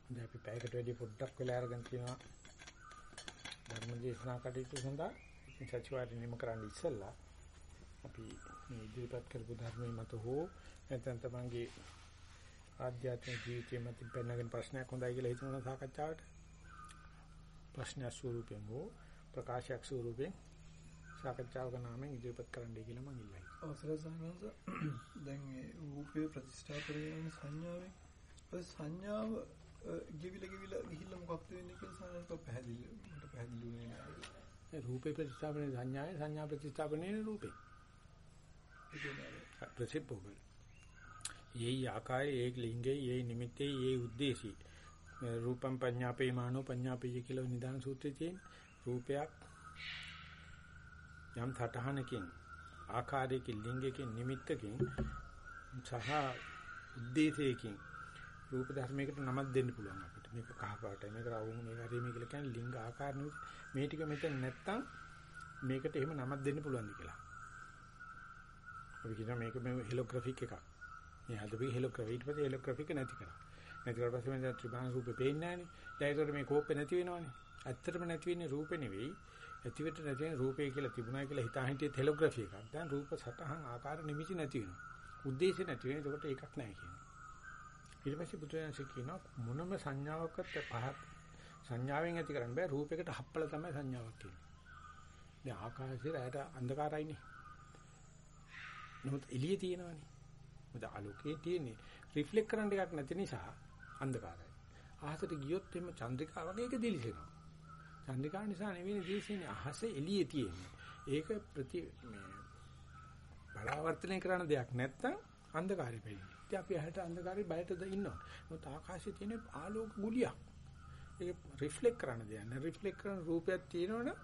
දැන් අපි පැයකට වැඩි පොඩ්ඩක් වෙලා අරගෙන තියෙනවා ධර්ම දේශනා කටයුතු සඳහා ඉතින් සත්‍යවාදී නිම කරන්න ඉස්සෙල්ලා අපි මේ ඉදිරිපත් කරපු ධර්මයේ මත හෝ නැත්නම් තමන්ගේ ආධ්‍යාත්මික ජීවිතයේ මත පෙන්නගෙන ප්‍රශ්නයක් හොඳයි කියලා හිතන සාකච්ඡාවට. ප්‍රශ්න ස්වරූපයෙන් හෝ ප්‍රකාශයක් ස්වරූපයෙන් සාකච්ඡාවක නාමයෙන් ඉදිරිපත් කරන්නයි කියලා මම ඉල්ලයි. අවසර සානස *clears throat* දැන් මේ රූපේ ප්‍රතිස්ථාපනය වෙන සංඥාවෙන්. සංඥාව ගෙවිලා ගෙවිලා ගිහිල්ලා මොකක්ද වෙන්නේ කියලා සාමාන්‍යයෙන් පැහැදිලි මට පැහැදිලි වෙන්නේ නැහැ. ඒ රූපේ ප්‍රතිස්ථාපනේ සංඥාය සංඥා ප්‍රතිස්ථාපනේ රූපේ. ප්‍රතිපෝබල. යේ ආකාරයේ ඒක ලිංගේ යේ නිමිත්තේ යේ ಉದ್ದೇಶී රූපම් පඤ්ඤාපේ මානෝ පඤ්ඤාපේ කියලා නිදාන සූත්‍රයේ තියෙන රූපයක් යම් තටහනකින් ආකාරයකින් ලිංගයකින් නිමිත්තකින් සහ ಉದ್ದೇಶයකින් රූප ධර්මයකට නමක් දෙන්න පුළුවන් අපිට. මේක කහ පාටයි, මේක රවුම්, මේක හරි මේ කියලා කියන්නේ ලිංග ආකාර නෙවෙයි. මේ ටික මෙතන නැත්තම් මේකට එහෙම නමක් දෙන්න පුළුවන්ද කියලා. අපි කියනවා මේක මේ හෙලෝග්‍රැෆික් එකක්. මේ හදපු හෙලෝග්‍රැෆි ඊට පස්සේ හෙලෝග්‍රැෆික් නැති කරා. නැති කරලා පස්සේ මම ත්‍රිමාන රූපේ පේන්නේ නැහනේ. දැන් ඒකට මේ කෝපේ නැති වෙනවනේ. ඇත්තටම නැති වෙන්නේ රූපේ නෙවෙයි. ඇතිවෙට නැති වෙන රූපේ කියලා තිබුණා කියලා හිතා හිටියේ හෙලෝග්‍රැෆි එකක්. දැන් රූප සටහන් ආකාර නිමිති නැති වෙනවා. ಉದ್ದೇಶ නැති වෙන. ඒකට ඒකක් නැහැ කියනවා. ඊට පස්සේ බුදුරජාණන්සේ කියනවා මොනම සංඥාවකට පහ සංඥාවෙන් ඇති කරන්න බෑ රූපයකට හප්පල තමයි සංඥාවක් කියන්නේ. දැන් ආකාශයේ රැයට අන්ධකාරයිනේ. නමුත් එළියේ තියෙනවනේ. මොකද ආලෝකයේ තියෙන්නේ රිෆ්ලෙක්ට් කරන්න එකක් නැති නිසා අන්ධකාරයි. අහසට ගියොත් එimhe චන්ද්‍රිකා වගේ එක දිලිසෙනවා. චන්ද්‍රිකා නිසා නෙවෙයි දිලිසෙන්නේ අහස එළියේ තියෙන්නේ. ඒක ප්‍රති මේ පරාවර්තනය කරන දෙයක් නැත්තම් අන්ධකාරය වෙන්නේ. ඉතින් අපි ඇහැට අන්ධකාරේ බයටද ඉන්නවා. මොකද ආකාශයේ තියෙන ආලෝක ගුලියක්. ඒක රිෆ්ලෙක්ට් කරන දෙයක් නෑ. රිෆ්ලෙක්ට් කරන රූපයක් තියෙනවනේ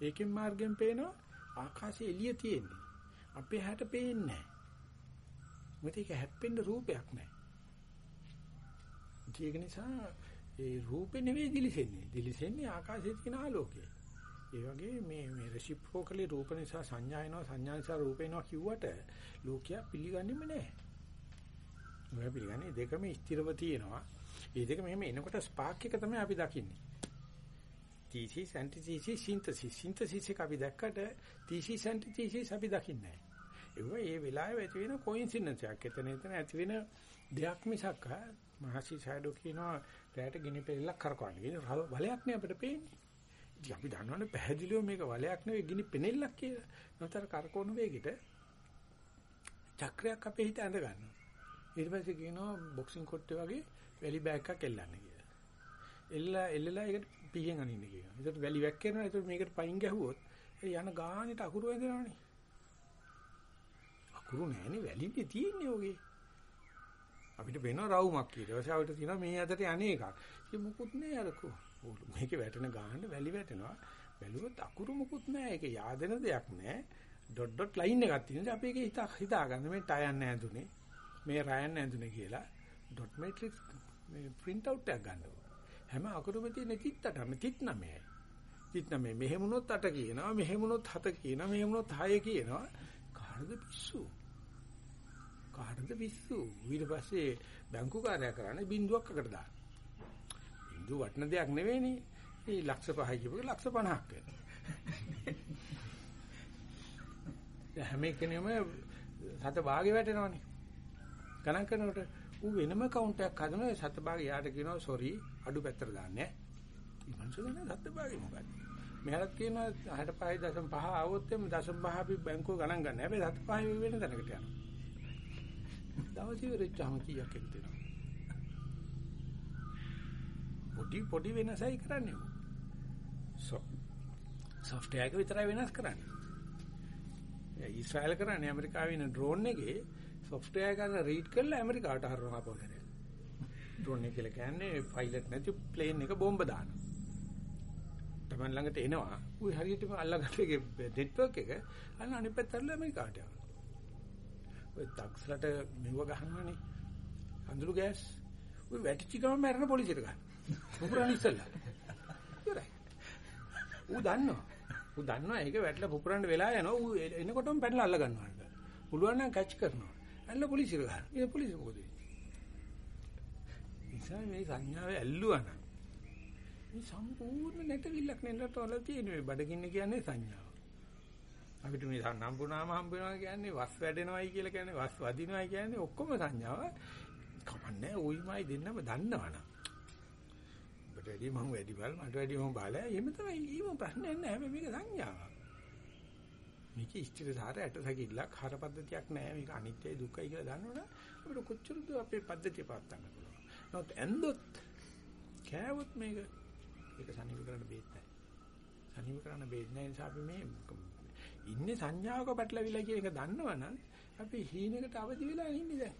ඒකෙන් මාර්ගයෙන් පේනවා ආකාශයේ එළිය තියෙන්නේ. අපේ හැට පේන්නේ නැහැ. මොකද ඒක හැප්පෙන්න රූපයක් නැහැ. ඒක නිසා ඒ රූපේ නෙවෙයි දිලිසෙන්නේ. දිලිසෙන්නේ ආකාශයේ තියෙන ආලෝකය. ඒ වගේ මේ මේ රෙසිප්‍රොකලි රූප නිසා සංඥා එනවා සංඥා නිසා රූප එනවා කිව්වට ලෝකයා පිළිගන්නේම නැහැ. ඔය පිළිගන්නේ දෙකම ස්ථිරව තියෙනවා. මේ දෙක මෙහෙම එනකොට ස්පාර්ක් එක තමයි අපි දකින්නේ. thesis antithesis synthesis synthesis එක අපි දැක්කට thesis antithesis අපි දකින්නේ නැහැ. ඒ වෙලාවේ ඇති වෙන කොයින්සිඩන්ස් එකක්. එතන එතන ඇති වෙන දෙයක් මිසක් මහසි ෂැඩෝ කියනවා රැයට ගිනි පෙරෙල්ලක් කරකවන්නේ. ඒක වලයක් නේ අපිට පේන්නේ. ඉතින් අපි දන්නවනේ පැහැදිලිව මේක වලයක් නෙවෙයි ගිනි පෙනෙල්ලක් කියලා. නැතර කරකවන වේගෙට චක්‍රයක් අපේ හිත ඇඳ ගන්නවා. ඊට පස්සේ කියනවා බොක්සිං කොට්ටේ වගේ වැලි බෑග් එකක් එල්ලන්න කියලා. එල්ල එල්ලලා ඒකට පිහින් අනින්න කියනවා. ඒකට වැලි වැක්කේනවා. ඒකට මේකට පයින් ගැහුවොත් ඒ යන ගානෙට අකුරු වැදෙනවනේ. අකුරු නැහැනේ වැලිනේ තියෙන්නේ ඔගේ. අපිට වෙන රවුමක් කියලා. ඊට පස්සේ අපිට තියෙනවා මේ අතට යන්නේ එකක්. ඒක මුකුත් නෑ අරකෝ. මේකේ වැටෙන ගාන්න වැලි වැටෙනවා. වැලුවොත් අකුරු මුකුත් නෑ. ඒක yaadena දෙයක් නෑ. ඩොට් ඩොට් ලයින් එකක් තියෙනවා. අපි ඒක හිතා හිතා ගන්න මේ ටයර් නෑඳුනේ. මේ රයන් නෑඳුනේ කියලා ඩොට් මැට්‍රික්ස් මේ print out එකක් ගන්නවා. හැම අකුරුම තියෙන තිත්තටම තිත් නමයි. තිත් නමේ මෙහෙමුණොත් අට කියනවා. මෙහෙමුණොත් හත කියනවා. මෙහෙමුණොත් හය කියනවා. කාටද පිස්සු? කාටද පිස්සු? ඊට පස්සේ බැංකු කාර්යය කරන්නේ බින්දුවක් අකට දාන්න. බින්දුව වටන දෙයක් නෙවෙයිනේ. මේ ලක්ෂ 5යි කියපුවා ලක්ෂ 50ක් වෙනවා. *laughs* හැම එකෙනෙම සත භාගේ වැටෙනවනේ. ගණන් කරනකොට ඌ වෙනම කවුන්ට් එකක් හදනවා සත භාගේ යාට කියනවා සෝරි අඩු පැත්තට දාන්නේ. මේ මනුස්සය ගන්න සත භාගේ මොකද්ද? මෙයාට කියනවා 65.5 આવොත් එම් 0.5 අපි බැංකුව ගණන් ගන්න. හැබැයි 7.5 වෙන තැනකට යනවා. දවස් ඉවරෙච්චාම කීයක් එක්ක දෙනවා. පොඩි පොඩි වෙනසයි කරන්නේ. සොෆ්ට්වෙයාර් එක විතරයි වෙනස් කරන්නේ. ඊශ්‍රායල් කරන්නේ ඇමරිකාවේ ඉන්න ඩ්‍රෝන් එකේ සොෆ්ට්වෙයාර් එක රීඩ් කරලා ඇමරිකාවට හරවනවා පොළේ. ඩ්‍රෝන් එක කියලා කියන්නේ පයිලට් නැති ප්ලේන් එක බෝම්බ දානවා. තමන් ළඟට එනවා. උයි හරියටම අල්ලගන්න එකේ නෙට්වර්ක් එක අන්න අනිත් පැත්තට ඇමරිකාවට යනවා. ඔය ටැක්ස්ලට මෙව ගහනවනේ. අඳුරු ගෑස්. ඔය වැටිච්ච ගමන් මැරෙන පොලිසියට ගන්න. පුපුරන ඉස්සෙල්ලා. ඉවරයි. ඌ දන්නවා. ඌ දන්නවා ඒක වැටලා පුපුරන්න වෙලා යනවා. ඌ එනකොටම පැනලා අල්ල ගන්නවා. පුළුවන් නම් කැච් කරනවා. ඇල්ල පොලිසියට ගන්න. ඒ පොලිසිය මොකද වෙන්නේ? ඉතින් මේ සංඥාව ඇල්ලුවා නම් මේ සම්පූර්ණ නැටවිල්ලක් නෙන්නට වල තියෙන මේ බඩගින්න කියන්නේ සංඥාව. අපිට මේ නම්බුනාම හම්බ වෙනවා කියන්නේ වස් වැඩෙනවයි කියලා කියන්නේ වස් වදිනවයි කියන්නේ ඔක්කොම සංඥාව. කමන්නේ උයිමයි දෙන්නම දන්නවනම්. ඔබට වැඩි මම වැඩි බල මට වැඩි මම බල එහෙම තමයි ඊම ප්‍රශ්නයක් නැහැ මේක සංඥාවක්. මේක ඉස්තිරසාර ඇටසකිල්ලක් හර පද්ධතියක් නැහැ මේක අනිත්‍යයි දුක්ඛයි කියලා දන්නවනේ අපිට කොච්චරද අපේ පද්ධතිය පාත් ගන්න පුළුවන්. නමුත් ඇන්දොත් කෑවොත් මේක ඒක සනීප කරන්න බේත් නැහැ. සනීප කරන්න බේත් නැහැ නිසා අපි මේ ඉන්නේ සංඥාවක පැටලවිලා කියන එක දන්නවනම් අපි හීනෙකට අවදි වෙලා ඉන්නේ දැන්.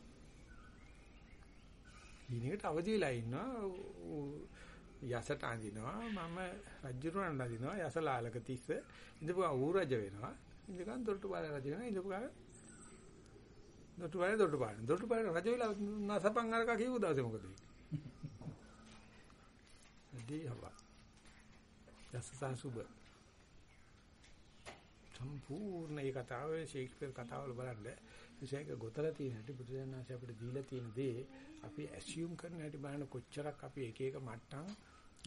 හීනෙකට අවදි වෙලා ඉන්නවා. යසට අඳිනවා. මම රජුරණ අඳිනවා. යසලාලක තිස්ස. ඉඳපුවා ඌ රජ වෙනවා. ඉඳගන් දොරටු පාල රජ වෙනවා ඉඳපුවා දොරටු පාල දොරටු පාල දොරටු පාල රජ වෙලා නසපන් අරක කියු දවසේ මොකද වෙන්නේ? දී හවා. යසසා සුබ. සම්පූර්ණ ඒ කතාවේ ෂේක්ස්පියර් කතාවල බලන්න විශේෂක ගොතලා තියෙන හැටි බුදුදහමේ අපිට දීලා තියෙන දේ අපි ඇසියුම් කරන හැටි බලන්න කොච්චරක් අපි එක එක මට්ටම්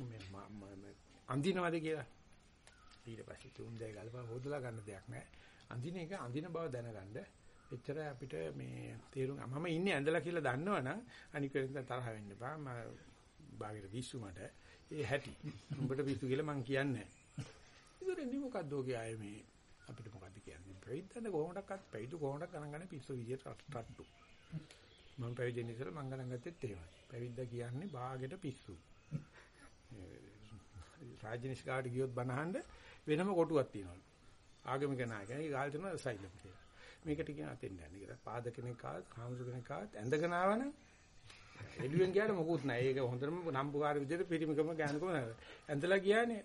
මේ අඳිනවද කියලා. ඊට පස්සේ තුන්දේ ගල්පා හොදලා ගන්න දෙයක් නැහැ අඳින එක අඳින බව දැනගන්න. එච්චර අපිට මේ තේරුම් මම ඉන්නේ ඇඳලා කියලා දන්නවනම් අනික තරහ වෙන්න එපා. මම බාගෙට විශ්සු මට. ඒ හැටි. උඹට විශ්සු කියලා මං කියන්නේ නැහැ ඉතින් මොකද්ද ඔගේ ආයේ මේ අපිට මොකද්ද කියන්නේ? ප්‍රවිද්දන්න කොහොමඩක්වත් පැවිදි කොහොමඩක් ගණන් ගන්න පිස්සු විදියට රට්ටු මම පැවිදෙන්න ඉස්සෙල්ලා මං ගණන් ගත්තෙත් එහෙමයි. පැවිද්ද කියන්නේ බාගෙට පිස්සු. රාජනිෂ් ගාඩ ගියොත් බනහඬ. වෙනම කොටුවක් තියෙනවා ආගමික නායකයා ඒ ගාල් දෙනවා සයිලම් කියලා මේකට කියන අතෙන් යන්නේ කියලා පාද කෙනෙක් ආවත් කාමසු කෙනෙක් ආවත් ඇඳගෙන ආවනම් එළුවෙන් ගියාට මොකුත් නැහැ. ඒක හොඳටම නම්බුකාර විදිහට පිරිමිකම ගෑනකම නැහැ. ඇඳලා ගියානේ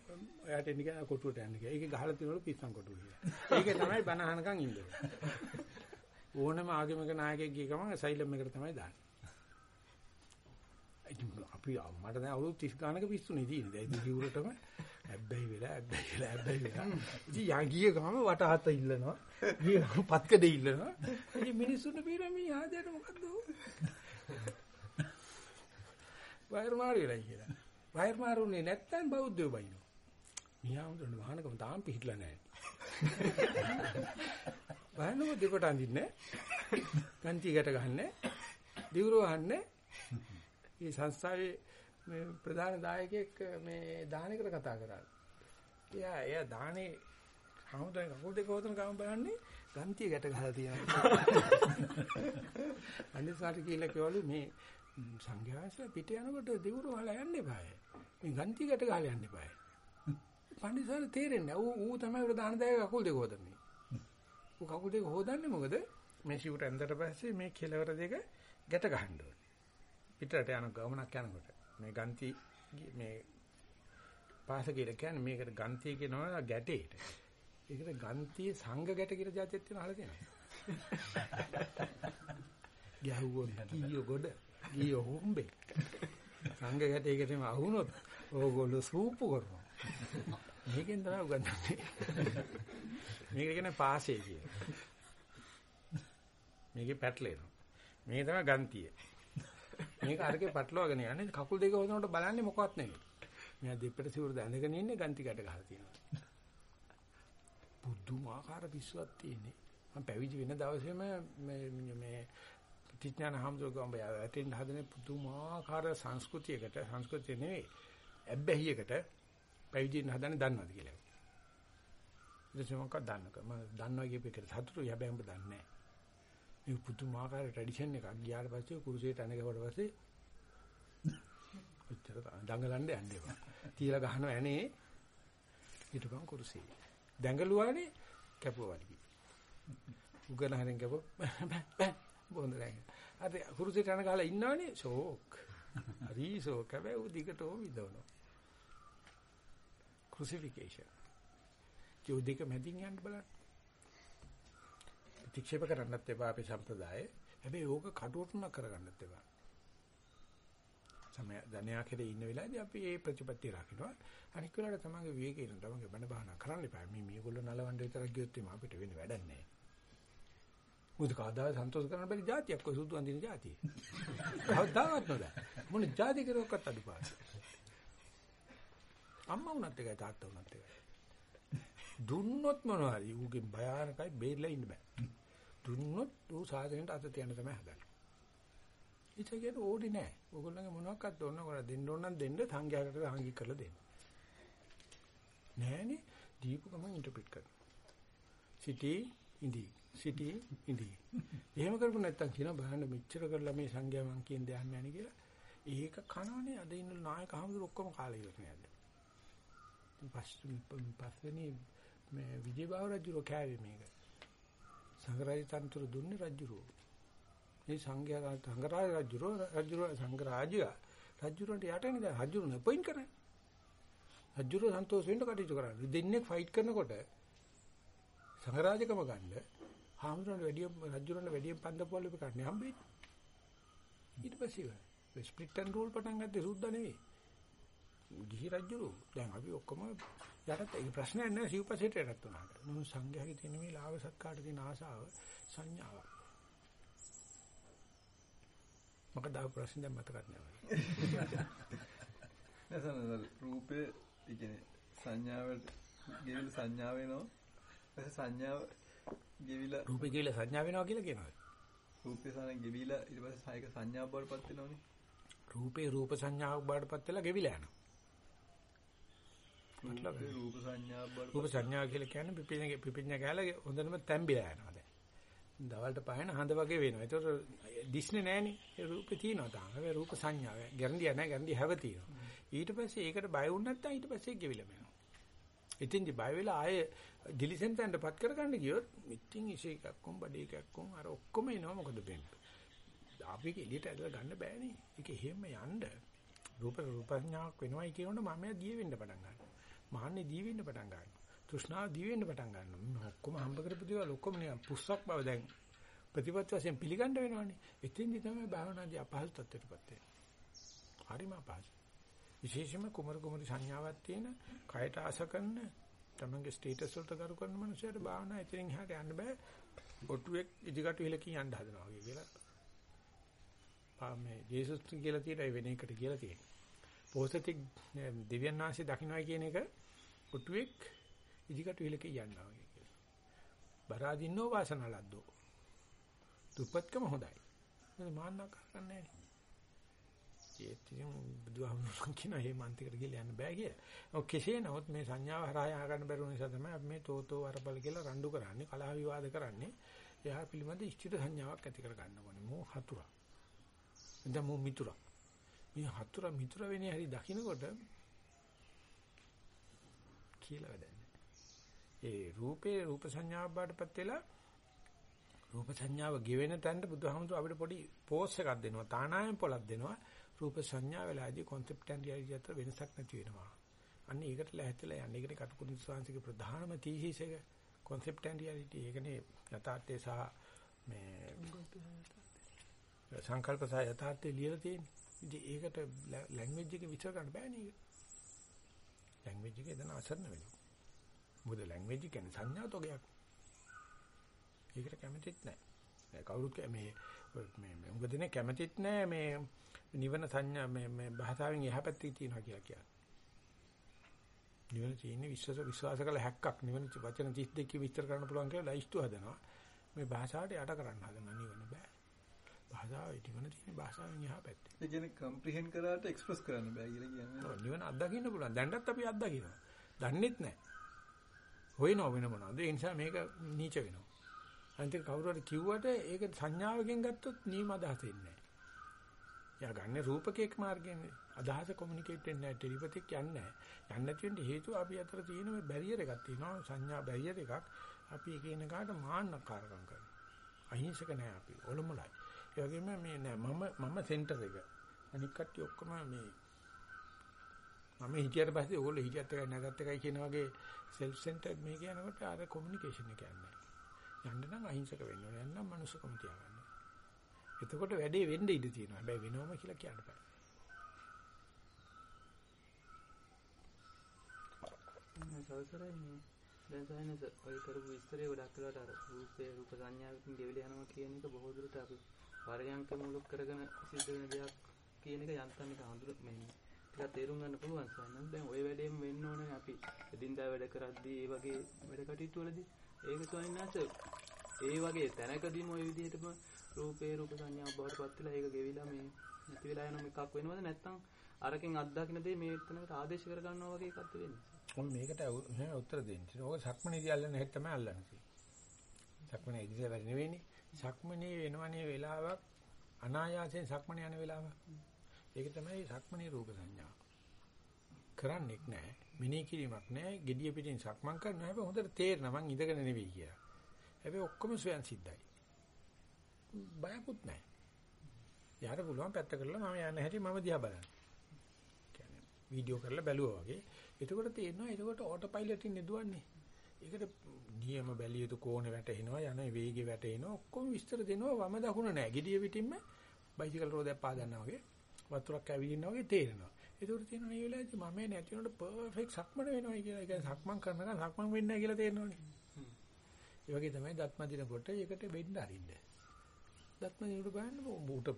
එයාට එන්න ගියා කොටුවට යන්න ගියා. ඒක ගහලා තිනවලු පිස්සන් කොටුව කියලා. ඒකේ තමයි බනහනකම් ඉන්නේ. ඕනම ආගමික නායකයෙක් ගිය ගමන් සයිලම් එකට තමයි දාන්නේ. අපි මට දැන් අවුරුදු 30 ගානක පිස්සුනේ තියෙන්නේ. දැන් ඉතින් කිව්වටම හැබ්බැහි වෙලා හැබ්බැහි වෙලා හැබ්බැහි වෙලා. ඉතින් යා ගිය ගම වටහත ඉල්ලනවා. ගිය පත්කඩේ ඉල්ලනවා. ඉතින් මිනිස්සුන්ට බීර මේ ආදයට මොකද්ද? වයර් මාරු වෙලයි කියලා. වයර් මාරුනේ නැත්තම් බෞද්ධයෝ බයිනෝ. මියාමුදුරන වහනකම තාම පිහිටලා නැහැ. වහනම දෙකට අඳින්නේ. කන්තිකට ගහන්නේ. දිවුර වහන්නේ. මේ සංස්ථාවේ මේ ප්‍රධාන දායකයෙක් මේ දානයකට කතා කරා. එයා එයා දානේ හමුදෙන් කකුල් දෙක හොතන ගම බලන්නේ ගන්තිය ගැට ගහලා තියෙනවා. අනිත් සාටි කියලා කිව්වලු මේ සංඝයාසල පිට යනකොට දිවුර වල යන්න එපායි. මේ ගන්තිය ගැට ගහලා යන්න එපායි. පඬිසාර තේරෙන්නේ. ඌ ඌ තමයි ප්‍රධාන දායක කකුල් දෙක හොදන්නේ. ඌ කකුල් දෙක හොදන්නේ මොකද? මේ ෂූට ඇඳලා පස්සේ මේ කෙලවර දෙක ගැට ගහන්න ඕනේ. පිටරට යන ගමනක් යනකොට මේ ගන්ති මේ පාස කියලා කියන්නේ මේකට ගන්තිය කියනවා ගැටේට. ඒකට ගන්තිය සංඝ ගැට කියලා જાතියක් තියෙනවා අහලා තියෙනවා. *laughs* ගැහුවොත් කීයෝ ගොඩ කීයෝ හොම්බේ. සංඝ ගැටේකටම අහුනොත් ඕගොල්ලෝ සූපු කරනවා. මේකෙන් තමයි උගන්වන්නේ. මේක කියන්නේ පාසේ කිය. මේකේ පැටලෙනවා. මේක තමයි ගන්තිය. මේක අරගේ පටලවාගෙන යන්නේ කකුල් දෙක හොදනකොට බලන්නේ මොකවත් නෙමෙයි. මෙයා දෙපැට සිවුර දැඳගෙන ඉන්නේ ගන්ති ගැට ගහලා තියෙනවා. පුදුමාකාර පිස්සුවක් තියෙන්නේ. මම පැවිදි වෙන දවසේම මේ මේ ප්‍රතිඥාන හම්සෝගම් බය ඇතින් හදන පුදුමාකාර සංස්කෘතියකට සංස්කෘතිය නෙවෙයි ඇබ්බැහියකට පැවිදිින් හදන්නේ දන්නවද කියලා. ඊට මොකක්ද දන්නක මම දන්නවා කියපේකට සතුටුයි හැබැයි උඹ දන්නේ නැහැ. මේ පුදුමාකාර ට්‍රැඩිෂන් එකක් ගියාට පස්සේ කුරුසයට අනගවට පස්සේ ඔච්චර දඟලන්න යන්න එපා. තියලා ගහනවා ඇනේ ඊටපන් කුරුසිය. දැඟලුවානේ කැපුවා වගේ. උගන හරින් කැපුව බෑ බොන්ද දැන්. අර කුරුසියට අන ගහලා ඉන්නවනේ ෂෝක්. හරි ෂෝක් හැබැයි උ දිගටම විදවනවා. ක්‍රුසිෆිකේෂන්. ඒ දෙක මැදින් යන්න බලන්න. ප්‍රතික්ෂේප කරන්නත් එපා අපේ සම්ප්‍රදායේ. හැබැයි ඕක කටුවටුන කරගන්නත් එපා. සමය ධනයා කෙරේ ඉන්න වෙලාවේදී අපි මේ ප්‍රතිපත්තිය રાખીනවා. අනික් වෙලාවට තමන්ගේ විවේකයෙන් තමන්ගේ බණ බහනා කරන්න එපා. මේ මේගොල්ලෝ නලවන්න විතරක් ගියොත් එම අපිට වෙන වැඩක් නැහැ. මොකද කවදාවත් සන්තෝෂ කරන්න බැරි જાතියක් ඔය සුදු අඳින જાතිය. කවදාවත් නෑ. මොන જાති කරොක්කත් අඩුපාඩු. අම්මා උනත් එකයි තාත්තා උනත් එකයි. දුන්නොත් මොනවාරි ඌගෙන් භයානකයි බේරලා ඉන්න බෑ. දුන්නොත් ඌ සාධනෙට අත තියන්න තමයි හදන්නේ. ඉතින් ඕඩි නෑ. ඕගොල්ලන්ගේ මොනවාක්වත් ඕන කරලා දෙන්න ඕන නම් දෙන්න සංඝයාකට හංගි කරලා දෙන්න. නෑනේ දීපු ගමන් ඉන්ටර්ප්‍රිට් කරනවා. සිටි ඉඳි සිටි ඉඳි. එහෙම කරපු නැත්තම් කියන බලන්න මෙච්චර කරලා මේ සංඝයා මං කියන දෙයක් නැහැ කියලා. ඒක කනවනේ අද ඉන්න නායක හමුදුර ඔක්කොම කාලේ ඉවර නෑද. පස්වෙනි මේ විජේබාව රජුරෝ කෑවේ මේක. සංගරාජ තන්ත්‍ර දුන්නේ රජුරෝ. මේ සංඝයා සංගරාජ රජුරෝ රජුරෝ සංගරාජය රජුරන්ට යටනේ දැන් රජුරෝ නෙපොයින් කරන්නේ. රජුරෝ සන්තෝෂ වෙන්න කටයුතු කරන්නේ. දෙන්නේ ෆයිට් කරනකොට සංගරාජකම ගන්න හාමුදුරන් වැඩි රජුරන් වැඩි පන්දපොළ එක ගන්න හම්බෙන්නේ. ඊට පස්සේ ස්ප්ලිට් ඇන්ඩ් රූල් පටන් ගත්තේ සුද්ද නෙවෙයි. ගිහි රජුරෝ දැන් අපි ඔක්කොම යටත් ඒ ප්‍රශ්නයක් නෑ සිව්පසෙට යටත් උනාට. මොන සංඝයාගේ තියෙන මේ ලාභ සත්කාරට තියෙන ආසාව සංඥාවක්. මොකද ආ ප්‍රශ්න දැන් මතකත් නෑ. නැසන රූපේ කියන්නේ සංඥාවට ගෙවිල සංඥා වෙනවා. ඊට සංඥාව ගෙවිලා රූපේ කියලා සංඥා වෙනවා කියලා කියනවා. රූපේ සාන ගෙවිලා ඊට පස්සේ සායක සංඥා බවටපත් වෙනවනේ. රූපේ රූප සංඥාවක් බවටපත් වෙලා ගෙවිලා යනවා. රූපේ රූප සංඥා බවට රූප සංඥා කියලා කියන්නේ පිපිඤ්ඤ පිපිඤ්ඤ කැලේ හොඳටම තැම්බිලා යනවා දැන්. දවල්ට පහන හඳ වගේ වෙනවා. ඒතකොට දිස්නේ නෑනේ. ඒ රූපේ තියෙනවා තාම. හැබැයි රූප සංඥාව. ගැරන්ඩිය නෑ ගැරන්ඩිය හැව තියෙනවා. ඊට පස්සේ ඒකට බය වුණ නැත්නම් ඊට පස්සේ ගෙවිලා යනවා. ඉතින්දි බය වෙලා ආයේ ඩිලිසෙන් තැන්නපත් කරගන්න ගියොත් මිත්‍තින් ඉෂේ එකක් කොම් බඩේ එකක් කොම් අර ඔක්කොම එනවා මොකද වෙන්නේ? අපි එළියට ඇදලා ගන්න බෑනේ. ඒක එහෙම යන්න. රූප රූපඥාවක් වෙනවයි කියනකොට මම දිය වෙන්න පටන් ගන්නවා. මහන්නේ දී වෙන්න පටන් ගන්නවා. තෘෂ්ණාව දී වෙන්න පටන් ගන්නවා. ඔක්කොම හම්බ කරපු දේවල් ඔක්කොම නිකන් පුස්සක් බව දැන් ප්‍රතිපත්ති වශයෙන් පිළිගන්න වෙනවනේ. එතින්දි තමයි භාවනාදී අපහසු තත්ත්වයටපත් වෙන්නේ. හරිම අපහසු. විශේෂයෙන්ම කුමරු කුමරු සංඥාවක් තියෙන, කයට ආස කරන, තමන්ගේ ස්ටේටස් වලට කරු කරන මනුස්සයට භාවනා එතනින් එහාට යන්න බෑ. ඔටුවෙක් ඉදිකට ඉලකින් යන්න හදනවා වගේ කියලා. මේ ජේසුස් කියලා තියෙන ඒ වෙන එකට කියලා තියෙනවා. පොහොසතෙක් දෙවියන් වහන්සේ දකින්නයි කියන එක කොටුවෙක් ඉදිකට විලක යනවා වගේ කියලා. බරාදින්නෝ වාසනලද්දෝ. දුප්පත්කම හොඳයි. මොකද මාන්නක් කරන්නේ නැහැ. ඒත් ඉතින් බුදුහාමුදුරුවෝ කියන මේ මන්තිකට ගිහලා යන්න බෑ කියලා. ඔව් කෙසේ නමුත් මේ සංඥාව හරහා ගන්න බැරුව නිසා තමයි අපි මේ තෝතෝ වරබල කියලා රණ්ඩු කරන්නේ, කලහ විවාද කරන්නේ. එහා පිළිබඳ ඉෂ්ටිත සංඥාවක් ඇති කර ගන්න ඕනේ. මෝ හතුරා. එතන මෝ මිතුරා. මේ හතුරා මිතුරා වෙන්නේ හරි දකින්නකොට කියලා වැඩන්නේ. ඒ රූපේ රූප සංඥාවක් බාටපත් වෙලා රූප සංඥාව ගෙවෙන තැනට බුදුහාමුදුර අපිට පොඩි පෝස් එකක් දෙනවා. තානායම් පොලක් දෙනවා. රූප සංඥා වෙලාදී concept and reality අතර වෙනසක් නැති වෙනවා. අන්න ඒකට ලැහැත්තිලා යන්නේ. ඒකට කටුකුරුන් ස්වාංශික ප්‍රධානම තීහිස එක concept and reality. ඒකනේ යථාර්ථය සහ මේ සංකල්ප සහ යථාර්ථය ලියලා තියෙන්නේ. ඉතින් ඒකට ලැන්ග්වේජ් එක විචාර ගන්න බෑනේ ඒක. ලැන්ග්වේජ් එක එතන අසරණ වෙනවා. මොකද ලැන්ග්වේජ් කියන්නේ සංඥා තෝගයක්. ඒකට කැමතිත් නැහැ. කවුරුත් මේ මේ මොකද නේ කැමතිත් නැහැ මේ නිවන සංඥා මේ මේ භාෂාවෙන් එහා පැත්තේ තියෙනවා කියලා කියන්නේ. නිවන තියෙන්නේ විශ්වාස විශ්වාස කළ හැක්කක් නිවන වචන 32 විස්තර කරන්න පුළුවන් කියලා ලයිස්තු හදනවා. මේ භාෂාවට යට කරන්න හදනවා නිවන බෑ. භාෂාව නිවන තියෙන භාෂාවෙන් එහා පැත්තේ. ඒ කියන්නේ කම්ප්‍රිහෙන්ඩ් කරාට එක්ස්ප්‍රස් කරන්න බෑ කියලා කියන්නේ. නිවන අත්දකින්න පුළුවන්. දැන්වත් අපි අත්දකිනවා. දන්නෙත් නැහැ. හොයනව වෙන මොනවද? ඒ නිසා මේක නීච වෙනවා. අන්තිම කවුරු හරි කිව්වට ඒක සංඥාවකින් ගත්තොත් නීම අදහස එන්නේ යා ගන්න රූපකේක මාර්ගයෙන් අදහස කොමියුනිකේට් වෙන්නේ නැහැ ටෙලිපතික් යන්නේ නැහැ. යන්නේ නැති වෙන්න හේතුව අපි අතර තියෙන මේ බැරියර් එකක් තියෙනවා සංඥා බැරියර් එකක්. අපි එක එන කාට මාන්නකාරකම් කරනවා. අහිංසක නැහැ අපි. ඔලොමලයි. ඒ වගේම මේ නෑ මම මම සෙන්ටර් එක. අනික් කට්ටිය ඔක්කොම මේ මම හිටියට පස්සේ ඕගොල්ලෝ හිටියත් එකයි නැගත් එකයි කියන වගේ සෙල්ෆ් සෙන්ටර්ඩ් මේ කියනකොට අර කොමියුනිකේෂන් එක යන්නේ. යන්න නම් අහිංසක වෙන්න ඕනේ. යන්න නම් මනුස්සකම තියාගන්න. එතකොට වැඩේ වෙන්න ඉඩ තියෙනවා. හැබැයි වෙනවම කියලා කියන්න බෑ. සවසරයි මේ දැන් සයනස ඔය කරපු විස්තරේ ගොඩක් වෙලාට අර රූපේ රූප සංඥාවකින් ගෙවිල යනවා කියන එක බොහෝ දුරට අපි පරයන්ක මුලක් කරගෙන සිද්ධ වෙන දෙයක් කියන එක යන්තම් එක හඳුර මේ ටිකක් තේරුම් ගන්න පුළුවන් සයනස දැන් ওই වැඩේම වෙන්න ඕනේ අපි එදින්දා වැඩ කරද්දී ඒ වගේ වැඩ කටයුතු වලදී ඒක සයනස ඒ වගේ තැනකදීම ওই විදිහටම රූපේ රූප සංඥාව බවට පත් වෙලා ඒක ගෙවිලා මේ නැති වෙලා යන එකක් වෙනවද නැත්නම් අරකින් අත්දකින්න දේ මේ එතනකට ආදේශ කර ගන්නවා වගේ එකක්ද වෙන්නේ ඔන්න මේකට උත්තර දෙන්න. ඕක සක්මණේදී අල්ලන්නේ හෙත් තමයි අල්ලන්නේ. සක්මණේ ඉදිරිය වැඩ නෙවෙයිනේ. සක්මණේ වෙනවනේ වෙලාවක් අනායාසයෙන් සක්මණේ යන වෙලාවක්. ඒක තමයි සක්මණේ රූප සංඥා. කරන්නේක් නැහැ. මිනී කිරීමක් නැහැ. gediya පිටින් සක්මන් කරනවා. හැබැයි හොඳට තේරෙනවා මං ඉඳගෙන නෙවෙයි කියලා. හැබැයි ඔක්කොම ස්වයන් සිද්ධයි. බයකුත් නැහැ. යාට පුළුවන් පැත්ත කරලා මම යන්න හැටි මම දිහා බලන්න. කියන්නේ වීඩියෝ කරලා බැලුවා වගේ. එතකොට තේරෙනවා එතකොට ඕටෝ පයිලට් ඉන්නේ දුවන්නේ. ඒකට නියම බැලිය යුතු කෝණ වැටෙනවා යන වේගෙ වැටෙනවා ඔක්කොම විස්තර දෙනවා වම දකුණ නැහැ. gediya පිටින්ම බයිසිකල් රෝදයක් පාදන්නා වගේ වතුරක් ඇවිදිනවා වගේ තේරෙනවා. ඒකට තියෙනවා මේ වෙලාවේදී මම නැති වෙනකොට පර්ෆෙක්ට් සක්මන වෙනවා කියලා. ඒ කියන්නේ සක්මන් කරනකම් සක්මන් වෙන්නේ නැහැ කියලා තේරෙනවනේ. ඒ වගේ තමයි දත්ම දිනකොට ඒකට වෙන්න අරින්න. දත්ම දිනකොට බලන්න ඌට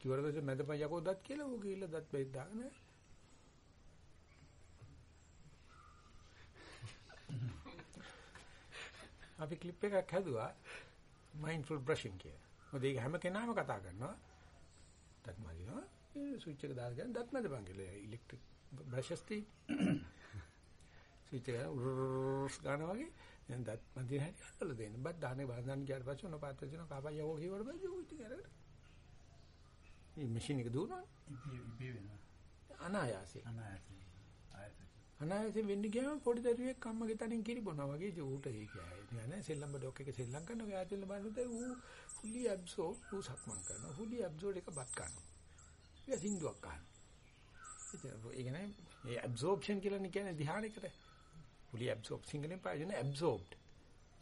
කිවරදස මැදපන් යකෝ දත් කියලා ඌ ගිහිල්ලා දත් බෙහෙත් අපි ක්ලිප් එකක් හැදුවා mindful brushing කියලා. මොකද ඒක හැම කෙනාම කතා කරනවා. දත් මදිනවා. ඒ ස්විච් එක දාගෙන දත් මදපන් කියලා ඉලෙක්ට්‍රික් බ්‍රෂස් ති. ස්විච් එක උර්ස් ගන්නවා වගේ දැන් දත් මදින හැටි අල්ලලා දෙන්න. බත් දාන්නේ වහන්න ගියාට පස්සේ ඔන්න පාත් වෙන කපයි යවෝ කියවට පස්සේ ඌ ඉතින් අරගෙන. මේ මැෂින් එක දුවනවා. ඉබේ වෙනවා. අනායාසයෙන්. අනායාසයෙන්. ආයතන. අනායාසයෙන් වෙන්න ගියාම පොඩි දරුවෙක් අම්මගේ තනින් කිරි බොනවා වගේ ඌට ඒක නෑ සෙල්ලම් බඩොක් එක සෙල්ලම් කරනවා. එයා ඇතුළේ බලනකොට ඌ fully absorb ඌ සක්මන් කරනවා. fully absorb එක බත් කනවා ඒක සින්දුවක් ගන්න ඒ කියන්නේ මේ absorption කියලා කියන්නේ ධ්‍යානයකට fully absorb සිංහලෙන් පාදින absorbed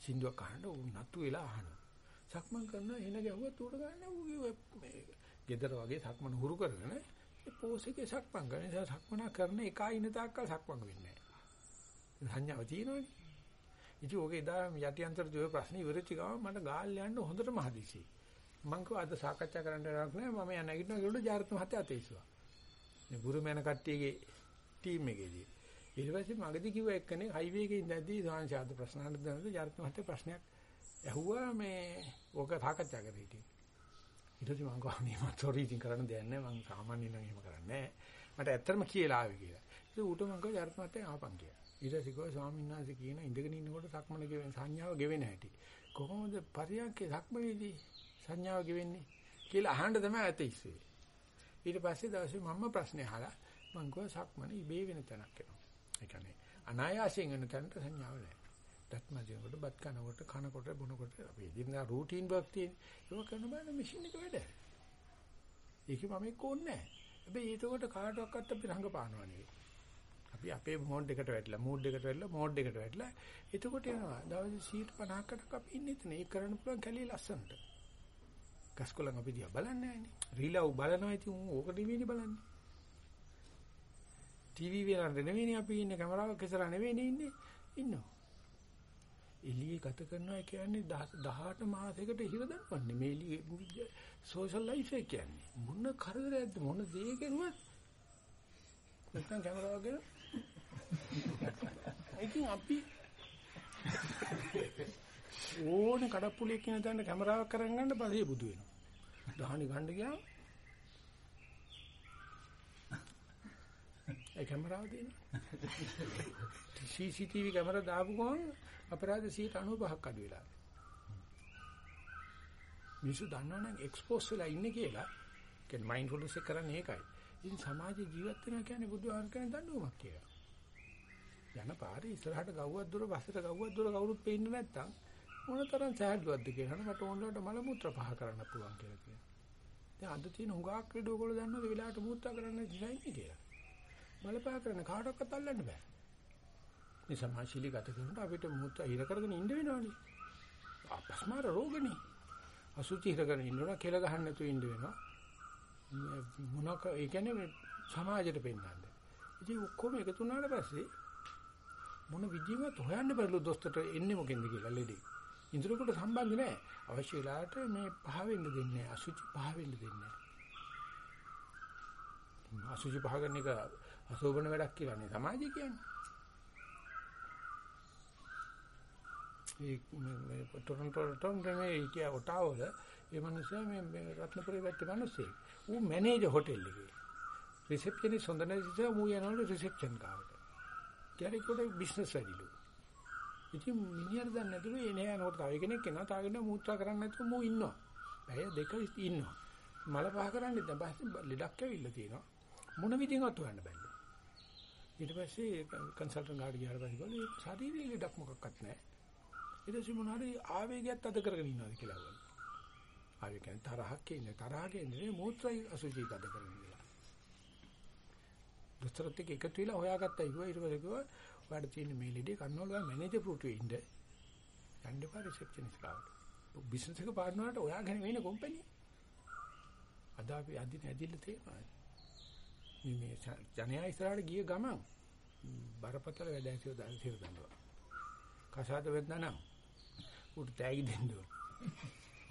සින්දුවක් අහන්න ඌ නතු වෙලා අහනවා. සක්මන් කරනවා එන ගැහුවත් ඌට ගන්න. ඌ මේ ගෙදර වගේ සක්මන් හුරු කරගෙන ඒ පෝස් එකේ සක්මන් කරන නිසා සක්මන කරන එකයි ඉන තාක්කල් සක්මන් වෙන්නේ නැහැ සංඥාව තියෙනවනේ ඉතින් ඕකේ එදා යටි අන්තර ජෝය ප්‍රශ්න ඉවරෙච්ච ගමන් මට ගාල් යන්න හොඳටම හදිසි. මම කිව්වා අද සාකච්ඡා කරන්න යනක් නෑ මම යන නැගිටිනවා කියලා ජාර්ත මහත්තයා අතේ ඉස්සුවා. මේ බුරුමැන කට්ටියගේ ටීම් එකේදී. ඊට පස්සේ මගදී කිව්ව එක්කනේ හයිවේ එකේ ඉඳද්දී සාංශාද ප්‍රශ්න අහන්න දැනද ජාර්ත මහත්තයා ප්‍රශ්නයක් ඇහුවා මේ ඕක සාකච්ඡා කරේ ඉතින්. ඊට පස්සේ මම කිව්වා මේ මම සෝරි ඉතින් කරන්න දෙයක් නෑ මම සාමාන්‍යයෙන් නම් එහෙම කරන්නේ නෑ. මට ඇත්තටම කියලා ආවේ කියලා. ඒක ඌට මම කිව්වා ජාර්ත මහත්තයා ආපන් කියලා. ඊට පස්සේ කිව්වා ස්වාමීන් වහන්සේ කියන ඉඳගෙන ඉන්නකොට සක්මන ගෙවෙන සංඥාව ගෙවෙන හැටි. කොහොමද පරියන්කේ සක්මනේදී සංඥාව ගෙවෙන්නේ කියලා අහන්න තමයි ඇත ඉස්සේ. ඊට පස්සේ දවසේ මම ප්‍රශ්නේ අහලා මං කිව්වා සක්මන ඉබේ වෙන තැනක් වෙනවා. ඒ කියන්නේ අනායාසයෙන් වෙන තැනට සංඥාව නැහැ. දත්ම දිනකොට බත් කනකොට කනකොට බොනකොට අපි ඉදිරියට රූටින් වර්ක් තියෙන. ඒක කරන බෑ මැෂින් එක වැඩ. ඒක මම එක්ක ඕනේ නැහැ. හැබැයි ඒකට කාටවත් අපි රංගපානවා නෙවෙයි. අපි අපේ මෝඩ් එකට වැටලා මූඩ් එකට වැටලා මෝඩ් එකට වැටලා. එතකොට එනවා දවසේ 150කට අපි ඉන්නේ එතන. ඒක කරන්න පුළුවන් කැලිය ලස්සනට. ගස්කොලන් අපි දිහා බලන්නේ නැහැනේ රීලව් බලනවා ඉතින් උන් ඕක නෙවෙයිනේ බලන්නේ. ටීවී වලට නෙවෙයිනේ අපි ඉන්නේ කැමරාවක් ඉස්සරහා නෙවෙයිනේ ඉන්නේ. ඉන්නවා. එළියේ ගත කරනවා කියන්නේ 18 මාසයකට හිර දන්වන්නේ මේ එළියේ සෝෂල් ලයිෆ් එක කියන්නේ මොන කරදරයක්ද මොන දේ කරුවත් නැත්නම් කැමරාව ගෙන *laughs* ඉතින් අපි ඕනේ කඩප්පුලියක් කියන තැන කැමරාවක් කරන් ගන්න පස්සේ බුදු වෙනවා. දහණි ගන්න ගියාම *laughs* ඒ කැමරාව දෙන්න. CCTV කැමරා දාපු ගමන් අපරාධ 95ක් අඩු වෙලා. මිනිස්සු දන්නවනම් එක්ස්පෝස් වෙලා ඉන්නේ කියලා. කියන්නේ මයින්ඩ්ෆුල්නස් එක කරන්නේ ඒකයි. ඉතින් සමාජ ජීවත් වෙනවා කියන්නේ බුදුහාම කියන්නේ දඬුවමක් කියලා. යන පාරේ ඉස්සරහට ගව්වක් දුර පස්සට ගව්වක් දුර කවුරුත් පේන්නේ නැත්තම් මොන තරම් සෑහලුවක්ද කියලා මට ඕනලට මල මුත්‍ර පහ කරන්න පුළුවන් කියලා කියනවා. දැන් අද තියෙන හුඟක් ක්‍රීඩ ඔයගොල්ලෝ දන්නවද වෙලාවට මුත්‍රා කරන්න ඉන්නේ කියලා. මල පහ කරන කාටවත් අල්ලන්න බෑ. මේ සමාජශීලී ගත කරනකොට අපිට මුත්‍රා හිර කරගෙන ඉන්න වෙනවනේ. අපස්මාර රෝගනේ. අසුචි හිර කරගෙන ඉන්නවා කෙල ගහන්න නැතුව ඉන්න වෙනවා. මොනක ඒ කියන්නේ සමාජයට පෙන්වන්න. ඉතින් ඔක්කොම එකතු වුණාට පස්සේ මොන විදිහකට හොයන්න බැරිලු දොස්තරට එන්නේ මොකෙන්ද කියලා ලෙඩේ. ඉන්ද්‍රකට සම්බන්ධ නැහැ. අවශ්‍ය වෙලාවට මේ පහ වෙන්න දෙන්නේ අසුචි පහ වෙන්න දෙන්නේ අසුචි පහ කරන එක අසෝබන වැඩක් කියලා නේ සමාජය කියන්නේ. ඒ ටොරන්ටෝ ටොරන්ටෝ මේ කිය ඔටාවල ඒ මිනිස්සයා මේ රත්නපුරේ වැට්ටේ මිනිස්සෙක්. ඌ මැනේජර් හොටෙල් එකේ. රිසෙප්ෂනිස්ට් හොඳ නැතිව ඌ යනවලු රිසෙප්ෂන් කාවට. කැරිකොට බිස්නස් වැඩිලු. ඉතින් මිනිහට දැන් නැතුළු එනේ යනකොට තව කෙනෙක් එනවා තව කෙනෙක් මූත්‍රා කරන්න නැතුව මූ ඉන්නවා. පැය දෙක ඉන්නවා. මල පහ කරන්නේ දැන් පස්සේ ලෙඩක් ඇවිල්ලා තියෙනවා. මොන විදිහකට හොයන්න බැල්ල. ඊට පස්සේ කන්සල්ටන්ට් ගාඩ ගියාට පස්සේ ගොල්ලෝ ශරීරයේ ලෙඩක් මොකක්වත් නැහැ. ඊට පස්සේ මොනවාරි ආවේගයක් අද කරගෙන ඉන්නවාද කියලා ගොල්ලෝ. ආවේග කියන්නේ තරහක් කියන්නේ තරහගේ නෙවෙයි මූත්‍රායි අසුචි අද කරගෙන ඉන්නවා. දොස්තරත් එක්ක එකතු වෙලා හොයාගත්තා ඉුවා ඊට පස්සේ කිව්වා ඔයාලට තියෙන මේ ලෙඩේ කන්නවල ඔයා මැනේජර් පුරුටුවේ ඉන්න. යන්න එපා රිසෙප්ෂනිස්ට් කාට. බිස්නස් එක පාර්ට්නර්ට ඔයා ගැන වෙන කම්පැනි අද අපි අදින ඇදිල්ල තේනවා මේ මේ ජනයා ඉස්සරහට ගිය ගමන් බරපතල වැඩ ඇතිව දැන් සිර දන්නවා කසාද වෙද්දනම් උට තෑගි දෙන්න ඕන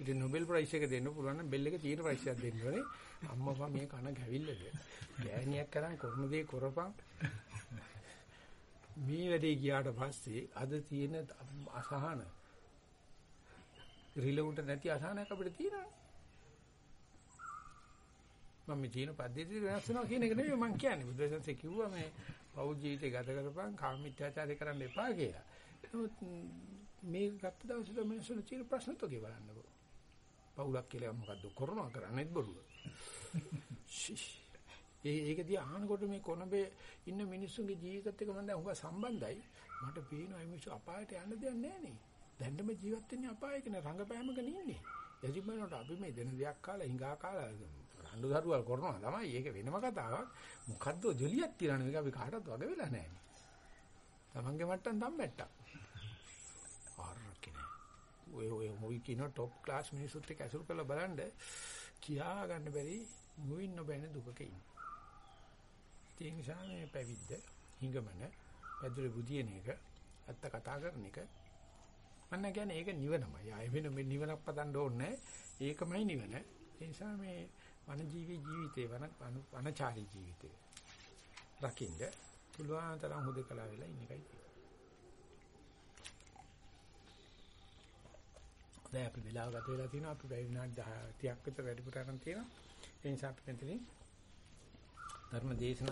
ඉතින් නොබෙල් ප්‍රයිස් එක දෙන්න පුළුවන් නම් බෙල් එක තියෙන ප්‍රයිස් එකක් දෙන්න ඕනේ. අම්මපා මේ කන ගැවිල්ලද? ගෑණියක් කරන් කරන දේ කරපන්. මේ වැඩේ ගියාට පස්සේ අද තියෙන අසහන රිලවුන්ට නැති අසහනයක් අපිට තියෙනවා. මම මේ තියෙන පද්ධතිය වෙනස් වෙනවා කියන එක නෙවෙයි මම කියන්නේ. බුදුසසුනේ කිව්වා මේ පෞද්ගල ජීවිතය ගත කරපන් කාමීත්‍යාචාරය කරන්න එපා කියලා. නමුත් මේ ගත්ත දවසේ මිනිස්සුන්ට තියෙන ප්‍රශ්න තෝගේ බලන්නකෝ. පවුලක් කියලා මොකද්ද කරනවා කරන්නේත් බොරුව. ඒ ඒක දිහා අහනකොට මේ කොනබේ ඉන්න මිනිස්සුන්ගේ ජීවිතත් එක්ක මම දැන් හුඟ සම්බන්ධයි. මට පේනවා මේ මිනිස්සු අපායට යන්න දෙයක් නැහැ නේ. දැන්නම ජීවත් වෙන්නේ අපායක නේ රංගපෑමක නෙන්නේ. යදිමනට අපි මේ දෙන දෙයක් කාලා හිඟා කාලා රණ්ඩු දරුවල් කරනවා තමයි. ඒක වෙනම කතාවක්. මොකද්ද ජොලියක් තියන මේක අපි කාටවත් වග වෙලා නැහැ. තමන්ගේ මට්ටම් තම්මැට්ටා. ඔය ඔය මොයි කියන টොප් ක්ලාස් මිනිස්සුත් එක්ක ඇසුරු කරලා බලන්න කියා ගන්න බැරි මුවින් නොබැන දුකක ඉන්න. ඒ නිසා මේ පැවිද්ද හිඟමන පැදුරු බුදියන එක ඇත්ත කතා කරන එක මම කියන්නේ ඒක නිවනමයි. ආයෙ වෙන මේ නිවනක් පදන්න ඕනේ ඒකමයි නිවන. ඒ නිසා මේ වනජීවී ජීවිතේ වන වනචාරී ජීවිතේ රකින්න පුළුවන් තරම් හුදකලා වෙලා ඉන්න එකයි දැන් අපි වෙලාව ගත වෙලා තියෙනවා අපි පැය විනාඩි 10 30ක් විතර වැඩිපුර අරන් තියෙනවා. ඒ නිසා අපි මෙතනින් ධර්ම දේශනා